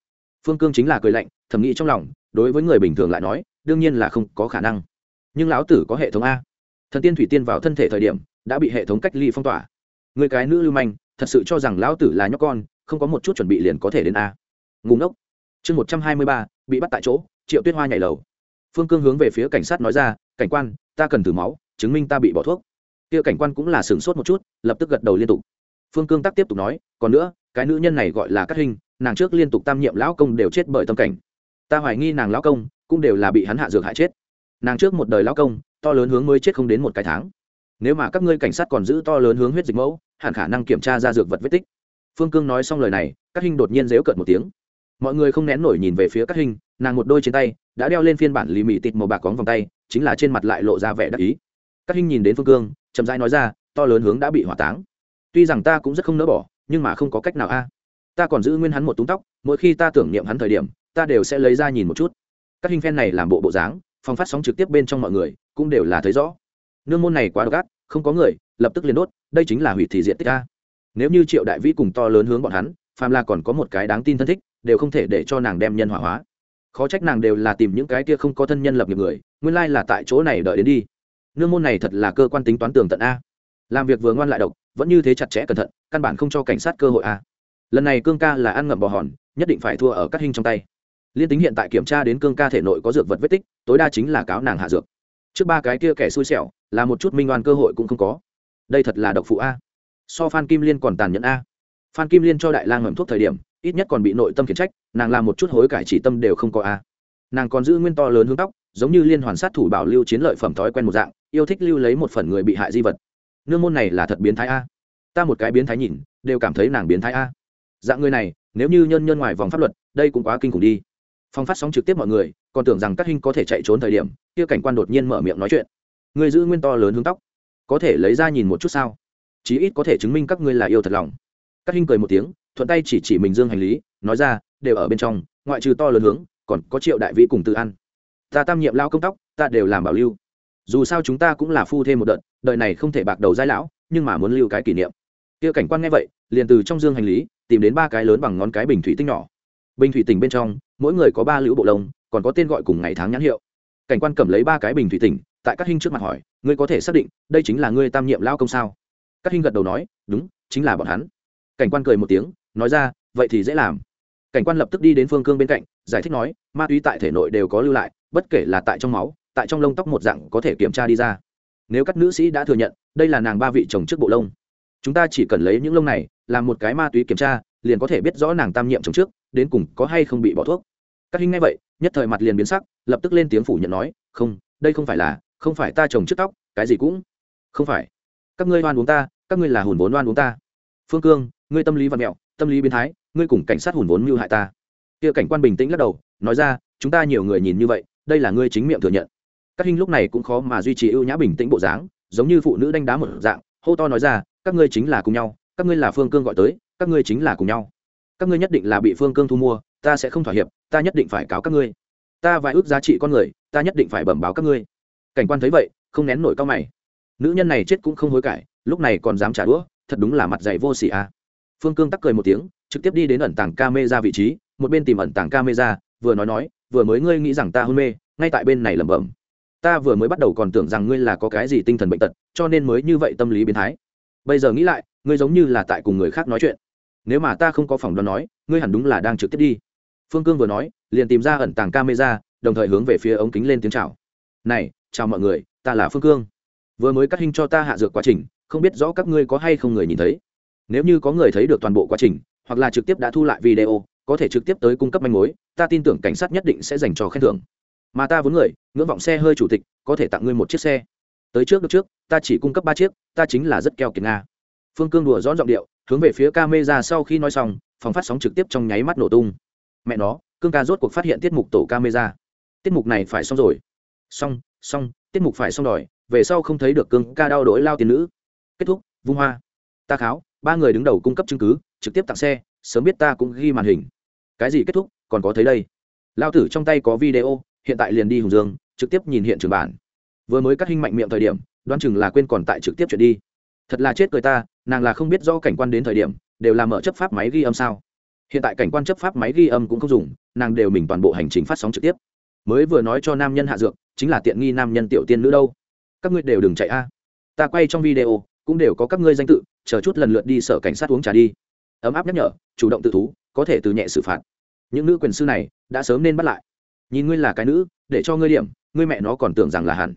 Phương cương chính là cười lạnh, thầm nghĩ trong lòng, đối với người bình thường lại nói, đương nhiên là không có khả năng. Nhưng lão tử có hệ thống a. Thần tiên thủy tiên vào thân thể thời điểm, đã bị hệ thống cách ly phong tỏa. Người cái nữ lưu manh, thật sự cho rằng lão tử là nhóc con, không có một chút chuẩn bị liền có thể đến a. Ngủ ngốc. Chương một trăm hai mươi ba, bị bắt tại chỗ, triệu tuyết hoa nhảy lầu. Phương cương hướng về phía cảnh sát nói ra, cảnh quan, ta cần thử máu, chứng minh ta bị bỏ thuốc kia cảnh quan cũng là sửng sốt một chút, lập tức gật đầu liên tục. Phương cương tắc tiếp tục nói, còn nữa, cái nữ nhân này gọi là cát hình nàng trước liên tục tam nhiệm lão công đều chết bởi tâm cảnh. Ta hoài nghi nàng lão công cũng đều là bị hắn hạ dược hại chết. Nàng trước một đời lão công, to lớn hướng mới chết không đến một cái tháng. Nếu mà các ngươi cảnh sát còn giữ to lớn hướng huyết dịch mẫu, hẳn khả năng kiểm tra ra dược vật vết tích. Phương cương nói xong lời này các hình đột nhiên dếu cợt một tiếng. Mọi người không nén nổi nhìn về phía các hình nàng một đôi trên tay đã đeo lên phiên bản lì mì tịt màu bạc cóng vòng tay, chính là trên mặt lại lộ ra vẻ đắc ý. Các hình nhìn đến phương cương chậm rãi nói ra, to lớn hướng đã bị hỏa táng. Tuy rằng ta cũng rất không nỡ bỏ, nhưng mà không có cách nào a. Ta còn giữ nguyên hắn một túng tóc, mỗi khi ta tưởng niệm hắn thời điểm, ta đều sẽ lấy ra nhìn một chút. Các hình phen này làm bộ bộ dáng, phong phát sóng trực tiếp bên trong mọi người, cũng đều là thấy rõ. Nương môn này quá độc ác, không có người, lập tức liền đốt, đây chính là hủy thị diện tích a. Nếu như triệu đại vĩ cùng to lớn hướng bọn hắn phàm là còn có một cái đáng tin thân thích, đều không thể để cho nàng đem nhân hỏa hóa. Khó trách nàng đều là tìm những cái kia không có thân nhân lập nghiệp người, nguyên lai là tại chỗ này đợi đến đi nương môn này thật là cơ quan tính toán tường tận a. Làm việc vừa ngoan lại độc, vẫn như thế chặt chẽ cẩn thận, căn bản không cho cảnh sát cơ hội a. Lần này cương ca là ăn ngậm bò hòn, nhất định phải thua ở các hình trong tay. Liên tính hiện tại kiểm tra đến cương ca thể nội có dược vật vết tích, tối đa chính là cáo nàng hạ dược. Trước ba cái kia kẻ xui xẻo, là một chút minh oan cơ hội cũng không có. Đây thật là độc phụ a. So phan kim liên còn tàn nhẫn a. Phan kim liên cho đại lang ngậm thuốc thời điểm, ít nhất còn bị nội tâm khiển trách, nàng làm một chút hối cải chỉ tâm đều không có a. Nàng còn giữ nguyên to lớn hướng tóc giống như liên hoàn sát thủ bảo lưu chiến lợi phẩm thói quen một dạng, yêu thích lưu lấy một phần người bị hại di vật. Nương môn này là thật biến thái a. Ta một cái biến thái nhìn, đều cảm thấy nàng biến thái a. Dạng người này, nếu như nhân nhân ngoài vòng pháp luật, đây cũng quá kinh khủng đi. Phong phát sóng trực tiếp mọi người, còn tưởng rằng các hình có thể chạy trốn thời điểm, kia cảnh quan đột nhiên mở miệng nói chuyện. Người giữ nguyên to lớn hướng tóc. Có thể lấy ra nhìn một chút sao? Chí ít có thể chứng minh các ngươi là yêu thật lòng. Các hình cười một tiếng, thuận tay chỉ chỉ mình dương hành lý, nói ra, đều ở bên trong, ngoại trừ to lớn hướng, còn có triệu đại vĩ cùng tự ăn ta tam nhiệm lao công tóc, ta đều làm bảo lưu. Dù sao chúng ta cũng là phu thêm một đợt đợi này không thể bạc đầu giai lão, nhưng mà muốn lưu cái kỷ niệm. Kia cảnh quan nghe vậy, liền từ trong dương hành lý, tìm đến ba cái lớn bằng ngón cái bình thủy tinh nhỏ. Bình thủy tinh bên trong, mỗi người có ba lữ bộ lông, còn có tên gọi cùng ngày tháng nhãn hiệu. Cảnh quan cầm lấy ba cái bình thủy tinh, tại các hình trước mặt hỏi, ngươi có thể xác định, đây chính là ngươi tam nhiệm lao công sao? Các hình gật đầu nói, đúng, chính là bọn hắn. Cảnh quan cười một tiếng, nói ra, vậy thì dễ làm cảnh quan lập tức đi đến phương cương bên cạnh, giải thích nói, ma túy tại thể nội đều có lưu lại, bất kể là tại trong máu, tại trong lông tóc một dạng có thể kiểm tra đi ra. Nếu các nữ sĩ đã thừa nhận, đây là nàng ba vị chồng trước bộ lông. Chúng ta chỉ cần lấy những lông này, làm một cái ma túy kiểm tra, liền có thể biết rõ nàng tam nhiệm chồng trước, đến cùng có hay không bị bỏ thuốc. Các hình ngay vậy, nhất thời mặt liền biến sắc, lập tức lên tiếng phủ nhận nói, không, đây không phải là, không phải ta chồng trước tóc, cái gì cũng không phải. Các ngươi oan uống ta, các ngươi là hùn vốn oan uống ta. Phương cương, ngươi tâm lý văn mẹo tâm lý biến thái, ngươi cùng cảnh sát hùn vốn mưu hại ta. Kia cảnh quan bình tĩnh lắc đầu, nói ra, chúng ta nhiều người nhìn như vậy, đây là ngươi chính miệng thừa nhận. Các hình lúc này cũng khó mà duy trì ưu nhã bình tĩnh bộ dáng, giống như phụ nữ đánh đá một dạng, hô to nói ra, các ngươi chính là cùng nhau, các ngươi là phương cương gọi tới, các ngươi chính là cùng nhau. Các ngươi nhất định là bị phương cương thu mua, ta sẽ không thỏa hiệp, ta nhất định phải cáo các ngươi. Ta vài ước giá trị con người, ta nhất định phải bẩm báo các ngươi. Cảnh quan thấy vậy, không nén nổi cao mày. Nữ nhân này chết cũng không hối cải, lúc này còn dám trả đũa, thật đúng là mặt dày vô sỉ à phương cương tắc cười một tiếng, trực tiếp đi đến ẩn tàng ca mê ra vị trí, một bên tìm ẩn tàng ca mê ra vừa nói nói, vừa mới ngươi nghĩ rằng ta hôn mê, ngay tại bên này lẩm bẩm. Ta vừa mới bắt đầu còn tưởng rằng ngươi là có cái gì tinh thần bệnh tật, cho nên mới như vậy tâm lý biến thái. Bây giờ nghĩ lại, ngươi giống như là tại cùng người khác nói chuyện. Nếu mà ta không có phòng đoán nói, ngươi hẳn đúng là đang trực tiếp đi. Phương cương vừa nói, liền tìm ra ẩn tàng camera, đồng thời hướng về phía ống kính lên tiếng chào. Này, chào mọi người, ta là phương cương. Vừa mới cắt hình cho ta hạ dược quá trình, không biết rõ các ngươi có hay không người nhìn thấy nếu như có người thấy được toàn bộ quá trình, hoặc là trực tiếp đã thu lại video, có thể trực tiếp tới cung cấp manh mối, ta tin tưởng cảnh sát nhất định sẽ dành cho khen thưởng. Mà ta vốn người, ngưỡng vọng xe hơi chủ tịch, có thể tặng ngươi một chiếc xe. Tới trước được trước, ta chỉ cung cấp ba chiếc, ta chính là rất keo kiệt nga. Phương cương đùa rõ giọng điệu, hướng về phía ca mê ra sau khi nói xong, phòng phát sóng trực tiếp trong nháy mắt nổ tung. Mẹ nó, cương ca rốt cuộc phát hiện tiết mục tổ ca mê ra tiết mục này phải xong rồi. Xong xong, tiết mục phải xong đòi, về sau không thấy được cương ca đau đổi lao tiền nữ. Kết thúc, vung hoa. Ta kháo ba người đứng đầu cung cấp chứng cứ, trực tiếp tặng xe, sớm biết ta cũng ghi màn hình. Cái gì kết thúc, còn có thấy đây. Lao tử trong tay có video, hiện tại liền đi hùng dương, trực tiếp nhìn hiện trường bản. Vừa mới cắt hình mạnh miệng thời điểm, đoán chừng là quên còn tại trực tiếp chuyển đi. Thật là chết cười ta, nàng là không biết do cảnh quan đến thời điểm, đều là mở chấp pháp máy ghi âm sao. Hiện tại cảnh quan chấp pháp máy ghi âm cũng không dùng, nàng đều mình toàn bộ hành trình phát sóng trực tiếp. Mới vừa nói cho nam nhân hạ dược, chính là tiện nghi nam nhân tiểu tiên nữ đâu. Các ngươi đều đừng chạy a. Ta quay trong video cũng đều có các ngươi danh tự, chờ chút lần lượt đi sở cảnh sát uống trà đi. Ấm áp nhắc nhở, chủ động tự thú, có thể từ nhẹ xử phạt. Những nữ quyền sư này đã sớm nên bắt lại. Nhìn ngươi là cái nữ, để cho ngươi điểm, ngươi mẹ nó còn tưởng rằng là hẳn.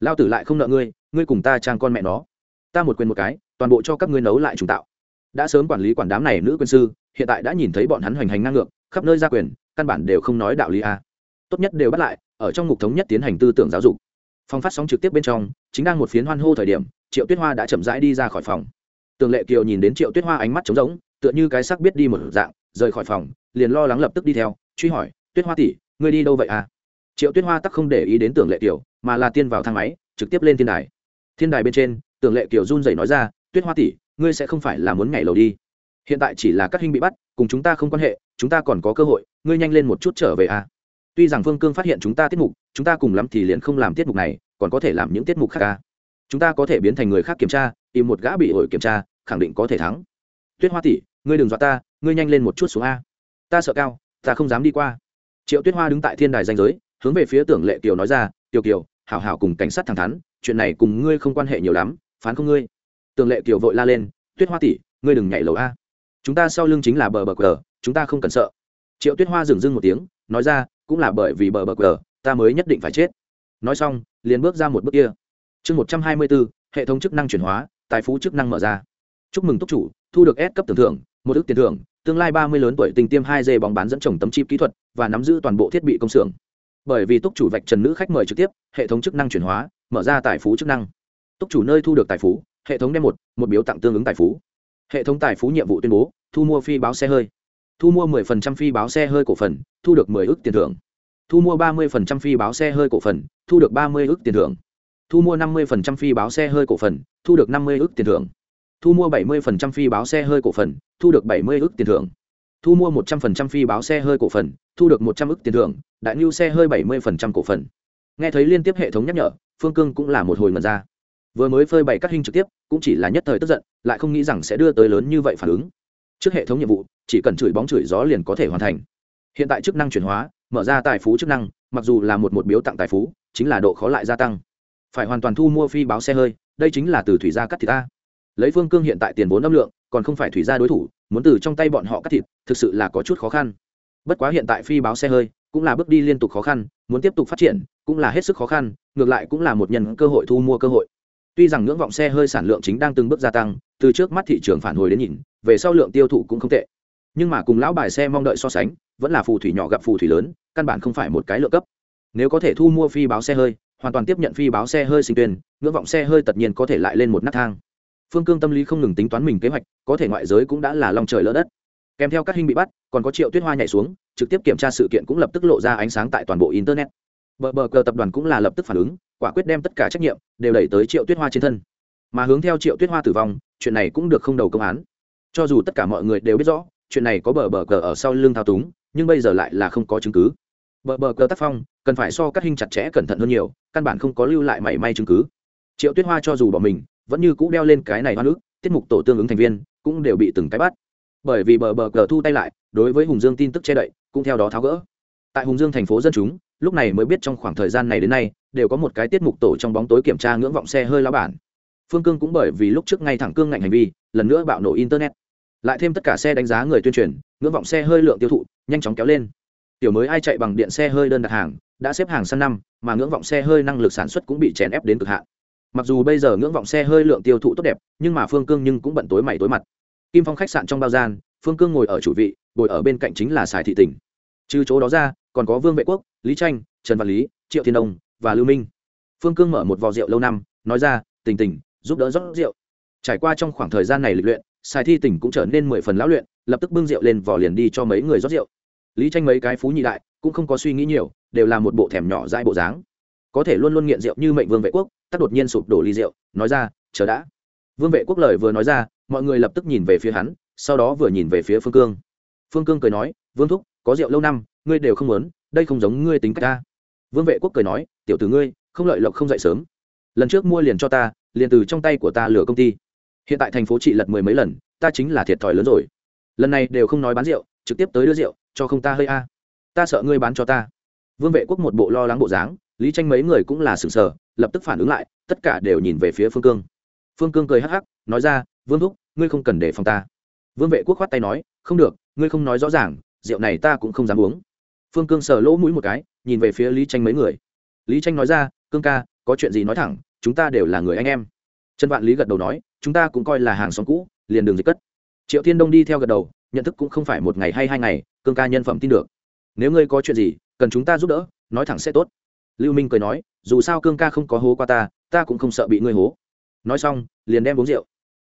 Lao tử lại không nợ ngươi ngươi cùng ta trang con mẹ nó. Ta một quyền một cái, toàn bộ cho các ngươi nấu lại trùng tạo. Đã sớm quản lý quản đám này nữ quyền sư, hiện tại đã nhìn thấy bọn hắn hoành hành ngang ngược, khắp nơi ra quyền, căn bản đều không nói đạo lý a. Tốt nhất đều bắt lại, ở trong ngục thống nhất tiến hành tư tưởng giáo dục. Phòng phát sóng trực tiếp bên trong, chính đang một phiến hoan hô thời điểm triệu tuyết hoa đã chậm rãi đi ra khỏi phòng. Tường lệ kiều nhìn đến triệu tuyết hoa ánh mắt trống rỗng, tựa như cái sắc biết đi một dạng, rời khỏi phòng, liền lo lắng lập tức đi theo, truy hỏi, tuyết hoa tỷ, ngươi đi đâu vậy à? Triệu tuyết hoa tắc không để ý đến tưởng lệ kiều, mà là tiên vào thang máy, trực tiếp lên thiên đài. Thiên đài bên trên tưởng lệ kiều run rẩy nói ra, tuyết hoa tỷ, ngươi sẽ không phải là muốn nhảy lầu đi. Hiện tại chỉ là các hình bị bắt, cùng chúng ta không quan hệ, chúng ta còn có cơ hội, ngươi nhanh lên một chút trở về à. Tuy rằng phương cương phát hiện chúng ta tiết mục, chúng ta cùng lắm thì liền không làm tiết mục này, còn có thể làm những tiết mục khác à chúng ta có thể biến thành người khác kiểm tra im một gã bị ổi kiểm tra, khẳng định có thể thắng. Tuyết hoa tỷ, ngươi đừng dọa ta, ngươi nhanh lên một chút xuống a. Ta sợ cao, ta không dám đi qua. Triệu tuyết hoa đứng tại thiên đài danh giới, hướng về phía tưởng lệ kiều nói ra, kiều kiều, hảo hảo cùng cảnh sát thẳng thắn, chuyện này cùng ngươi không quan hệ nhiều lắm, phán không ngươi. Tưởng lệ kiều vội la lên, tuyết hoa tỷ, ngươi đừng nhảy lầu a. Chúng ta sau lưng chính là bờ bờ cờ chúng ta không cần sợ. Triệu tuyết hoa dừng dưng một tiếng, nói ra, cũng là bởi vì bờ bờ cờ ta mới nhất định phải chết. Nói xong, liền bước ra một bước kia chương một trăm hai mươi bốn, hệ thống chức năng chuyển hóa, tài phú chức năng mở ra. Chúc mừng túc chủ, thu được S cấp tưởng thưởng, một ước tiền thưởng, tương lai ba mươi lớn tuổi tình tiêm hai d bóng bán dẫn trồng tấm chip kỹ thuật và nắm giữ toàn bộ thiết bị công xưởng. Bởi vì túc chủ vạch trần nữ khách mời trực tiếp, hệ thống chức năng chuyển hóa, mở ra tài phú chức năng. Túc chủ nơi thu được tài phú, hệ thống đem một một biếu tặng tương ứng tài phú. Hệ thống tài phú nhiệm vụ tuyên bố, thu mua phi báo xe hơi. Thu mua 10% phi báo xe hơi cổ phần, thu được 10 ước tiền thưởng. Thu mua 30% phi báo xe hơi cổ phần, thu được 30 ước tiền thưởng thu mua 50% phi báo xe hơi cổ phần, thu được 50 ức tiền thưởng. Thu mua 70% phi báo xe hơi cổ phần, thu được 70 ức tiền thưởng. Thu mua 100% phi báo xe hơi cổ phần, thu được 100 ức tiền thưởng. Đại lưu xe hơi 70% cổ phần. Nghe thấy liên tiếp hệ thống nhắc nhở, phương cương cũng là một hồi mở ra. Vừa mới phơi bày các hình trực tiếp, cũng chỉ là nhất thời tức giận, lại không nghĩ rằng sẽ đưa tới lớn như vậy phản ứng. Trước hệ thống nhiệm vụ, chỉ cần chửi bóng chửi gió liền có thể hoàn thành. Hiện tại chức năng chuyển hóa, mở ra tài phú chức năng, mặc dù là một một biếu tặng tài phú, chính là độ khó lại gia tăng phải hoàn toàn thu mua phi báo xe hơi, đây chính là từ thủy gia cắt thịt ta. Lấy phương cương hiện tại tiền vốn âm lượng, còn không phải thủy gia đối thủ, muốn từ trong tay bọn họ cắt thịt, thực sự là có chút khó khăn. Bất quá hiện tại phi báo xe hơi cũng là bước đi liên tục khó khăn, muốn tiếp tục phát triển cũng là hết sức khó khăn, ngược lại cũng là một nhân cơ hội thu mua cơ hội. Tuy rằng ngưỡng vọng xe hơi sản lượng chính đang từng bước gia tăng, từ trước mắt thị trường phản hồi đến nhìn, về sau lượng tiêu thụ cũng không tệ. Nhưng mà cùng lão bài xe mong đợi so sánh, vẫn là phù thủy nhỏ gặp phù thủy lớn, căn bản không phải một cái lượng cấp. Nếu có thể thu mua phi báo xe hơi hoàn toàn tiếp nhận phi báo xe hơi sinh tuyên ngưỡng vọng xe hơi tất nhiên có thể lại lên một nấc thang. Phương cương tâm lý không ngừng tính toán mình kế hoạch, có thể ngoại giới cũng đã là lòng trời lỡ đất. Kèm theo các hình bị bắt, còn có triệu tuyết hoa nhảy xuống, trực tiếp kiểm tra sự kiện cũng lập tức lộ ra ánh sáng tại toàn bộ internet. Bờ bờ cờ tập đoàn cũng là lập tức phản ứng, quả quyết đem tất cả trách nhiệm đều đẩy tới triệu tuyết hoa trên thân. Mà hướng theo triệu tuyết hoa tử vong, chuyện này cũng được không đầu công án. Cho dù tất cả mọi người đều biết rõ, chuyện này có bờ bờ cờ ở sau lưng thao túng, nhưng bây giờ lại là không có chứng cứ bờ bờ cờ tác phong, cần phải so các hình chặt chẽ cẩn thận hơn nhiều, căn bản không có lưu lại mảy may chứng cứ. Triệu tuyết hoa cho dù bỏ mình, vẫn như cũ đeo lên cái này hoa nước tiết mục tổ tương ứng thành viên, cũng đều bị từng cái bắt. Bởi vì bờ bờ cờ thu tay lại, đối với hùng dương tin tức che đậy, cũng theo đó tháo gỡ. Tại hùng dương thành phố dân chúng, lúc này mới biết trong khoảng thời gian này đến nay, đều có một cái tiết mục tổ trong bóng tối kiểm tra ngưỡng vọng xe hơi lao bản. Phương cương cũng bởi vì lúc trước ngay thẳng cương ngạnh hành vi, lần nữa bạo nổ internet. Lại thêm tất cả xe đánh giá người tuyên truyền, ngưỡng vọng xe hơi lượng tiêu thụ, nhanh chóng kéo lên tiểu mới ai chạy bằng điện xe hơi đơn đặt hàng, đã xếp hàng sang năm, mà ngưỡng vọng xe hơi năng lực sản xuất cũng bị chèn ép đến cực hạn. Mặc dù bây giờ ngưỡng vọng xe hơi lượng tiêu thụ tốt đẹp, nhưng mà phương cương nhưng cũng bận tối mày tối mặt. Kim phong khách sạn trong bao gian, phương cương ngồi ở chủ vị, ngồi ở bên cạnh chính là sài thị tỉnh. Trừ chỗ đó ra, còn có vương vệ quốc, lý tranh, trần văn lý, triệu thiên đông và lưu minh. Phương cương mở một vò rượu lâu năm, nói ra tình tình giúp đỡ rót rượu. Trải qua trong khoảng thời gian này lịch luyện, sài thi tỉnh cũng trở nên mười phần lão luyện, lập tức bưng rượu lên vò liền đi cho mấy người rót rượu lý tranh mấy cái phú nhị đại cũng không có suy nghĩ nhiều, đều là một bộ thèm nhỏ dãi bộ dáng. Có thể luôn luôn nghiện rượu như mệnh vương vệ quốc tắt đột nhiên sụp đổ ly rượu, nói ra, chờ đã. Vương vệ quốc lời vừa nói ra, mọi người lập tức nhìn về phía hắn, sau đó vừa nhìn về phía phương cương. Phương cương cười nói, vương thúc, có rượu lâu năm, ngươi đều không muốn, đây không giống ngươi tính cách ta. Vương vệ quốc cười nói, tiểu tử ngươi, không lợi lộc không dậy sớm. Lần trước mua liền cho ta, liền từ trong tay của ta lừa công ty. Hiện tại thành phố trị lật mười mấy lần, ta chính là thiệt thòi lớn rồi. Lần này đều không nói bán rượu, trực tiếp tới đưa rượu cho không ta hơi a. Ta sợ ngươi bán cho ta. Vương vệ quốc một bộ lo lắng bộ dáng, lý tranh mấy người cũng là sừng sờ, lập tức phản ứng lại, tất cả đều nhìn về phía phương cương. Phương cương cười hắc hắc, nói ra, vương thúc, ngươi không cần để phòng ta. Vương vệ quốc khoát tay nói, không được, ngươi không nói rõ ràng, rượu này ta cũng không dám uống. Phương cương sờ lỗ mũi một cái, nhìn về phía lý tranh mấy người. Lý tranh nói ra, cương ca, có chuyện gì nói thẳng, chúng ta đều là người anh em. Trần vạn lý gật đầu nói, chúng ta cũng coi là hàng xóm cũ, liền đường dịch cất. Triệu thiên đông đi theo gật đầu, nhận thức cũng không phải một ngày hay hai ngày cương ca nhân phẩm tin được. Nếu ngươi có chuyện gì, cần chúng ta giúp đỡ, nói thẳng sẽ tốt. Lưu minh cười nói, dù sao cương ca không có hố qua ta ta cũng không sợ bị ngươi hố. Nói xong, liền đem uống rượu.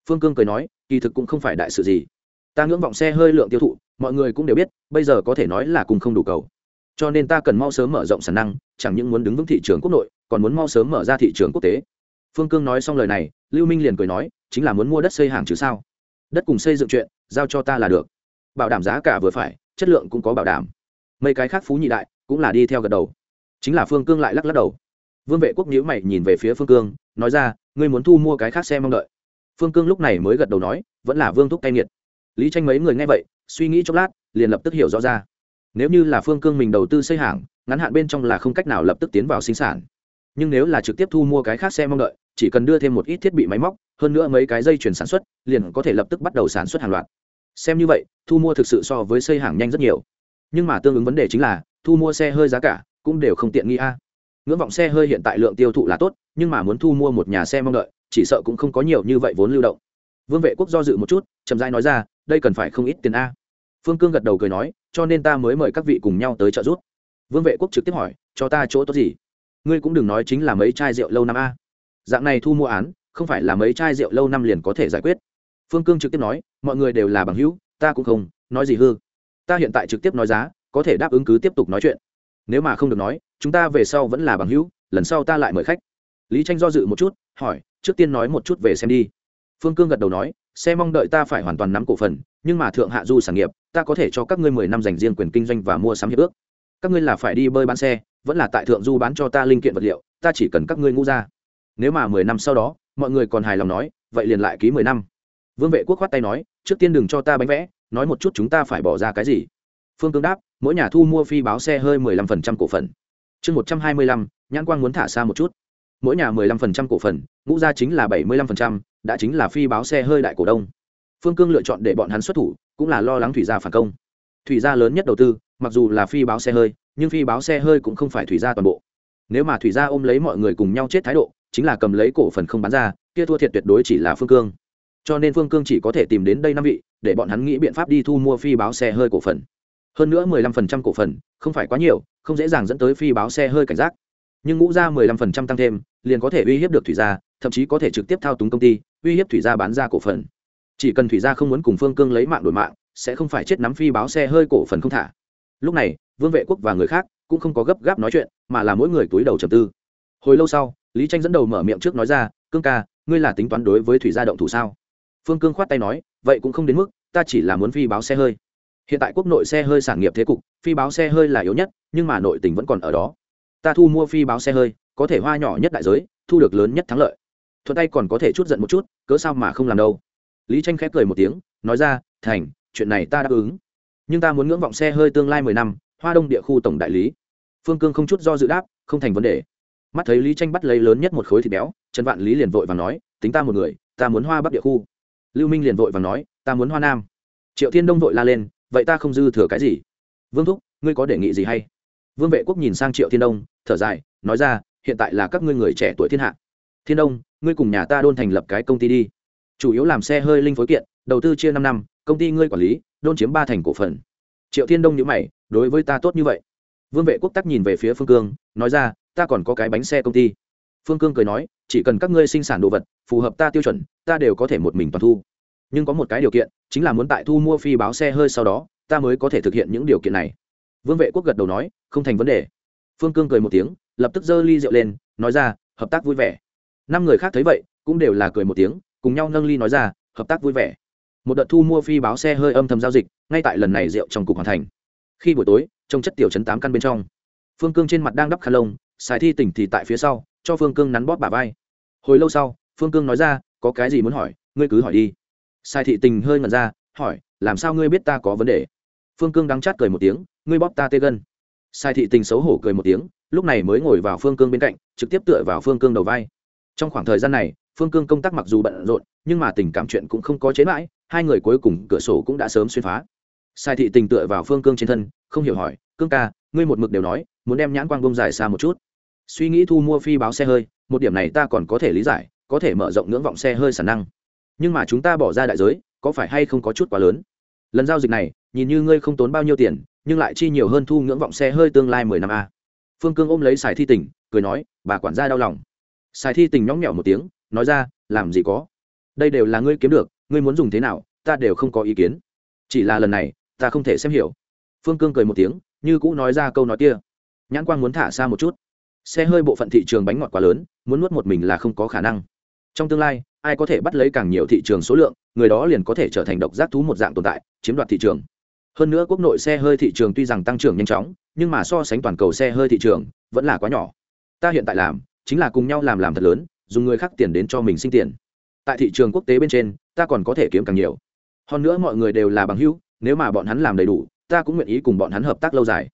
Phương cương cười nói, kỳ thực cũng không phải đại sự gì. Ta ngưỡng vọng xe hơi lượng tiêu thụ, mọi người cũng đều biết, bây giờ có thể nói là cùng không đủ cầu. Cho nên ta cần mau sớm mở rộng sản năng, chẳng những muốn đứng vững thị trường quốc nội, còn muốn mau sớm mở ra thị trường quốc tế. Phương cương nói xong lời này, lưu minh liền cười nói, chính là muốn mua đất xây hàng chứ sao? Đất cùng xây dựng chuyện, giao cho ta là được. Bảo đảm giá cả vừa phải chất lượng cũng có bảo đảm. Mấy cái khác phú nhị đại cũng là đi theo gật đầu. Chính là phương cương lại lắc lắc đầu. Vương vệ quốc nhữ mày nhìn về phía phương cương, nói ra, ngươi muốn thu mua cái khác xe mong đợi? Phương cương lúc này mới gật đầu nói, vẫn là vương thúc cay nghiệt. Lý tranh mấy người nghe vậy, suy nghĩ chốc lát, liền lập tức hiểu rõ ra. Nếu như là phương cương mình đầu tư xây hàng, ngắn hạn bên trong là không cách nào lập tức tiến vào sinh sản. Nhưng nếu là trực tiếp thu mua cái khác xe mong đợi, chỉ cần đưa thêm một ít thiết bị máy móc, hơn nữa mấy cái dây chuyển sản xuất, liền có thể lập tức bắt đầu sản xuất hàng loạt xem như vậy, thu mua thực sự so với xây hàng nhanh rất nhiều. Nhưng mà tương ứng vấn đề chính là, thu mua xe hơi giá cả cũng đều không tiện nghi a. Ngưỡng vọng xe hơi hiện tại lượng tiêu thụ là tốt, nhưng mà muốn thu mua một nhà xe mong đợi, chỉ sợ cũng không có nhiều như vậy vốn lưu động. Vương vệ quốc do dự một chút, chậm rãi nói ra, đây cần phải không ít tiền a. Phương cương gật đầu cười nói, cho nên ta mới mời các vị cùng nhau tới trợ giúp. Vương vệ quốc trực tiếp hỏi, cho ta chỗ tốt gì? Ngươi cũng đừng nói chính là mấy chai rượu lâu năm a. Dạng này thu mua án, không phải là mấy chai rượu lâu năm liền có thể giải quyết phương cương trực tiếp nói, mọi người đều là bằng hữu, ta cũng không, nói gì hư. Ta hiện tại trực tiếp nói giá, có thể đáp ứng cứ tiếp tục nói chuyện. Nếu mà không được nói, chúng ta về sau vẫn là bằng hữu, lần sau ta lại mời khách. Lý tranh do dự một chút, hỏi, trước tiên nói một chút về xem đi. Phương cương gật đầu nói, xe mong đợi ta phải hoàn toàn nắm cổ phần, nhưng mà thượng hạ du sản nghiệp, ta có thể cho các ngươi mười năm dành riêng quyền kinh doanh và mua sắm hiệp ước. Các ngươi là phải đi bơi bán xe, vẫn là tại thượng du bán cho ta linh kiện vật liệu, ta chỉ cần các ngươi ngũ ra. Nếu mà mười năm sau đó, mọi người còn hài lòng nói, vậy liền lại ký mười năm vương vệ quốc khoát tay nói, trước tiên đừng cho ta bánh vẽ, nói một chút chúng ta phải bỏ ra cái gì? Phương cương đáp, mỗi nhà thu mua phi báo xe hơi mười lăm phần trăm cổ phần. Chương một trăm hai mươi lăm, nhãn quang muốn thả xa một chút. Mỗi nhà mười lăm phần trăm cổ phần, ngũ ra chính là bảy mươi lăm phần trăm, đã chính là phi báo xe hơi đại cổ đông. Phương cương lựa chọn để bọn hắn xuất thủ, cũng là lo lắng thủy gia phản công. Thủy gia lớn nhất đầu tư, mặc dù là phi báo xe hơi, nhưng phi báo xe hơi cũng không phải thủy gia toàn bộ. Nếu mà thủy gia ôm lấy mọi người cùng nhau chết thái độ, chính là cầm lấy cổ phần không bán ra, kia thua thiệt tuyệt đối chỉ là phương cương cho nên phương cương chỉ có thể tìm đến đây năm vị, để bọn hắn nghĩ biện pháp đi thu mua phi báo xe hơi cổ phần. Hơn nữa mười lăm phần trăm cổ phần, không phải quá nhiều, không dễ dàng dẫn tới phi báo xe hơi cảnh giác. Nhưng ngũ ra mười lăm phần trăm tăng thêm, liền có thể uy hiếp được thủy gia, thậm chí có thể trực tiếp thao túng công ty, uy hiếp thủy gia bán ra cổ phần. Chỉ cần thủy gia không muốn cùng phương cương lấy mạng đổi mạng, sẽ không phải chết nắm phi báo xe hơi cổ phần không thả. Lúc này, vương vệ quốc và người khác cũng không có gấp gáp nói chuyện, mà là mỗi người túi đầu trầm tư. Hồi lâu sau, lý tranh dẫn đầu mở miệng trước nói ra, cương ca, ngươi là tính toán đối với thủy gia động thủ sao? Phương cương khoát tay nói, vậy cũng không đến mức, ta chỉ là muốn phi báo xe hơi. Hiện tại quốc nội xe hơi sản nghiệp thế cục, phi báo xe hơi là yếu nhất, nhưng mà nội tình vẫn còn ở đó. Ta thu mua phi báo xe hơi, có thể hoa nhỏ nhất đại giới, thu được lớn nhất thắng lợi. Thuận tay còn có thể chút giận một chút, cớ sao mà không làm đâu. Lý tranh khép cười một tiếng, nói ra, thành, chuyện này ta đáp ứng. Nhưng ta muốn ngưỡng vọng xe hơi tương lai mười năm, hoa đông địa khu tổng đại lý. Phương cương không chút do dự đáp, không thành vấn đề. Mắt thấy lý tranh bắt lấy lớn nhất một khối thịt béo, trần vạn lý liền vội và nói, tính ta một người, ta muốn hoa bắc địa khu lưu minh liền vội và nói, ta muốn hoa nam. Triệu thiên đông vội la lên, vậy ta không dư thừa cái gì. Vương thúc, ngươi có đề nghị gì hay? Vương vệ quốc nhìn sang triệu thiên đông, thở dài, nói ra, hiện tại là các ngươi người trẻ tuổi thiên hạ. Thiên đông, ngươi cùng nhà ta đôn thành lập cái công ty đi. Chủ yếu làm xe hơi linh phối kiện, đầu tư chia năm năm, công ty ngươi quản lý, đôn chiếm ba thành cổ phần. Triệu thiên đông nhữ mày, đối với ta tốt như vậy. Vương vệ quốc tắc nhìn về phía phương cương, nói ra, ta còn có cái bánh xe công ty. Phương cương cười nói, chỉ cần các ngươi sinh sản đồ vật, phù hợp ta tiêu chuẩn, ta đều có thể một mình toàn thu nhưng có một cái điều kiện, chính là muốn tại thu mua phi báo xe hơi sau đó, ta mới có thể thực hiện những điều kiện này. Vương vệ quốc gật đầu nói, không thành vấn đề. Phương cương cười một tiếng, lập tức giơ ly rượu lên, nói ra, hợp tác vui vẻ. Năm người khác thấy vậy, cũng đều là cười một tiếng, cùng nhau nâng ly nói ra, hợp tác vui vẻ. Một đợt thu mua phi báo xe hơi âm thầm giao dịch, ngay tại lần này rượu trong cục hoàn thành. Khi buổi tối, trong chất tiểu chấn tám căn bên trong, phương cương trên mặt đang đắp khăn lông, xài thi tỉnh thì tại phía sau, cho phương cương nắn bóp bà vai. Hồi lâu sau, phương cương nói ra, có cái gì muốn hỏi, ngươi cứ hỏi đi sai thị tình hơi ngẩn ra, hỏi, làm sao ngươi biết ta có vấn đề? Phương cương đắng chát cười một tiếng, ngươi bóp ta tê gân. Sai thị tình xấu hổ cười một tiếng, lúc này mới ngồi vào phương cương bên cạnh, trực tiếp tựa vào phương cương đầu vai. Trong khoảng thời gian này, phương cương công tác mặc dù bận rộn, nhưng mà tình cảm chuyện cũng không có chế mãi, hai người cuối cùng cửa sổ cũng đã sớm xuyên phá. Sai thị tình tựa vào phương cương trên thân, không hiểu hỏi, cương ca, ngươi một mực đều nói, muốn đem nhãn quang bông dài xa một chút. Suy nghĩ thu mua phi báo xe hơi, một điểm này ta còn có thể lý giải, có thể mở rộng ngưỡng vọng xe hơi sản năng nhưng mà chúng ta bỏ ra đại giới, có phải hay không có chút quá lớn? Lần giao dịch này, nhìn như ngươi không tốn bao nhiêu tiền, nhưng lại chi nhiều hơn thu ngưỡng vọng xe hơi tương lai mười năm a. Phương cương ôm lấy sài thi Tỉnh cười nói, bà quản gia đau lòng. Sài thi Tỉnh nhóng nhẽo một tiếng, nói ra, làm gì có. Đây đều là ngươi kiếm được, ngươi muốn dùng thế nào, ta đều không có ý kiến. Chỉ là lần này, ta không thể xem hiểu. Phương cương cười một tiếng, như cũ nói ra câu nói kia. Nhãn quang muốn thả xa một chút. Xe hơi bộ phận thị trường bánh ngọt quá lớn, muốn nuốt một mình là không có khả năng. Trong tương lai ai có thể bắt lấy càng nhiều thị trường số lượng, người đó liền có thể trở thành độc giác thú một dạng tồn tại, chiếm đoạt thị trường. Hơn nữa quốc nội xe hơi thị trường tuy rằng tăng trưởng nhanh chóng, nhưng mà so sánh toàn cầu xe hơi thị trường, vẫn là quá nhỏ. Ta hiện tại làm, chính là cùng nhau làm làm thật lớn, dùng người khác tiền đến cho mình sinh tiền. Tại thị trường quốc tế bên trên, ta còn có thể kiếm càng nhiều. Hơn nữa mọi người đều là bằng hữu, nếu mà bọn hắn làm đầy đủ, ta cũng nguyện ý cùng bọn hắn hợp tác lâu dài.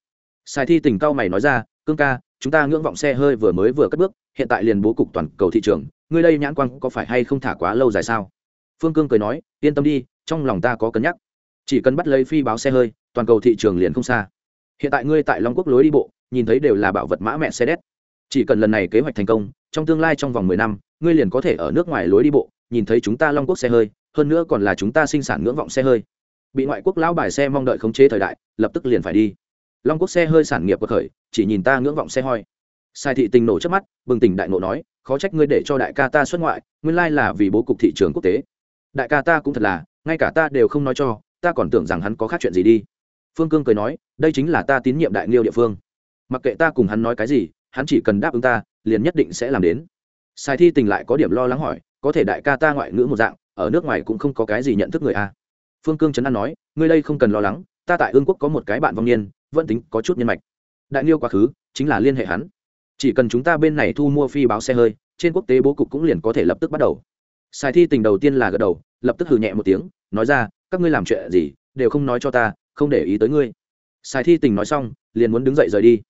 Sai thi tình cao mày nói ra, cương ca, chúng ta ngưỡng vọng xe hơi vừa mới vừa cất bước, hiện tại liền bố cục toàn cầu thị trường ngươi đây nhãn quang có phải hay không thả quá lâu dài sao? Phương cương cười nói, yên tâm đi, trong lòng ta có cân nhắc. Chỉ cần bắt lấy phi báo xe hơi, toàn cầu thị trường liền không xa. Hiện tại ngươi tại long quốc lối đi bộ, nhìn thấy đều là bảo vật mã mẹ xe đét. Chỉ cần lần này kế hoạch thành công, trong tương lai trong vòng mười năm, ngươi liền có thể ở nước ngoài lối đi bộ, nhìn thấy chúng ta long quốc xe hơi, hơn nữa còn là chúng ta sinh sản ngưỡng vọng xe hơi. Bị ngoại quốc lão bài xe mong đợi khống chế thời đại, lập tức liền phải đi. Long quốc xe hơi sản nghiệp của khởi, chỉ nhìn ta ngưỡng vọng xe hoi. Sai thị tình nổ trước mắt, bừng tỉnh đại nộ nói khó trách ngươi để cho đại ca ta xuất ngoại, nguyên lai là vì bố cục thị trường quốc tế. Đại ca ta cũng thật là, ngay cả ta đều không nói cho, ta còn tưởng rằng hắn có khác chuyện gì đi. Phương cương cười nói, đây chính là ta tín nhiệm đại liêu địa phương. Mặc kệ ta cùng hắn nói cái gì, hắn chỉ cần đáp ứng ta, liền nhất định sẽ làm đến. Sai thi tình lại có điểm lo lắng hỏi, có thể đại ca ta ngoại ngữ một dạng, ở nước ngoài cũng không có cái gì nhận thức người a. Phương cương trấn an nói, ngươi đây không cần lo lắng, ta tại ương quốc có một cái bạn vong niên, vẫn tính có chút nhân mạch. Đại liêu quá khứ, chính là liên hệ hắn chỉ cần chúng ta bên này thu mua phi báo xe hơi, trên quốc tế bố cục cũng liền có thể lập tức bắt đầu. Sài thi tình đầu tiên là gật đầu, lập tức hừ nhẹ một tiếng, nói ra, các ngươi làm chuyện gì, đều không nói cho ta, không để ý tới ngươi. Sài thi tình nói xong, liền muốn đứng dậy rời đi.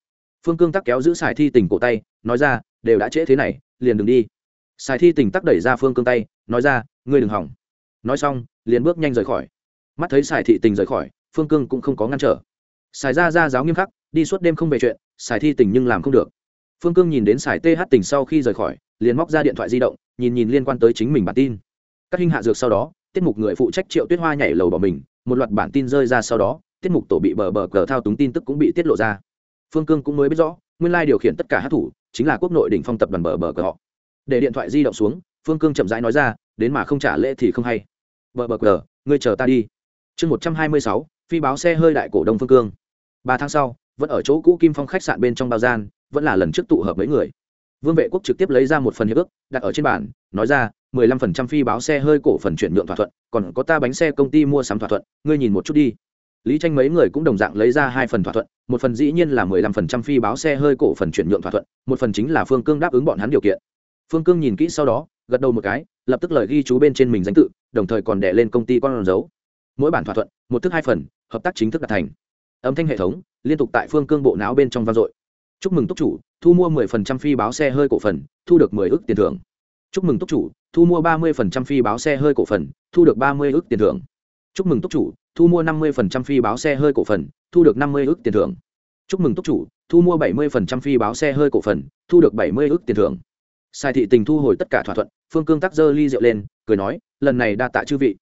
Phương cương tắc kéo giữ sài thi tình cổ tay, nói ra, đều đã trễ thế này, liền đừng đi. Sài thi tình tắc đẩy ra phương cương tay, nói ra, ngươi đừng hỏng. Nói xong, liền bước nhanh rời khỏi. Mắt thấy sài thị tình rời khỏi, phương cương cũng không có ngăn trở. Sài ra ra giáo nghiêm khắc, đi suốt đêm không về chuyện, sài thi tình nhưng làm không được phương cương nhìn đến sải th tình sau khi rời khỏi, liền móc ra điện thoại di động, nhìn nhìn liên quan tới chính mình bản tin. Các hình hạ dược sau đó, tiết mục người phụ trách triệu tuyết hoa nhảy lầu bỏ mình, một loạt bản tin rơi ra sau đó, tiết mục tổ bị bờ bờ cờ thao túng tin tức cũng bị tiết lộ ra. Phương cương cũng mới biết rõ, nguyên lai điều khiển tất cả hát thủ chính là quốc nội đỉnh phong tập đoàn bờ bờ cờ họ. Để điện thoại di động xuống, phương cương chậm rãi nói ra, đến mà không trả lễ thì không hay. Bờ bờ cờ, ngươi chờ ta đi. Chương một trăm hai mươi sáu, phi báo xe hơi đại cổ đông phương cương. Ba tháng sau, vẫn ở chỗ cũ kim phong khách sạn bên trong bao gian vẫn là lần trước tụ hợp mấy người. Vương vệ quốc trực tiếp lấy ra một phần hiệp ước, đặt ở trên bàn, nói ra, mười lăm phần trăm phi báo xe hơi cổ phần chuyển nhượng thỏa thuận, còn có ta bánh xe công ty mua sắm thỏa thuận, ngươi nhìn một chút đi. Lý tranh mấy người cũng đồng dạng lấy ra hai phần thỏa thuận, một phần dĩ nhiên là mười lăm phần trăm phi báo xe hơi cổ phần chuyển nhượng thỏa thuận, một phần chính là phương cương đáp ứng bọn hắn điều kiện. Phương cương nhìn kỹ sau đó, gật đầu một cái, lập tức lời ghi chú bên trên mình danh tự, đồng thời còn đẻ lên công ty con dấu. Mỗi bản thỏa thuận, một thức hai phần, hợp tác chính thức đạt thành. Âm thanh hệ thống, liên tục tại phương cương bộ não bên trong vang dội chúc mừng túc chủ, thu mua 10% phi báo xe hơi cổ phần, thu được 10 ước tiền thưởng. Chúc mừng túc chủ, thu mua 30% phi báo xe hơi cổ phần, thu được 30 ước tiền thưởng. Chúc mừng túc chủ, thu mua 50% phi báo xe hơi cổ phần, thu được 50 ước tiền thưởng. Chúc mừng túc chủ, thu mua 70% phi báo xe hơi cổ phần, thu được 70 ước tiền thưởng. Sai thị tình thu hồi tất cả thỏa thuận, phương cương tắc dơ ly rượu lên, cười nói, lần này đa tạ chư vị.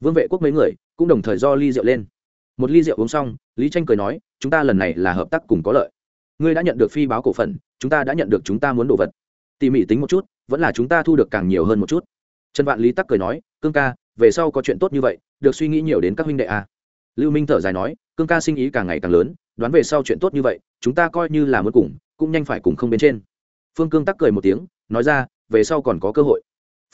Vương vệ quốc mấy người cũng đồng thời do ly rượu lên. Một ly rượu uống xong, lý tranh cười nói, chúng ta lần này là hợp tác cùng có lợi ngươi đã nhận được phi báo cổ phần, chúng ta đã nhận được chúng ta muốn đồ vật. Tỉ mỉ tính một chút, vẫn là chúng ta thu được càng nhiều hơn một chút. Trần vạn lý tắc cười nói, cương ca, về sau có chuyện tốt như vậy, được suy nghĩ nhiều đến các huynh đệ a lưu minh thở dài nói, cương ca sinh ý càng ngày càng lớn, đoán về sau chuyện tốt như vậy, chúng ta coi như là muốn cùng, cũng nhanh phải cùng không bên trên. Phương cương tắc cười một tiếng, nói ra, về sau còn có cơ hội.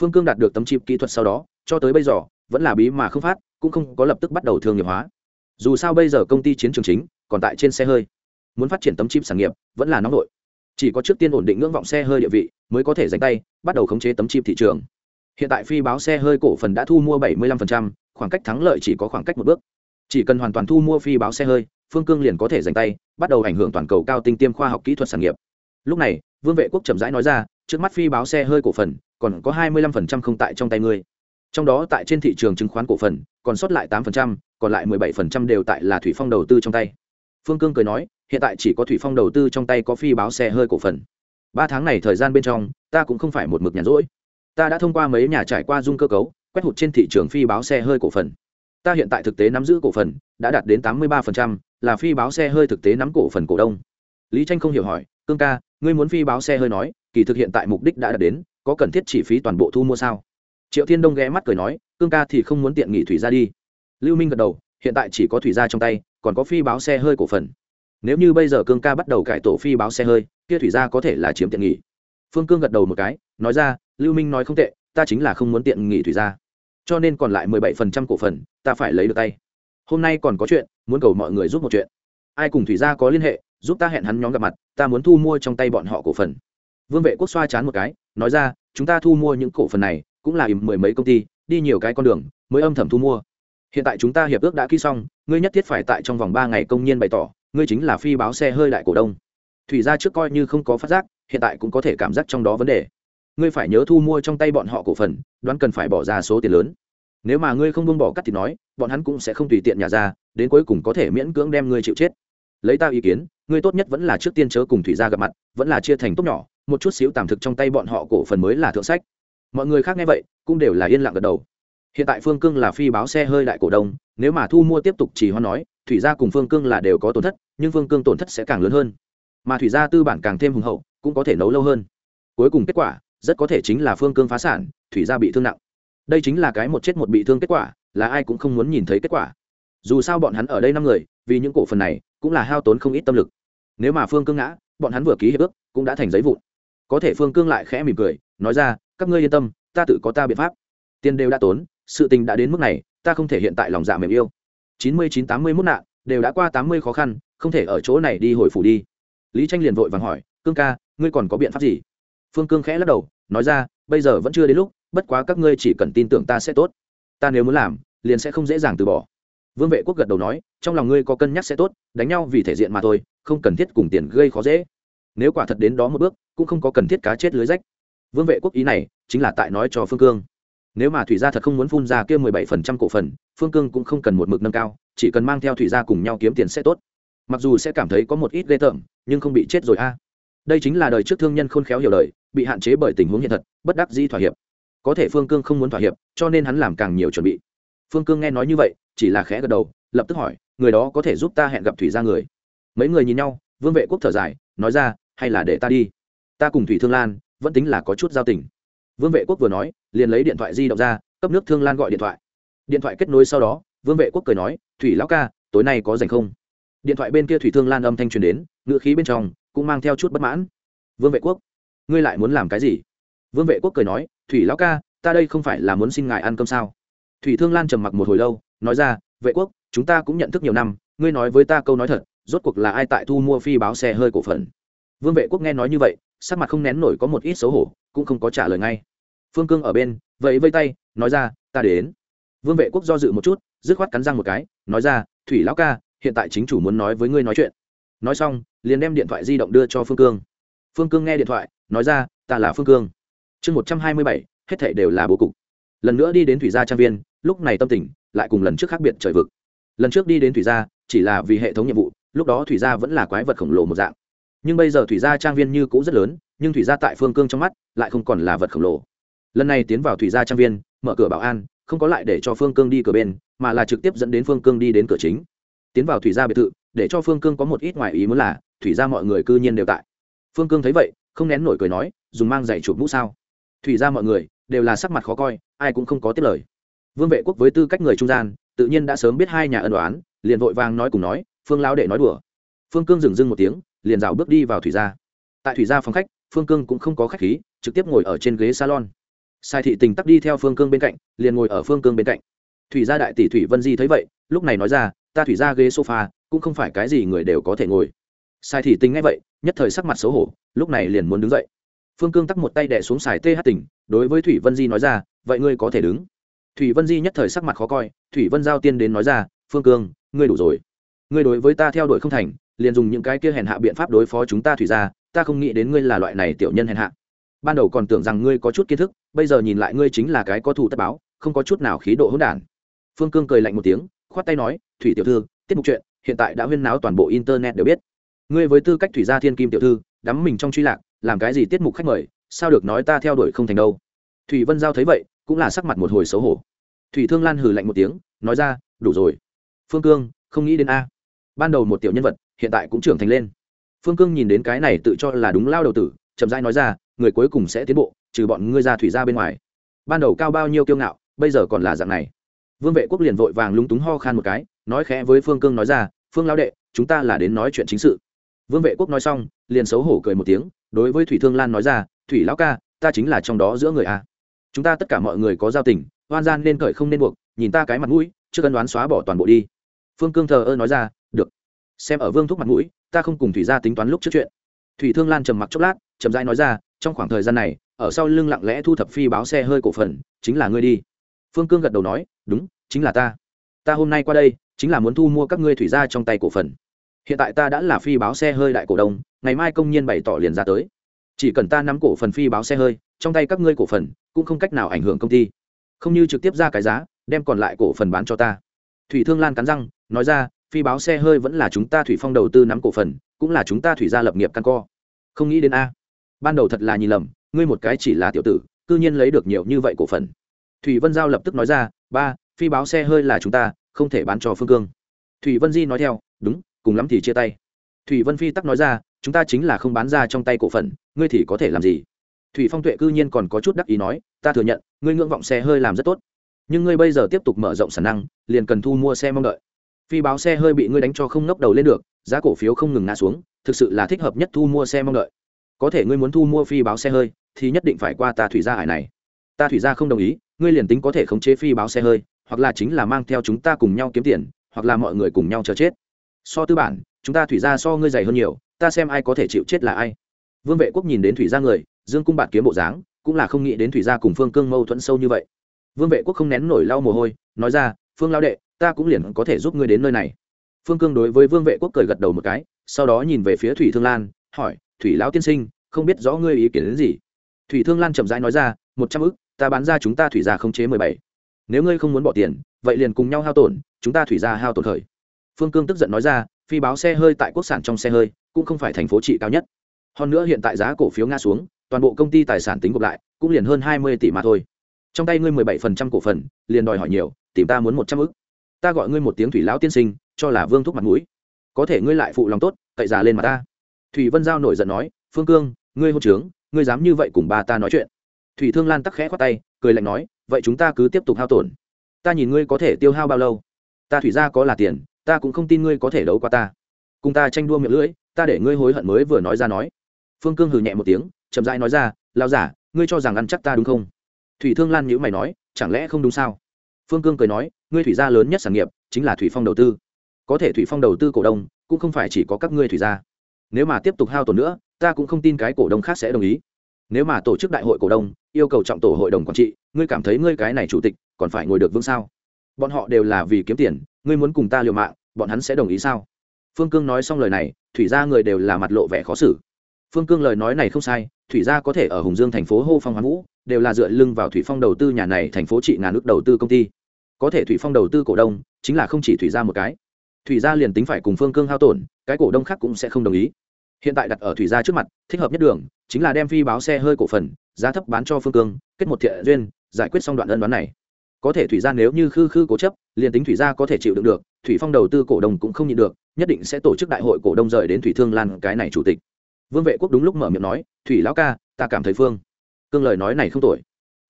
Phương cương đạt được tấm chip kỹ thuật sau đó, cho tới bây giờ, vẫn là bí mà không phát, cũng không có lập tức bắt đầu thương nghiệp hóa. Dù sao bây giờ công ty chiến trường chính, còn tại trên xe hơi muốn phát triển tấm chip sản nghiệp vẫn là nóng nổi chỉ có trước tiên ổn định ngưỡng vọng xe hơi địa vị mới có thể dành tay bắt đầu khống chế tấm chip thị trường. Hiện tại phi báo xe hơi cổ phần đã thu mua 75%, khoảng cách thắng lợi chỉ có khoảng cách một bước. Chỉ cần hoàn toàn thu mua phi báo xe hơi phương cương liền có thể dành tay bắt đầu ảnh hưởng toàn cầu cao tinh tiêm khoa học kỹ thuật sản nghiệp. Lúc này vương vệ quốc chậm rãi nói ra trước mắt phi báo xe hơi cổ phần còn có 25% không tại trong tay ngươi. Trong đó tại trên thị trường chứng khoán cổ phần còn sót lại 8%, còn lại 17% đều tại là thủy phong đầu tư trong tay. Phương cương cười nói hiện tại chỉ có thủy phong đầu tư trong tay có phi báo xe hơi cổ phần. Ba tháng này thời gian bên trong, ta cũng không phải một mực nhàn rỗi. Ta đã thông qua mấy nhà trải qua dung cơ cấu, quét hụt trên thị trường phi báo xe hơi cổ phần. Ta hiện tại thực tế nắm giữ cổ phần, đã đạt đến tám mươi ba là phi báo xe hơi thực tế nắm cổ phần cổ đông. Lý tranh không hiểu hỏi, cương ca, ngươi muốn phi báo xe hơi nói, kỳ thực hiện tại mục đích đã đạt đến, có cần thiết chỉ phí toàn bộ thu mua sao? Triệu thiên đông ghé mắt cười nói, cương ca thì không muốn tiện nghị thủy ra đi. Lưu minh gật đầu, hiện tại chỉ có thủy ra trong tay, còn có phi báo xe hơi cổ phần nếu như bây giờ cương ca bắt đầu cải tổ phi báo xe hơi, kia thủy ra có thể là chiếm tiện nghỉ phương cương gật đầu một cái, nói ra, lưu minh nói không tệ, ta chính là không muốn tiện nghỉ thủy ra cho nên còn lại mười bảy phần trăm cổ phần, ta phải lấy được tay. Hôm nay còn có chuyện, muốn cầu mọi người giúp một chuyện. Ai cùng thủy gia có liên hệ, giúp ta hẹn hắn nhóm gặp mặt, ta muốn thu mua trong tay bọn họ cổ phần. Vương vệ quốc xoa chán một cái, nói ra, chúng ta thu mua những cổ phần này, cũng là mười mấy công ty, đi nhiều cái con đường, mới âm thầm thu mua. Hiện tại chúng ta hiệp ước đã ký xong, ngươi nhất thiết phải tại trong vòng ba ngày công nhiên bày tỏ ngươi chính là phi báo xe hơi đại cổ đông. Thủy ra trước coi như không có phát giác, hiện tại cũng có thể cảm giác trong đó vấn đề. Ngươi phải nhớ thu mua trong tay bọn họ cổ phần, đoán cần phải bỏ ra số tiền lớn. Nếu mà ngươi không buông bỏ cắt thì nói, bọn hắn cũng sẽ không tùy tiện nhà ra, đến cuối cùng có thể miễn cưỡng đem ngươi chịu chết. Lấy ta ý kiến, ngươi tốt nhất vẫn là trước tiên chớ cùng thủy gia gặp mặt, vẫn là chia thành tốt nhỏ, một chút xíu tạm thực trong tay bọn họ cổ phần mới là thượng sách. Mọi người khác nghe vậy, cũng đều là yên lặng gật đầu. Hiện tại phương cương là phi báo xe hơi đại cổ đông, nếu mà thu mua tiếp tục chỉ hoa nói, thủy gia cùng phương cương là đều có tổn thất nhưng vương cương tổn thất sẽ càng lớn hơn. Mà thủy gia tư bản càng thêm hùng hậu, cũng có thể nấu lâu hơn. Cuối cùng kết quả, rất có thể chính là phương cương phá sản, thủy gia bị thương nặng. Đây chính là cái một chết một bị thương kết quả, là ai cũng không muốn nhìn thấy kết quả. Dù sao bọn hắn ở đây năm người, vì những cổ phần này, cũng là hao tốn không ít tâm lực. Nếu mà phương cương ngã, bọn hắn vừa ký hiệp ước, cũng đã thành giấy vụn. Có thể phương cương lại khẽ mỉm cười, nói ra, các ngươi yên tâm, ta tự có ta biện pháp. Tiền đều đã tốn, sự tình đã đến mức này, ta không thể hiện tại lòng dạ mềm yêu. Chín mươi chín tám mươi mốt nạn đều đã qua tám mươi khó khăn, không thể ở chỗ này đi hồi phủ đi. Lý tranh liền vội vàng hỏi, cương ca, ngươi còn có biện pháp gì? Phương cương khẽ lắc đầu, nói ra, bây giờ vẫn chưa đến lúc, bất quá các ngươi chỉ cần tin tưởng ta sẽ tốt. Ta nếu muốn làm, liền sẽ không dễ dàng từ bỏ. Vương vệ quốc gật đầu nói, trong lòng ngươi có cân nhắc sẽ tốt, đánh nhau vì thể diện mà thôi, không cần thiết cùng tiền gây khó dễ. Nếu quả thật đến đó một bước, cũng không có cần thiết cá chết lưới rách. Vương vệ quốc ý này, chính là tại nói cho phương cương. Nếu mà thủy gia thật không muốn phun ra kia mười bảy phần trăm cổ phần phương cương cũng không cần một mực nâng cao, chỉ cần mang theo thủy gia cùng nhau kiếm tiền sẽ tốt. Mặc dù sẽ cảm thấy có một ít ghê tởm, nhưng không bị chết rồi a. Đây chính là đời trước thương nhân khôn khéo hiểu đời, bị hạn chế bởi tình huống hiện thật, bất đắc dĩ thỏa hiệp. Có thể phương cương không muốn thỏa hiệp, cho nên hắn làm càng nhiều chuẩn bị. Phương cương nghe nói như vậy, chỉ là khẽ gật đầu, lập tức hỏi, người đó có thể giúp ta hẹn gặp thủy gia người? Mấy người nhìn nhau, vương vệ quốc thở dài, nói ra, hay là để ta đi. Ta cùng thủy thương lan, vẫn tính là có chút giao tình. Vương vệ quốc vừa nói, liền lấy điện thoại di động ra, cấp nước thương lan gọi điện thoại điện thoại kết nối sau đó, vương vệ quốc cười nói, thủy lão ca, tối nay có dành không? Điện thoại bên kia thủy thương lan âm thanh truyền đến ngựa khí bên trong cũng mang theo chút bất mãn. Vương vệ quốc, ngươi lại muốn làm cái gì? Vương vệ quốc cười nói, thủy lão ca, ta đây không phải là muốn xin ngài ăn cơm sao? Thủy thương lan trầm mặc một hồi lâu, nói ra, vệ quốc, chúng ta cũng nhận thức nhiều năm, ngươi nói với ta câu nói thật, rốt cuộc là ai tại thu mua phi báo xe hơi cổ phần? Vương vệ quốc nghe nói như vậy, sắc mặt không nén nổi có một ít xấu hổ, cũng không có trả lời ngay. Phương cương ở bên vậy vây tay, nói ra, ta đến vương vệ quốc do dự một chút, dứt khoát cắn răng một cái, nói ra, thủy lão ca, hiện tại chính chủ muốn nói với ngươi nói chuyện. Nói xong, liền đem điện thoại di động đưa cho phương cương. Phương cương nghe điện thoại, nói ra, ta là phương cương. Chương một trăm hai mươi bảy, hết thảy đều là bố cục. Lần nữa đi đến thủy gia trang viên, lúc này tâm tình lại cùng lần trước khác biệt trời vực. Lần trước đi đến thủy gia, chỉ là vì hệ thống nhiệm vụ, lúc đó thủy gia vẫn là quái vật khổng lồ một dạng. Nhưng bây giờ thủy gia trang viên như cũ rất lớn, nhưng thủy gia tại phương cương trong mắt lại không còn là vật khổng lồ. Lần này tiến vào thủy gia trang viên, mở cửa bảo an không có lại để cho phương cương đi cửa bên, mà là trực tiếp dẫn đến phương cương đi đến cửa chính. Tiến vào thủy gia biệt thự, để cho phương cương có một ít ngoài ý muốn là, thủy gia mọi người cư nhiên đều tại. Phương cương thấy vậy, không nén nổi cười nói, dùng mang giày chụp mũ sao? Thủy gia mọi người đều là sắc mặt khó coi, ai cũng không có tiết lời. Vương vệ quốc với tư cách người trung gian, tự nhiên đã sớm biết hai nhà ân đoán liền vội vàng nói cùng nói, phương lao đệ nói đùa. Phương cương dừng dưng một tiếng, liền rào bước đi vào thủy gia. Tại thủy gia phòng khách, phương cương cũng không có khách khí, trực tiếp ngồi ở trên ghế salon sai thị tình tắc đi theo phương cương bên cạnh, liền ngồi ở phương cương bên cạnh. Thủy gia đại tỷ thủy vân di thấy vậy, lúc này nói ra, ta thủy gia ghế sofa, cũng không phải cái gì người đều có thể ngồi. Sai thị tình ngay vậy, nhất thời sắc mặt xấu hổ, lúc này liền muốn đứng dậy. Phương cương tắc một tay đẻ xuống xài th tỉnh đối với thủy vân di nói ra, vậy ngươi có thể đứng. Thủy vân di nhất thời sắc mặt khó coi, thủy vân giao tiên đến nói ra, phương cương, ngươi đủ rồi. Ngươi đối với ta theo đuổi không thành, liền dùng những cái kia hèn hạ biện pháp đối phó chúng ta thủy ra ta không nghĩ đến ngươi là loại này tiểu nhân hèn hạ. Ban đầu còn tưởng rằng ngươi có chút kiến thức bây giờ nhìn lại ngươi chính là cái có thủ tất báo, không có chút nào khí độ hỗn đản. Phương cương cười lạnh một tiếng, khoát tay nói, thủy tiểu thư, tiết mục chuyện hiện tại đã huyên náo toàn bộ internet đều biết. Ngươi với tư cách thủy gia thiên kim tiểu thư, đắm mình trong truy lạc, làm cái gì tiết mục khách mời, sao được nói ta theo đuổi không thành đâu? Thủy vân giao thấy vậy, cũng là sắc mặt một hồi xấu hổ. Thủy thương lan hừ lạnh một tiếng, nói ra, đủ rồi. Phương cương, không nghĩ đến a. Ban đầu một tiểu nhân vật, hiện tại cũng trưởng thành lên. Phương cương nhìn đến cái này tự cho là đúng lao đầu tử, chậm rãi nói ra, người cuối cùng sẽ tiến bộ trừ bọn ngươi ra thủy ra bên ngoài. Ban đầu cao bao nhiêu kiêu ngạo, bây giờ còn là dạng này. Vương vệ quốc liền vội vàng lúng túng ho khan một cái, nói khẽ với phương cương nói ra, phương lao đệ, chúng ta là đến nói chuyện chính sự. Vương vệ quốc nói xong, liền xấu hổ cười một tiếng, đối với thủy thương lan nói ra, thủy lão ca, ta chính là trong đó giữa người a. Chúng ta tất cả mọi người có giao tình hoan gian nên cởi không nên buộc, nhìn ta cái mặt mũi chưa cần đoán xóa bỏ toàn bộ đi. Phương cương thờ ơ nói ra, được. Xem ở vương thúc mặt mũi, ta không cùng thủy gia tính toán lúc trước chuyện. Thủy thương lan trầm mặc chốc lát, chậm rãi nói ra, trong khoảng thời gian này ở sau lưng lặng lẽ thu thập phi báo xe hơi cổ phần, chính là ngươi đi. Phương cương gật đầu nói, đúng, chính là ta. Ta hôm nay qua đây, chính là muốn thu mua các ngươi thủy gia trong tay cổ phần. Hiện tại ta đã là phi báo xe hơi đại cổ đông, ngày mai công nhân bày tỏ liền ra tới. Chỉ cần ta nắm cổ phần phi báo xe hơi, trong tay các ngươi cổ phần, cũng không cách nào ảnh hưởng công ty. Không như trực tiếp ra cái giá, đem còn lại cổ phần bán cho ta. Thủy thương lan cắn răng, nói ra, phi báo xe hơi vẫn là chúng ta thủy phong đầu tư nắm cổ phần, cũng là chúng ta thủy gia lập nghiệp căn co. Không nghĩ đến a. Ban đầu thật là nhìn lầm ngươi một cái chỉ là tiểu tử, cư nhiên lấy được nhiều như vậy cổ phần. Thủy vân giao lập tức nói ra, ba, phi báo xe hơi là chúng ta, không thể bán cho phương cương. Thủy vân di nói theo, đúng, cùng lắm thì chia tay. Thủy vân phi tắc nói ra, chúng ta chính là không bán ra trong tay cổ phần, ngươi thì có thể làm gì? Thủy phong tuệ cư nhiên còn có chút đắc ý nói, ta thừa nhận, ngươi ngưỡng vọng xe hơi làm rất tốt. Nhưng ngươi bây giờ tiếp tục mở rộng sản năng, liền cần thu mua xe mong đợi. Phi báo xe hơi bị ngươi đánh cho không ngóc đầu lên được, giá cổ phiếu không ngừng ngã xuống, thực sự là thích hợp nhất thu mua xe mong đợi. Có thể ngươi muốn thu mua phi báo xe hơi thì nhất định phải qua ta thủy gia hải này. Ta thủy gia không đồng ý, ngươi liền tính có thể khống chế phi báo xe hơi, hoặc là chính là mang theo chúng ta cùng nhau kiếm tiền, hoặc là mọi người cùng nhau chờ chết. So tư bản, chúng ta thủy gia so ngươi dày hơn nhiều, ta xem ai có thể chịu chết là ai. Vương vệ quốc nhìn đến thủy gia người, dương cung bạt kiếm bộ dáng, cũng là không nghĩ đến thủy gia cùng phương cương mâu thuẫn sâu như vậy. Vương vệ quốc không nén nổi lau mồ hôi, nói ra, phương lao đệ, ta cũng liền có thể giúp ngươi đến nơi này. Phương cương đối với vương vệ quốc cười gật đầu một cái, sau đó nhìn về phía thủy thương lan, hỏi, thủy lão tiên sinh, không biết rõ ngươi ý kiến đến gì? Thủy thương lan chậm rãi nói ra, một trăm ức, ta bán ra chúng ta thủy gia không chế mười bảy. Nếu ngươi không muốn bỏ tiền, vậy liền cùng nhau hao tổn, chúng ta thủy gia hao tổn khởi. Phương cương tức giận nói ra, phi báo xe hơi tại quốc sản trong xe hơi, cũng không phải thành phố trị cao nhất. Hơn nữa hiện tại giá cổ phiếu nga xuống, toàn bộ công ty tài sản tính gộp lại, cũng liền hơn hai mươi tỷ mà thôi. Trong tay ngươi mười bảy phần trăm cổ phần, liền đòi hỏi nhiều, tìm ta muốn một trăm ức. Ta gọi ngươi một tiếng thủy lão tiên sinh, cho là vương thúc mặt mũi. Có thể ngươi lại phụ lòng tốt, cậy già lên mà ta. Thủy vân giao nổi giận nói, phương cương, ngươi hôn trướng ngươi dám như vậy cùng ba ta nói chuyện. Thủy thương lan tắc khẽ khoát tay, cười lạnh nói, vậy chúng ta cứ tiếp tục hao tổn. Ta nhìn ngươi có thể tiêu hao bao lâu? Ta thủy ra có là tiền, ta cũng không tin ngươi có thể đấu qua ta. Cùng ta tranh đua miệng lưỡi, ta để ngươi hối hận mới vừa nói ra nói. Phương cương hừ nhẹ một tiếng, chậm rãi nói ra lao giả, ngươi cho rằng ăn chắc ta đúng không? Thủy thương lan nhữ mày nói, chẳng lẽ không đúng sao? Phương cương cười nói, ngươi thủy gia lớn nhất sản nghiệp chính là thủy phong đầu tư. Có thể thủy phong đầu tư cổ đông, cũng không phải chỉ có các ngươi thủy gia. Nếu mà tiếp tục hao tổn nữa ta cũng không tin cái cổ đông khác sẽ đồng ý. Nếu mà tổ chức đại hội cổ đông, yêu cầu trọng tổ hội đồng quản trị, ngươi cảm thấy ngươi cái này chủ tịch còn phải ngồi được vững sao? Bọn họ đều là vì kiếm tiền, ngươi muốn cùng ta liều mạng, bọn hắn sẽ đồng ý sao? Phương cương nói xong lời này, thủy gia người đều là mặt lộ vẻ khó xử. Phương cương lời nói này không sai, thủy gia có thể ở hùng dương thành phố hô phong hoán vũ, đều là dựa lưng vào thủy phong đầu tư nhà này thành phố trị ngàn nước đầu tư công ty. Có thể thủy phong đầu tư cổ đông, chính là không chỉ thủy gia một cái. Thủy gia liền tính phải cùng phương cương hao tổn, cái cổ đông khác cũng sẽ không đồng ý hiện tại đặt ở thủy gia trước mặt, thích hợp nhất đường, chính là đem phi báo xe hơi cổ phần, giá thấp bán cho phương cương, kết một thiện duyên, giải quyết xong đoạn ân đoán này. Có thể thủy gia nếu như khư khư cố chấp, liền tính thủy gia có thể chịu đựng được, thủy phong đầu tư cổ đông cũng không nhịn được, nhất định sẽ tổ chức đại hội cổ đông rời đến thủy thương lan, cái này chủ tịch. Vương vệ quốc đúng lúc mở miệng nói, thủy lão ca, ta cảm thấy phương cương lời nói này không tội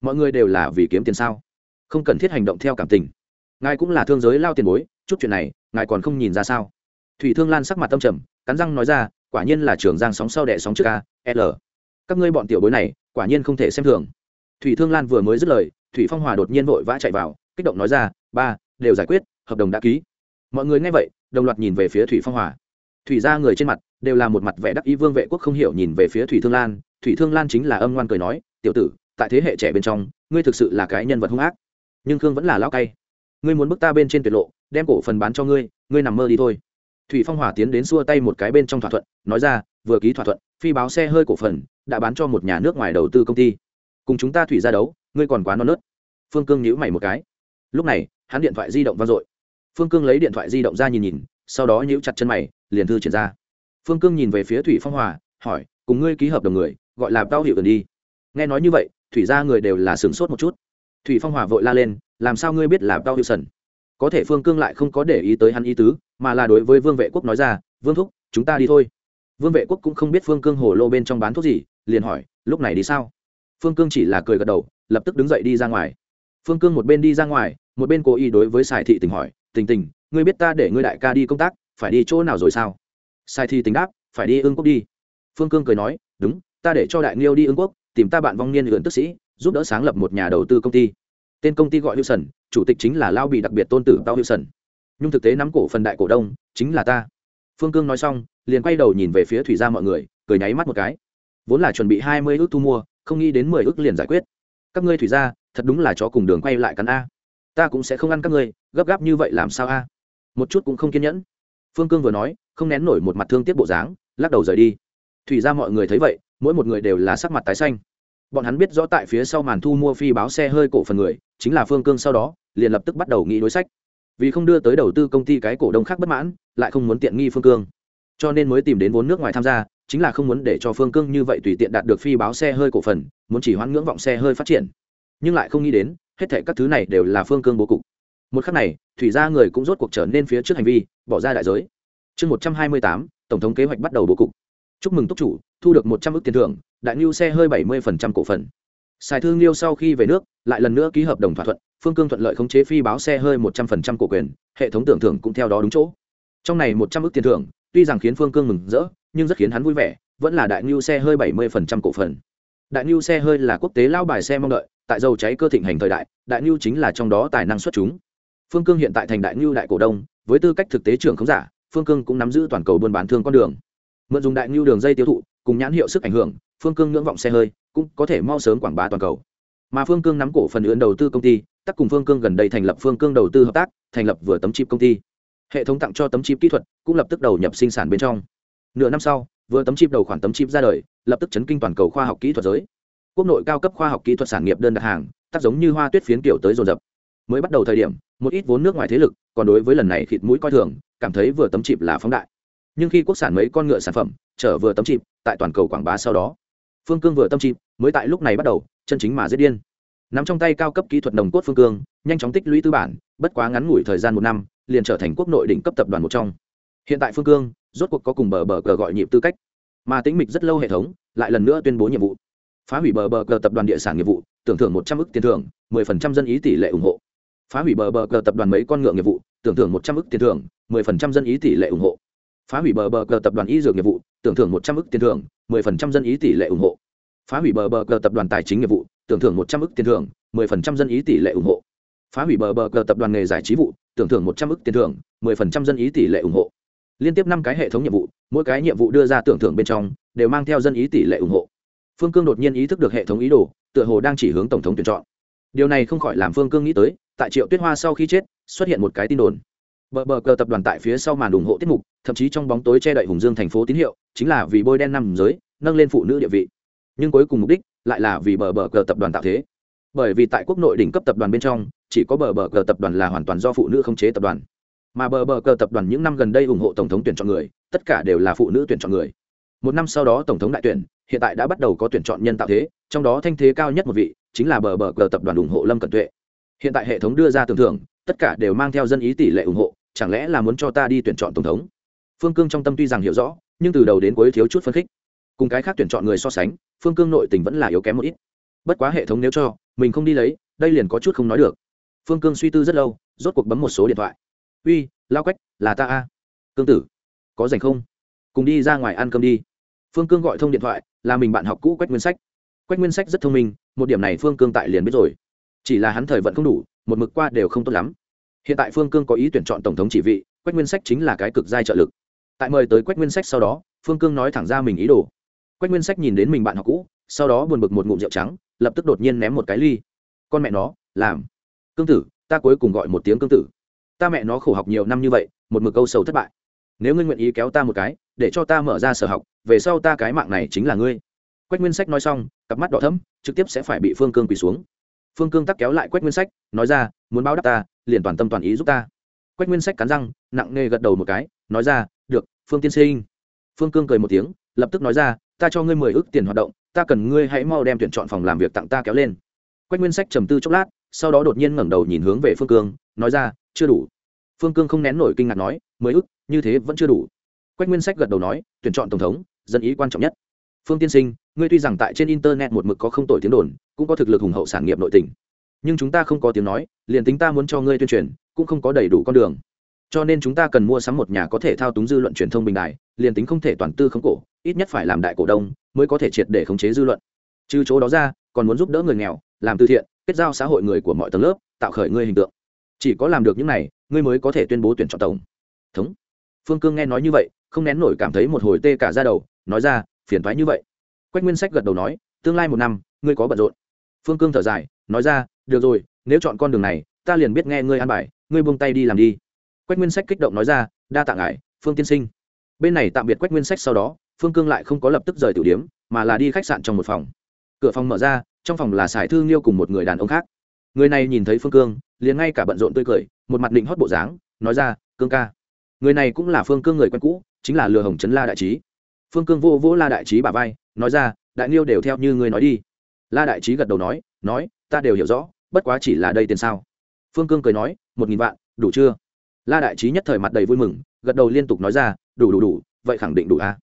mọi người đều là vì kiếm tiền sao? Không cần thiết hành động theo cảm tình. Ngài cũng là thương giới lao tiền bối, chút chuyện này, ngài còn không nhìn ra sao? Thủy thương lan sắc mặt tâm trầm, cắn răng nói ra quả nhiên là trường giang sóng sau đẻ sóng trước a, l. Các ngươi bọn tiểu bối này, quả nhiên không thể xem thường. Thủy thương lan vừa mới dứt lời, thủy phong hòa đột nhiên vội vã chạy vào, kích động nói ra, ba, đều giải quyết, hợp đồng đã ký. Mọi người nghe vậy, đồng loạt nhìn về phía thủy phong hòa. Thủy ra người trên mặt đều là một mặt vẻ đắc ý vương vệ quốc không hiểu nhìn về phía thủy thương lan. Thủy thương lan chính là âm ngoan cười nói, tiểu tử, tại thế hệ trẻ bên trong, ngươi thực sự là cái nhân vật hung ác. Nhưng khương vẫn là lao cay. Ngươi muốn bước ta bên trên tuyệt lộ, đem cổ phần bán cho ngươi ngươi nằm mơ đi thôi thủy phong hòa tiến đến xua tay một cái bên trong thỏa thuận, nói ra, vừa ký thỏa thuận, phi báo xe hơi cổ phần đã bán cho một nhà nước ngoài đầu tư công ty. Cùng chúng ta thủy ra đấu, ngươi còn quá non nớt. Phương cương nhíu mày một cái. Lúc này, hắn điện thoại di động vang dội. Phương cương lấy điện thoại di động ra nhìn nhìn, sau đó nhíu chặt chân mày, liền thư triển ra. Phương cương nhìn về phía thủy phong hòa hỏi, cùng ngươi ký hợp đồng người, gọi là tao hiệu gần đi. Nghe nói như vậy, thủy ra người đều là sửng sốt một chút. Thủy phong hòa vội la lên, làm sao ngươi biết là tao hiệu sần có thể phương cương lại không có để ý tới hắn ý tứ, mà là đối với vương vệ quốc nói ra, vương thúc, chúng ta đi thôi. Vương vệ quốc cũng không biết phương cương hồ lô bên trong bán thuốc gì, liền hỏi, lúc này đi sao? Phương cương chỉ là cười gật đầu, lập tức đứng dậy đi ra ngoài. Phương cương một bên đi ra ngoài, một bên cố ý đối với sài thị tình hỏi, tình tình, ngươi biết ta để ngươi đại ca đi công tác, phải đi chỗ nào rồi sao? Sài thị tình đáp, phải đi ương quốc đi. Phương cương cười nói, đúng, ta để cho đại nghiêu đi ương quốc, tìm ta bạn vong niên lượn tức sĩ, giúp đỡ sáng lập một nhà đầu tư công ty tên công ty gọi hữu sần chủ tịch chính là lao bị đặc biệt tôn tử tao hữu sần nhưng thực tế nắm cổ phần đại cổ đông chính là ta. Phương cương nói xong, liền quay đầu nhìn về phía thủy gia mọi người, cười nháy mắt một cái. Vốn là chuẩn bị hai mươi ước thu mua, không nghĩ đến mười ước liền giải quyết. Các ngươi thủy gia, thật đúng là chó cùng đường quay lại cắn a. Ta cũng sẽ không ăn các ngươi, gấp gáp như vậy làm sao a? Một chút cũng không kiên nhẫn. Phương cương vừa nói, không nén nổi một mặt thương tiếc bộ dáng, lắc đầu rời đi. Thủy ra mọi người thấy vậy, mỗi một người đều là sắc mặt tái xanh. Bọn hắn biết rõ tại phía sau màn thu mua phi báo xe hơi cổ phần người chính là phương cương sau đó, liền lập tức bắt đầu nghĩ đối sách. Vì không đưa tới đầu tư công ty cái cổ đông khác bất mãn, lại không muốn tiện nghi phương cương. Cho nên mới tìm đến vốn nước ngoài tham gia, chính là không muốn để cho phương cương như vậy tùy tiện đạt được phi báo xe hơi cổ phần, muốn chỉ hoãn ngưỡng vọng xe hơi phát triển. Nhưng lại không nghĩ đến, hết thể các thứ này đều là phương cương bố cục. Một khắc này, thủy gia người cũng rốt cuộc trở nên phía trước hành vi, bỏ ra đại giới. Chương một trăm hai mươi tám, tổng thống kế hoạch bắt đầu bố cục. Chúc mừng túc chủ, thu được một trăm ước tiền thưởng, đại ngưu xe hơi bảy mươi cổ phần. Sài Thương Liêu sau khi về nước, lại lần nữa ký hợp đồng thỏa thuận, phương cương thuận lợi khống chế phi báo xe hơi một trăm phần trăm cổ quyền hệ thống tưởng thưởng cũng theo đó đúng chỗ. Trong này một trăm tiền thưởng tuy rằng khiến phương cương mừng rỡ nhưng rất khiến hắn vui vẻ vẫn là đại nưu xe hơi bảy mươi phần trăm cổ phần. Đại nưu xe hơi là quốc tế lao bài xe mong đợi tại dầu cháy cơ thịnh hành thời đại đại nưu chính là trong đó tài năng xuất chúng. Phương cương hiện tại thành đại nưu đại cổ đông với tư cách thực tế trưởng khống giả phương cương cũng nắm giữ toàn cầu buôn bán thương con đường mượn dùng đại ngưu đường dây tiêu thụ, cùng nhãn hiệu sức ảnh hưởng, phương cương ngưỡng vọng xe hơi, cũng có thể mau sớm quảng bá toàn cầu. Mà phương cương nắm cổ phần ưỡn đầu tư công ty, tắc cùng phương cương gần đây thành lập phương cương đầu tư hợp tác, thành lập vừa tấm chip công ty. Hệ thống tặng cho tấm chip kỹ thuật cũng lập tức đầu nhập sinh sản bên trong. Nửa năm sau, vừa tấm chip đầu khoản tấm chip ra đời, lập tức chấn kinh toàn cầu khoa học kỹ thuật giới. Quốc nội cao cấp khoa học kỹ thuật sản nghiệp đơn đặt hàng tác giống như hoa tuyết phiến kiểu tới dồn dập. Mới bắt đầu thời điểm, một ít vốn nước ngoài thế lực, còn đối với lần này thịt mũi coi thường, cảm thấy vừa tấm chip là phóng đại nhưng khi quốc sản mấy con ngựa sản phẩm trở vừa tấm chịp tại toàn cầu quảng bá sau đó, phương cương vừa tâm chịp mới tại lúc này bắt đầu chân chính mà giết điên. Nắm trong tay cao cấp kỹ thuật nồng cốt phương cương, nhanh chóng tích lũy tư bản, bất quá ngắn ngủi thời gian một năm, liền trở thành quốc nội đỉnh cấp tập đoàn một trong. Hiện tại phương cương rốt cuộc có cùng bờ bờ cờ gọi nhịp tư cách, mà tính mịch rất lâu hệ thống lại lần nữa tuyên bố nhiệm vụ. Phá hủy bờ bờ cờ tập đoàn địa sản nghiệp vụ, tưởng thưởng một trăm ước tiền thưởng, mười phần trăm dân ý tỷ lệ ủng hộ. Phá hủy bờ bờ cờ tập đoàn mấy con ngựa nghiệp vụ, tưởng thưởng một trăm ước tiền thưởng, mười phần trăm dân ý tỷ lệ ủng hộ phá hủy bờ bờ cờ tập đoàn y dược nghiệp vụ, tưởng thưởng một trăm ức tiền thưởng, mười phần trăm dân ý tỷ lệ ủng hộ. Phá hủy bờ bờ cờ tập đoàn tài chính nghiệp vụ, tưởng thưởng một trăm ức tiền thưởng, mười phần trăm dân ý tỷ lệ ủng hộ. Phá hủy bờ bờ cờ tập đoàn nghề giải trí vụ, tưởng thưởng một trăm ức tiền thưởng, mười phần trăm dân ý tỷ lệ ủng hộ. Liên tiếp năm cái hệ thống nhiệm vụ, mỗi cái nhiệm vụ đưa ra tưởng thưởng bên trong, đều mang theo dân ý tỷ lệ ủng hộ. Phương cương đột nhiên ý thức được hệ thống ý đồ, tựa hồ đang chỉ hướng tổng thống tuyển chọn. Điều này không khỏi làm phương cương nghĩ tới, tại triệu tuyết hoa sau khi chết, xuất hiện một cái tin đồn. Bờ bờ cờ tập đoàn tại phía sau màn ủng hộ tiết mục thậm chí trong bóng tối che đậy hùng dương thành phố tín hiệu, chính là vì bôi đen năm giới, nâng lên phụ nữ địa vị. Nhưng cuối cùng mục đích lại là vì bờ bờ cờ tập đoàn tạo thế. Bởi vì tại quốc nội đỉnh cấp tập đoàn bên trong, chỉ có bờ bờ cờ tập đoàn là hoàn toàn do phụ nữ khống chế tập đoàn. Mà bờ bờ cờ tập đoàn những năm gần đây ủng hộ tổng thống tuyển chọn người, tất cả đều là phụ nữ tuyển chọn người. Một năm sau đó tổng thống đại tuyển, hiện tại đã bắt đầu có tuyển chọn nhân tạo thế, trong đó thanh thế cao nhất một vị chính là bờ bờ cờ tập đoàn ủng hộ lâm cận tuệ. Hiện tại hệ thống đưa ra tưởng thưởng, tất cả đều mang theo dân ý tỷ lệ ủng hộ, chẳng lẽ là muốn cho ta đi tuyển chọn tổng thống? Phương cương trong tâm tuy rằng hiểu rõ, nhưng từ đầu đến cuối thiếu chút phân khích. Cùng cái khác tuyển chọn người so sánh, phương cương nội tình vẫn là yếu kém một ít. Bất quá hệ thống nếu cho, mình không đi lấy, đây liền có chút không nói được. Phương cương suy tư rất lâu, rốt cuộc bấm một số điện thoại. Uy, lao quách, là ta a. Cương tử, có dành không? Cùng đi ra ngoài ăn cơm đi. Phương cương gọi thông điện thoại, là mình bạn học cũ quách nguyên sách. Quách nguyên sách rất thông minh, một điểm này phương cương tại liền biết rồi. Chỉ là hắn thời vận không đủ, một mực qua đều không tốt lắm. Hiện tại phương cương có ý tuyển chọn tổng thống chỉ vị, quách nguyên sách chính là cái cực giai trợ lực tại mời tới quách nguyên sách sau đó, phương cương nói thẳng ra mình ý đồ. Quách nguyên sách nhìn đến mình bạn học cũ, sau đó buồn bực một ngụm rượu trắng, lập tức đột nhiên ném một cái ly. Con mẹ nó, làm. Cương tử, ta cuối cùng gọi một tiếng cương tử. Ta mẹ nó khổ học nhiều năm như vậy, một mực câu sầu thất bại. Nếu ngươi nguyện ý kéo ta một cái, để cho ta mở ra sở học, về sau ta cái mạng này chính là ngươi. Quách nguyên sách nói xong, cặp mắt đỏ thấm trực tiếp sẽ phải bị phương cương quỳ xuống. Phương cương tắc kéo lại quách nguyên sách, nói ra, muốn báo đáp ta, liền toàn tâm toàn ý giúp ta. Quách nguyên sách cắn răng, nặng nề gật đầu một cái, nói ra được, phương tiên sinh. Phương cương cười một tiếng, lập tức nói ra, ta cho ngươi mười ước tiền hoạt động, ta cần ngươi hãy mau đem tuyển chọn phòng làm việc tặng ta kéo lên. Quách nguyên sách trầm tư chốc lát, sau đó đột nhiên ngẩng đầu nhìn hướng về phương cương, nói ra, chưa đủ. Phương cương không nén nổi kinh ngạc nói, mười ước, như thế vẫn chưa đủ. Quách nguyên sách gật đầu nói, tuyển chọn tổng thống, dân ý quan trọng nhất. Phương tiên sinh, ngươi tuy rằng tại trên internet một mực có không tội tiếng đồn, cũng có thực lực hùng hậu sản nghiệp nội tỉnh nhưng chúng ta không có tiếng nói, liền tính ta muốn cho ngươi tuyên truyền, cũng không có đầy đủ con đường cho nên chúng ta cần mua sắm một nhà có thể thao túng dư luận truyền thông bình đại liền tính không thể toàn tư khống cổ, ít nhất phải làm đại cổ đông mới có thể triệt để khống chế dư luận. Trừ chỗ đó ra, còn muốn giúp đỡ người nghèo, làm từ thiện, kết giao xã hội người của mọi tầng lớp, tạo khởi ngươi hình tượng. Chỉ có làm được những này, ngươi mới có thể tuyên bố tuyển chọn tổng. Thống. Phương cương nghe nói như vậy, không nén nổi cảm thấy một hồi tê cả ra đầu, nói ra, phiền thoái như vậy. Quách nguyên sách gật đầu nói, tương lai một năm, ngươi có bận rộn. Phương cương thở dài, nói ra, được rồi, nếu chọn con đường này, ta liền biết nghe ngươi an bài, ngươi buông tay đi làm đi quách nguyên sách kích động nói ra, đa tạ ngại phương tiên sinh. Bên này tạm biệt quách nguyên sách sau đó, phương cương lại không có lập tức rời tử điếm, mà là đi khách sạn trong một phòng. Cửa phòng mở ra, trong phòng là sài thương liêu cùng một người đàn ông khác. Người này nhìn thấy phương cương, liền ngay cả bận rộn tươi cười, một mặt định hót bộ dáng, nói ra, cương ca. Người này cũng là phương cương người quen cũ, chính là lừa hồng trấn la đại trí. Phương cương vô vỗ la đại trí bà vai, nói ra, đại niêu đều theo như ngươi nói đi. La đại trí gật đầu nói nói, ta đều hiểu rõ, bất quá chỉ là đây tiền sao. Phương cương cười nói, một nghìn vạn, đủ chưa? La đại trí nhất thời mặt đầy vui mừng, gật đầu liên tục nói ra, đủ đủ đủ, vậy khẳng định đủ à?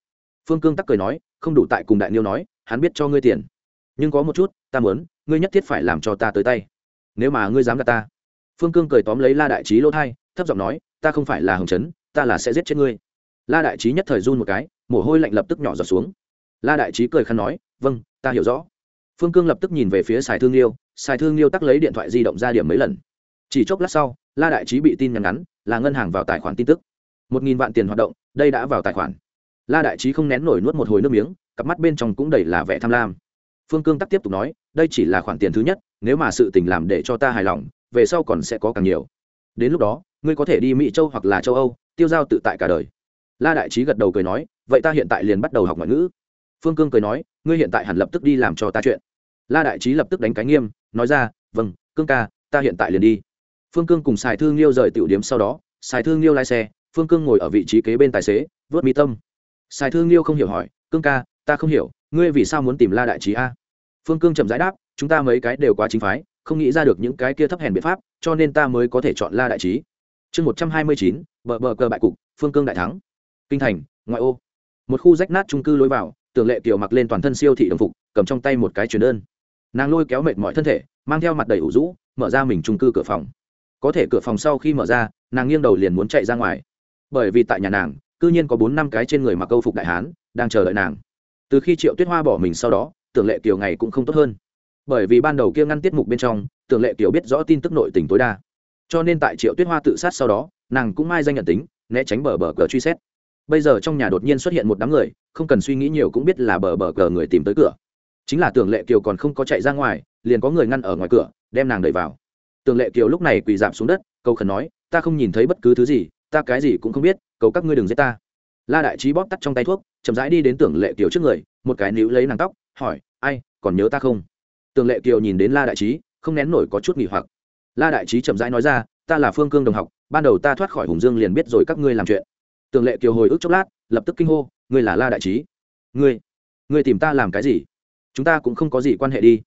phương cương tắc cười nói, không đủ tại cùng đại niêu nói, hắn biết cho ngươi tiền. Nhưng có một chút, ta muốn, ngươi nhất thiết phải làm cho ta tới tay. Nếu mà ngươi dám gạt ta. Phương cương cười tóm lấy la đại trí lỗ thai, thấp giọng nói, ta không phải là hồng trấn ta là sẽ giết chết ngươi. La đại trí nhất thời run một cái, mồ hôi lạnh lập tức nhỏ giọt xuống. La đại trí cười khăn nói vâng ta hiểu rõ. Phương cương lập tức nhìn về phía sài thương liêu, sài thương liêu tắc lấy điện thoại di động ra điểm mấy lần. Chỉ chốc lát sau, la đại trí bị tin nhắn ngắn là ngân hàng vào tài khoản tin tức. Một nghìn vạn tiền hoạt động, đây đã vào tài khoản. La đại trí không nén nổi nuốt một hồi nước miếng, cặp mắt bên trong cũng đầy là vẻ tham lam. Phương cương tắc tiếp tục nói, đây chỉ là khoản tiền thứ nhất, nếu mà sự tình làm để cho ta hài lòng, về sau còn sẽ có càng nhiều. Đến lúc đó, ngươi có thể đi mỹ châu hoặc là châu âu, tiêu giao tự tại cả đời. La đại trí gật đầu cười nói, vậy ta hiện tại liền bắt đầu học ngoại ngữ. Phương cương cười nói, ngươi hiện tại hẳn lập tức đi làm cho ta chuyện. La đại trí lập tức đánh cái nghiêm, nói ra vâng cương ca, ta hiện tại liền đi phương cương cùng xài thương liêu rời tiểu điếm sau đó xài thương liêu lái xe, phương cương ngồi ở vị trí kế bên tài xế, vớt mi tâm. Xài thương liêu không hiểu hỏi, cương ca, ta không hiểu, ngươi vì sao muốn tìm la đại trí a? Phương cương chậm giải đáp, chúng ta mấy cái đều quá chính phái, không nghĩ ra được những cái kia thấp hèn biện pháp, cho nên ta mới có thể chọn la đại trí. Chương một trăm hai mươi chín, bờ bờ cờ bại cục, phương cương đại thắng. Kinh thành, ngoại ô. Một khu rách nát trung cư lối vào, tường lệ kiều mặc lên toàn thân siêu thị đồng phục, cầm trong tay một cái truyền đơn. Nàng lôi kéo mệt mọi thân thể, mang theo mặt đầy ủ rũ, mở ra mình trung cư cửa phòng có thể cửa phòng sau khi mở ra, nàng nghiêng đầu liền muốn chạy ra ngoài. Bởi vì tại nhà nàng, cư nhiên có bốn năm cái trên người mặc câu phục đại hán đang chờ đợi nàng. Từ khi triệu tuyết hoa bỏ mình sau đó, tưởng lệ kiều ngày cũng không tốt hơn. Bởi vì ban đầu kia ngăn tiết mục bên trong, tưởng lệ kiều biết rõ tin tức nội tình tối đa. Cho nên tại triệu tuyết hoa tự sát sau đó, nàng cũng mai danh nhận tính, né tránh bờ bờ cờ truy xét. Bây giờ trong nhà đột nhiên xuất hiện một đám người, không cần suy nghĩ nhiều cũng biết là bờ bờ cờ người tìm tới cửa. Chính là tưởng lệ kiều còn không có chạy ra ngoài, liền có người ngăn ở ngoài cửa, đem nàng đẩy vào. Tường lệ kiều lúc này quỳ giảm xuống đất, cầu khẩn nói, ta không nhìn thấy bất cứ thứ gì, ta cái gì cũng không biết, cầu các ngươi đừng giết ta. La đại trí bóp tắt trong tay thuốc, chậm rãi đi đến tưởng lệ kiều trước người, một cái níu lấy nàng tóc, hỏi, ai, còn nhớ ta không? Tường lệ kiều nhìn đến la đại trí, không nén nổi có chút nghỉ hoặc. La đại trí chậm rãi nói ra, ta là phương cương đồng học, ban đầu ta thoát khỏi hùng dương liền biết rồi các ngươi làm chuyện. Tường lệ kiều hồi ức chốc lát, lập tức kinh hô, ngươi là la đại trí? Ngươi ngươi tìm ta làm cái gì? Chúng ta cũng không có gì quan hệ đi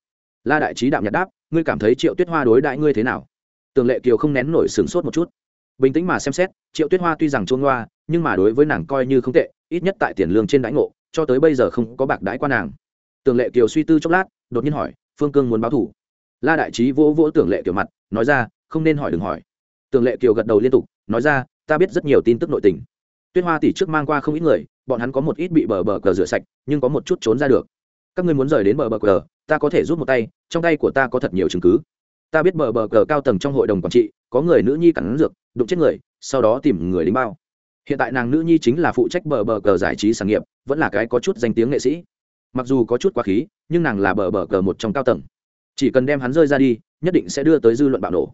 la đại trí đạm nhạt đáp, ngươi cảm thấy triệu tuyết hoa đối đãi ngươi thế nào? Tường lệ kiều không nén nổi sửng sốt một chút. Bình tĩnh mà xem xét, triệu tuyết hoa tuy rằng trôn hoa nhưng mà đối với nàng coi như không tệ, ít nhất tại tiền lương trên đãi ngộ, cho tới bây giờ không có bạc đãi qua nàng. Tường lệ kiều suy tư chốc lát, đột nhiên hỏi, phương cương muốn báo thủ? La đại trí vỗ vỗ tưởng lệ kiều mặt, nói ra, không nên hỏi, đừng hỏi. Tường lệ kiều gật đầu liên tục, nói ra, ta biết rất nhiều tin tức nội tình. Tuyết hoa tỷ trước mang qua không ít người, bọn hắn có một ít bị bờ bờ cờ rửa sạch, nhưng có một chút trốn ra được các ngươi muốn rời đến bờ bờ cờ, ta có thể giúp một tay, trong tay của ta có thật nhiều chứng cứ. Ta biết bờ bờ cờ cao tầng trong hội đồng quản trị, có người nữ nhi cắn dược, đụng chết người, sau đó tìm người đánh bao. Hiện tại nàng nữ nhi chính là phụ trách bờ bờ cờ giải trí sản nghiệp, vẫn là cái có chút danh tiếng nghệ sĩ. Mặc dù có chút quá khí, nhưng nàng là bờ bờ cờ một trong cao tầng. Chỉ cần đem hắn rơi ra đi, nhất định sẽ đưa tới dư luận bạo nổ.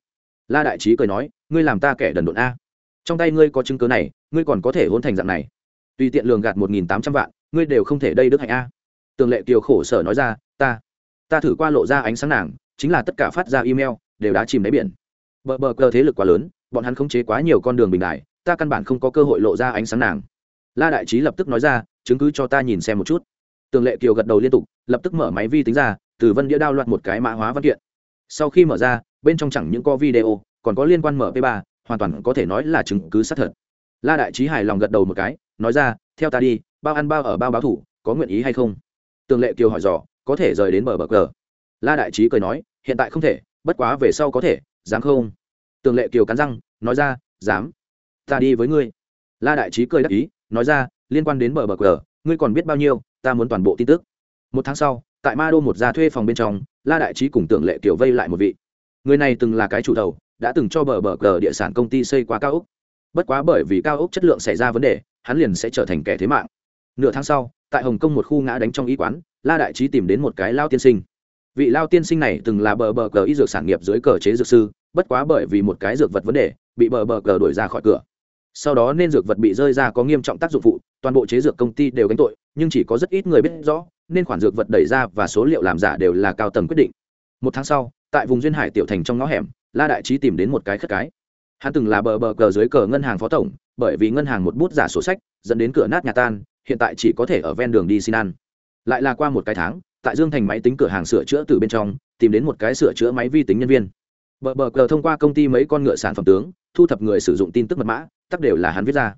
La đại trí cười nói, ngươi làm ta kẻ đần độn a. Trong tay ngươi có chứng cứ này, ngươi còn có thể hôn thành dạng này. Tùy tiện lường gạt một nghìn tám trăm vạn, ngươi đều không thể đây đức hạnh a tường lệ kiều khổ sở nói ra, ta ta thử qua lộ ra ánh sáng nàng, chính là tất cả phát ra email, đều đã chìm đáy biển. Bờ bờ cơ thế lực quá lớn, bọn hắn khống chế quá nhiều con đường bình đại, ta căn bản không có cơ hội lộ ra ánh sáng nàng. La đại trí lập tức nói ra, chứng cứ cho ta nhìn xem một chút. Tường lệ kiều gật đầu liên tục, lập tức mở máy vi tính ra, từ vân đĩa đao loạt một cái mã hóa văn kiện. Sau khi mở ra, bên trong chẳng những có video, còn có liên quan mp 3 hoàn toàn có thể nói là chứng cứ xác thật. La đại trí hài lòng gật đầu một cái, nói ra, theo ta đi, bao ăn bao ở bao báo thủ, có nguyện ý hay không? Tường lệ kiều hỏi dò, có thể rời đến bờ bờ cờ? La đại trí cười nói, hiện tại không thể, bất quá về sau có thể, dám không? Tường lệ kiều cắn răng, nói ra, dám. Ta đi với ngươi. La đại trí cười đắc ý, nói ra, liên quan đến bờ bờ cờ, ngươi còn biết bao nhiêu, ta muốn toàn bộ tin tức. Một tháng sau, tại ma đô một gia thuê phòng bên trong, la đại trí cùng tưởng lệ kiều vây lại một vị. Người này từng là cái chủ đầu, đã từng cho bờ bờ cờ địa sản công ty xây quá cao ốc. Bất quá bởi vì cao ốc chất lượng xảy ra vấn đề, hắn liền sẽ trở thành kẻ thế mạng. Nửa tháng sau tại hồng kông một khu ngã đánh trong y quán, la đại trí tìm đến một cái lao tiên sinh. Vị lao tiên sinh này từng là bờ bờ cờ y dược sản nghiệp dưới cờ chế dược sư, bất quá bởi vì một cái dược vật vấn đề, bị bờ bờ cờ đuổi ra khỏi cửa. Sau đó nên dược vật bị rơi ra có nghiêm trọng tác dụng phụ, toàn bộ chế dược công ty đều gánh tội, nhưng chỉ có rất ít người biết rõ, nên khoản dược vật đẩy ra và số liệu làm giả đều là cao tầng quyết định. Một tháng sau, tại vùng duyên hải tiểu thành trong ngõ hẻm, la đại trí tìm đến một cái khất cái. Hắn từng là bờ bờ cờ dưới cờ ngân hàng phó tổng, bởi vì ngân hàng một bút giả sổ sách, dẫn đến cửa nát nhà tan hiện tại chỉ có thể ở ven đường đi xin ăn. Lại là qua một cái tháng, tại dương thành máy tính cửa hàng sửa chữa từ bên trong, tìm đến một cái sửa chữa máy vi tính nhân viên. Bờ bờ cờ thông qua công ty mấy con ngựa sản phẩm tướng, thu thập người sử dụng tin tức mật mã, tắc đều là hắn viết ra.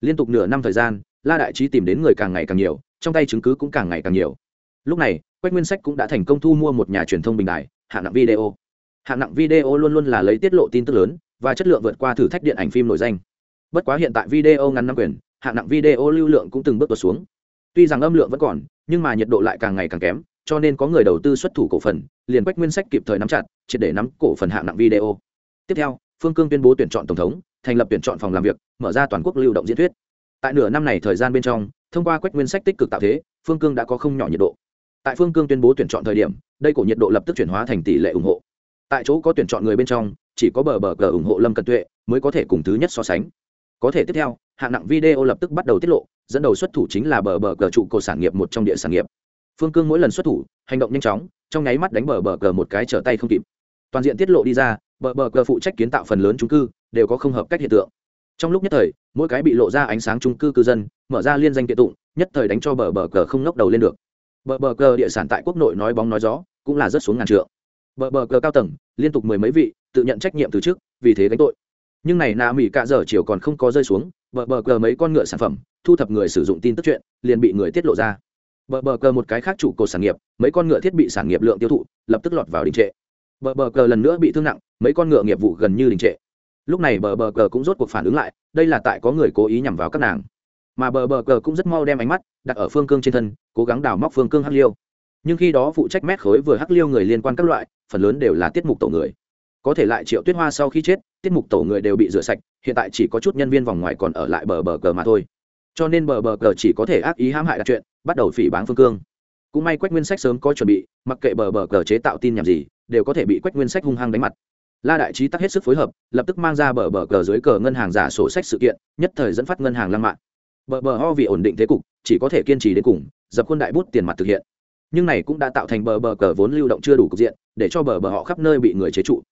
Liên tục nửa năm thời gian, la đại trí tìm đến người càng ngày càng nhiều, trong tay chứng cứ cũng càng ngày càng nhiều. Lúc này, quách nguyên sách cũng đã thành công thu mua một nhà truyền thông bình đại hạng nặng video. Hạng nặng video luôn luôn là lấy tiết lộ tin tức lớn và chất lượng vượt qua thử thách điện ảnh phim nổi danh. Bất quá hiện tại video ngắn năm quyền hạng nặng video lưu lượng cũng từng bước tuột xuống. Tuy rằng âm lượng vẫn còn, nhưng mà nhiệt độ lại càng ngày càng kém, cho nên có người đầu tư xuất thủ cổ phần, liền quách nguyên sách kịp thời nắm chặt, triệt để nắm cổ phần hạng nặng video. Tiếp theo, phương cương tuyên bố tuyển chọn tổng thống, thành lập tuyển chọn phòng làm việc, mở ra toàn quốc lưu động diễn thuyết. Tại nửa năm này thời gian bên trong, thông qua quách nguyên sách tích cực tạo thế, phương cương đã có không nhỏ nhiệt độ. Tại phương cương tuyên bố tuyển chọn thời điểm, đây cổ nhiệt độ lập tức chuyển hóa thành tỷ lệ ủng hộ. Tại chỗ có tuyển chọn người bên trong, chỉ có bờ bờ cờ ủng hộ lâm cận tuệ mới có thể cùng thứ nhất so sánh có thể tiếp theo, hạng nặng video lập tức bắt đầu tiết lộ, dẫn đầu xuất thủ chính là bờ bờ cờ trụ cột sản nghiệp một trong địa sản nghiệp. Phương cương mỗi lần xuất thủ, hành động nhanh chóng, trong nháy mắt đánh bờ bờ cờ một cái trở tay không kịp. Toàn diện tiết lộ đi ra, bờ bờ cờ phụ trách kiến tạo phần lớn trung cư, đều có không hợp cách hiện tượng. Trong lúc nhất thời, mỗi cái bị lộ ra ánh sáng trung cư cư dân, mở ra liên danh kiện tụng, nhất thời đánh cho bờ bờ cờ không ngóc đầu lên được. Bờ bờ cờ địa sản tại quốc nội nói bóng nói gió, cũng là rất xuống ngàn trượng. Bờ bờ cờ cao tầng, liên tục mười mấy vị, tự nhận trách nhiệm từ trước, vì thế gánh tội nhưng này nà mỹ cả giờ chiều còn không có rơi xuống, bờ bờ cờ mấy con ngựa sản phẩm, thu thập người sử dụng tin tức chuyện, liền bị người tiết lộ ra. Bờ bờ cờ một cái khác chủ cột sản nghiệp, mấy con ngựa thiết bị sản nghiệp lượng tiêu thụ, lập tức lọt vào đình trệ. Bờ bờ cờ lần nữa bị thương nặng, mấy con ngựa nghiệp vụ gần như đình trệ. Lúc này bờ bờ cờ cũng rốt cuộc phản ứng lại, đây là tại có người cố ý nhằm vào các nàng. Mà bờ bờ cờ cũng rất mau đem ánh mắt đặt ở phương cương trên thân, cố gắng đào móc phương cương hắc liêu. Nhưng khi đó phụ trách mét khối vừa hắc liêu người liên quan các loại, phần lớn đều là tiết mục tổ người có thể lại triệu tuyết hoa sau khi chết, tiết mục tổ người đều bị rửa sạch, hiện tại chỉ có chút nhân viên vòng ngoài còn ở lại bờ bờ cờ mà thôi. Cho nên bờ bờ cờ chỉ có thể ác ý hãm hại đặt chuyện, bắt đầu phỉ báng phương cương. Cũng may quách nguyên sách sớm có chuẩn bị, mặc kệ bờ bờ cờ chế tạo tin nhảm gì, đều có thể bị quách nguyên sách hung hăng đánh mặt. La đại trí tắc hết sức phối hợp, lập tức mang ra bờ bờ cờ dưới cờ ngân hàng giả sổ sách sự kiện, nhất thời dẫn phát ngân hàng lăng mạng bờ bờ ho vì ổn định thế cục, chỉ có thể kiên trì đến cùng, dập khuôn đại bút tiền mặt thực hiện. Nhưng này cũng đã tạo thành bờ bờ cờ vốn lưu động chưa đủ cục diện, để cho bờ bờ họ khắp nơi bị người chế trụ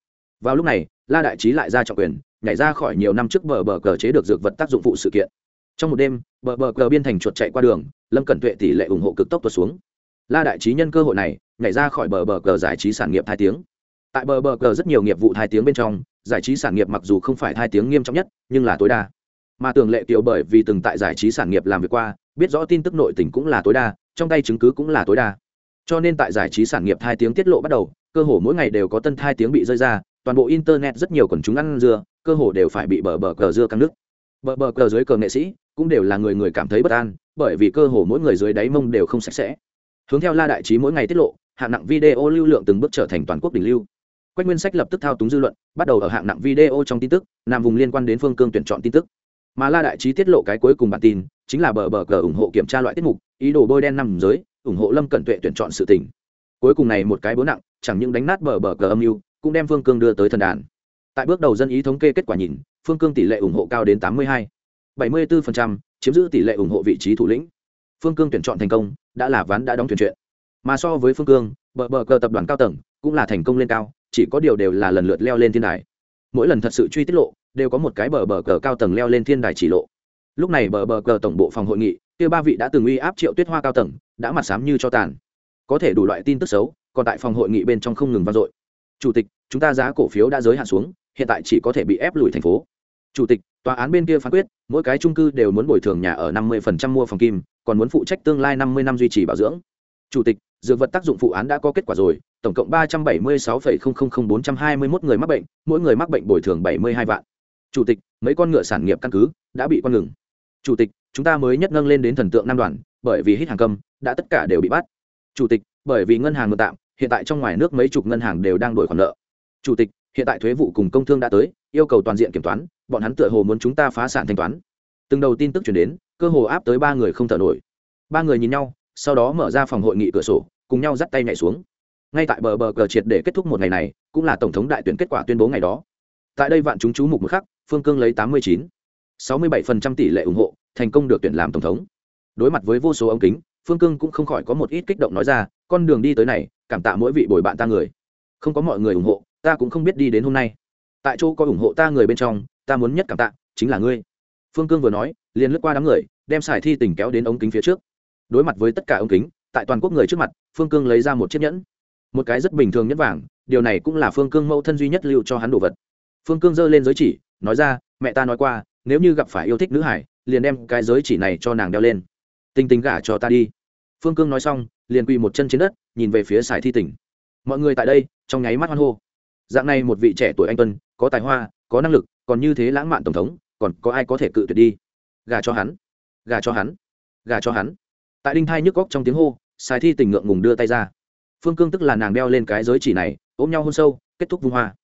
vào lúc này, la đại trí lại ra trọng quyền, nhảy ra khỏi nhiều năm trước bờ bờ cờ chế được dược vật tác dụng phụ sự kiện. Trong một đêm, bờ bờ cờ biên thành chuột chạy qua đường, lâm cẩn tuệ tỷ lệ ủng hộ cực tốc tuột xuống. La đại trí nhân cơ hội này, nhảy ra khỏi bờ bờ cờ giải trí sản nghiệp hai tiếng. Tại bờ bờ cờ rất nhiều nghiệp vụ hai tiếng bên trong, giải trí sản nghiệp mặc dù không phải hai tiếng nghiêm trọng nhất, nhưng là tối đa. Mà tường lệ tiểu bởi vì từng tại giải trí sản nghiệp làm việc qua, biết rõ tin tức nội tình cũng là tối đa, trong tay chứng cứ cũng là tối đa. Cho nên tại giải trí sản nghiệp hai tiếng tiết lộ bắt đầu, cơ hồ mỗi ngày đều có tân hai tiếng bị rơi ra toàn bộ internet rất nhiều quần chúng ăn dưa, cơ hồ đều phải bị bờ bờ cờ dưa căng nước. Bờ bờ cờ dưới cờ nghệ sĩ cũng đều là người người cảm thấy bất an, bởi vì cơ hồ mỗi người dưới đáy mông đều không sạch sẽ. Hướng theo la đại trí mỗi ngày tiết lộ, hạng nặng video lưu lượng từng bước trở thành toàn quốc đỉnh lưu. Quách nguyên sách lập tức thao túng dư luận, bắt đầu ở hạng nặng video trong tin tức, nằm vùng liên quan đến phương cương tuyển chọn tin tức. Mà la đại trí tiết lộ cái cuối cùng bản tin, chính là bờ bờ cờ ủng hộ kiểm tra loại tiết mục, ý đồ bôi đen nằm giới, ủng hộ lâm cận tuệ tuyển chọn sự tỉnh cuối cùng này một cái bố nặng, chẳng những đánh nát bờ bờ cờ âm mưu cũng đem phương cương đưa tới thần đàn. Tại bước đầu dân ý thống kê kết quả nhìn, phương cương tỷ lệ ủng hộ cao đến tám mươi hai, bảy mươi bốn chiếm giữ tỷ lệ ủng hộ vị trí thủ lĩnh. Phương cương tuyển chọn thành công, đã là ván đã đóng thuyền chuyện. Mà so với phương cương, bờ bờ cờ tập đoàn cao tầng cũng là thành công lên cao, chỉ có điều đều là lần lượt leo lên thiên đài. Mỗi lần thật sự truy tiết lộ, đều có một cái bờ bờ cờ cao tầng leo lên thiên đài chỉ lộ. Lúc này bờ bờ cờ tổng bộ phòng hội nghị, kia ba vị đã từng uy áp triệu tuyết hoa cao tầng, đã mặt sám như cho tàn. Có thể đủ loại tin tức xấu, còn tại phòng hội nghị bên trong không ngừng vang dội chủ tịch, chúng ta giá cổ phiếu đã giới hạn xuống, hiện tại chỉ có thể bị ép lùi thành phố. Chủ tịch, tòa án bên kia phán quyết, mỗi cái trung cư đều muốn bồi thường nhà ở năm mươi mua phòng kim, còn muốn phụ trách tương lai năm mươi năm duy trì bảo dưỡng. Chủ tịch, dược vật tác dụng phụ án đã có kết quả rồi, tổng cộng ba trăm bảy mươi sáu bốn trăm hai mươi một người mắc bệnh, mỗi người mắc bệnh bồi thường bảy mươi hai vạn. Chủ tịch, mấy con ngựa sản nghiệp căn cứ đã bị con ngừng. Chủ tịch, chúng ta mới nhất nâng lên đến thần tượng nam đoàn, bởi vì hít hàng cầm đã tất cả đều bị bắt. Chủ tịch, bởi vì ngân hàng ngược tạm hiện tại trong ngoài nước mấy chục ngân hàng đều đang đổi khoản nợ. Chủ tịch, hiện tại thuế vụ cùng công thương đã tới, yêu cầu toàn diện kiểm toán, bọn hắn tựa hồ muốn chúng ta phá sản thanh toán. Từng đầu tin tức chuyển đến, cơ hồ áp tới ba người không thở nổi. Ba người nhìn nhau, sau đó mở ra phòng hội nghị cửa sổ, cùng nhau dắt tay nhảy xuống. Ngay tại bờ bờ cờ triệt để kết thúc một ngày này, cũng là tổng thống đại tuyển kết quả tuyên bố ngày đó. Tại đây vạn chúng chú mục một khắc, phương cương lấy tám mươi chín. sáu mươi bảy phần trăm tỷ lệ ủng hộ, thành công được tuyển làm tổng thống. Đối mặt với vô số ống kính, phương cương cũng không khỏi có một ít kích động nói ra, con đường đi tới này cảm tạ mỗi vị bồi bạn ta người. Không có mọi người ủng hộ, ta cũng không biết đi đến hôm nay. Tại chỗ có ủng hộ ta người bên trong, ta muốn nhất cảm tạ, chính là ngươi. Phương cương vừa nói, liền lướt qua đám người, đem sải thi tình kéo đến ống kính phía trước. Đối mặt với tất cả ống kính, tại toàn quốc người trước mặt, phương cương lấy ra một chiếc nhẫn. Một cái rất bình thường nhất vàng, điều này cũng là phương cương mẫu thân duy nhất lưu cho hắn đồ vật. Phương cương giơ lên giới chỉ, nói ra, mẹ ta nói qua, nếu như gặp phải yêu thích nữ hải, liền đem cái giới chỉ này cho nàng đeo lên. Tinh tinh gả cho ta đi phương cương nói xong, liền quỳ một chân trên đất, nhìn về phía sải thi tỉnh mọi người tại đây, trong nháy mắt hoan hô. Dạng này một vị trẻ tuổi anh tuân, có tài hoa, có năng lực, còn như thế lãng mạn tổng thống, còn có ai có thể cự tuyệt đi? Gà cho hắn. Gà cho hắn. Gà cho hắn. Tại đinh thai nhức góc trong tiếng hô sài thi tình ngượng ngùng đưa tay ra. Phương cương tức là nàng đeo lên cái giới chỉ này, ôm nhau hôn sâu, kết thúc vung hoa.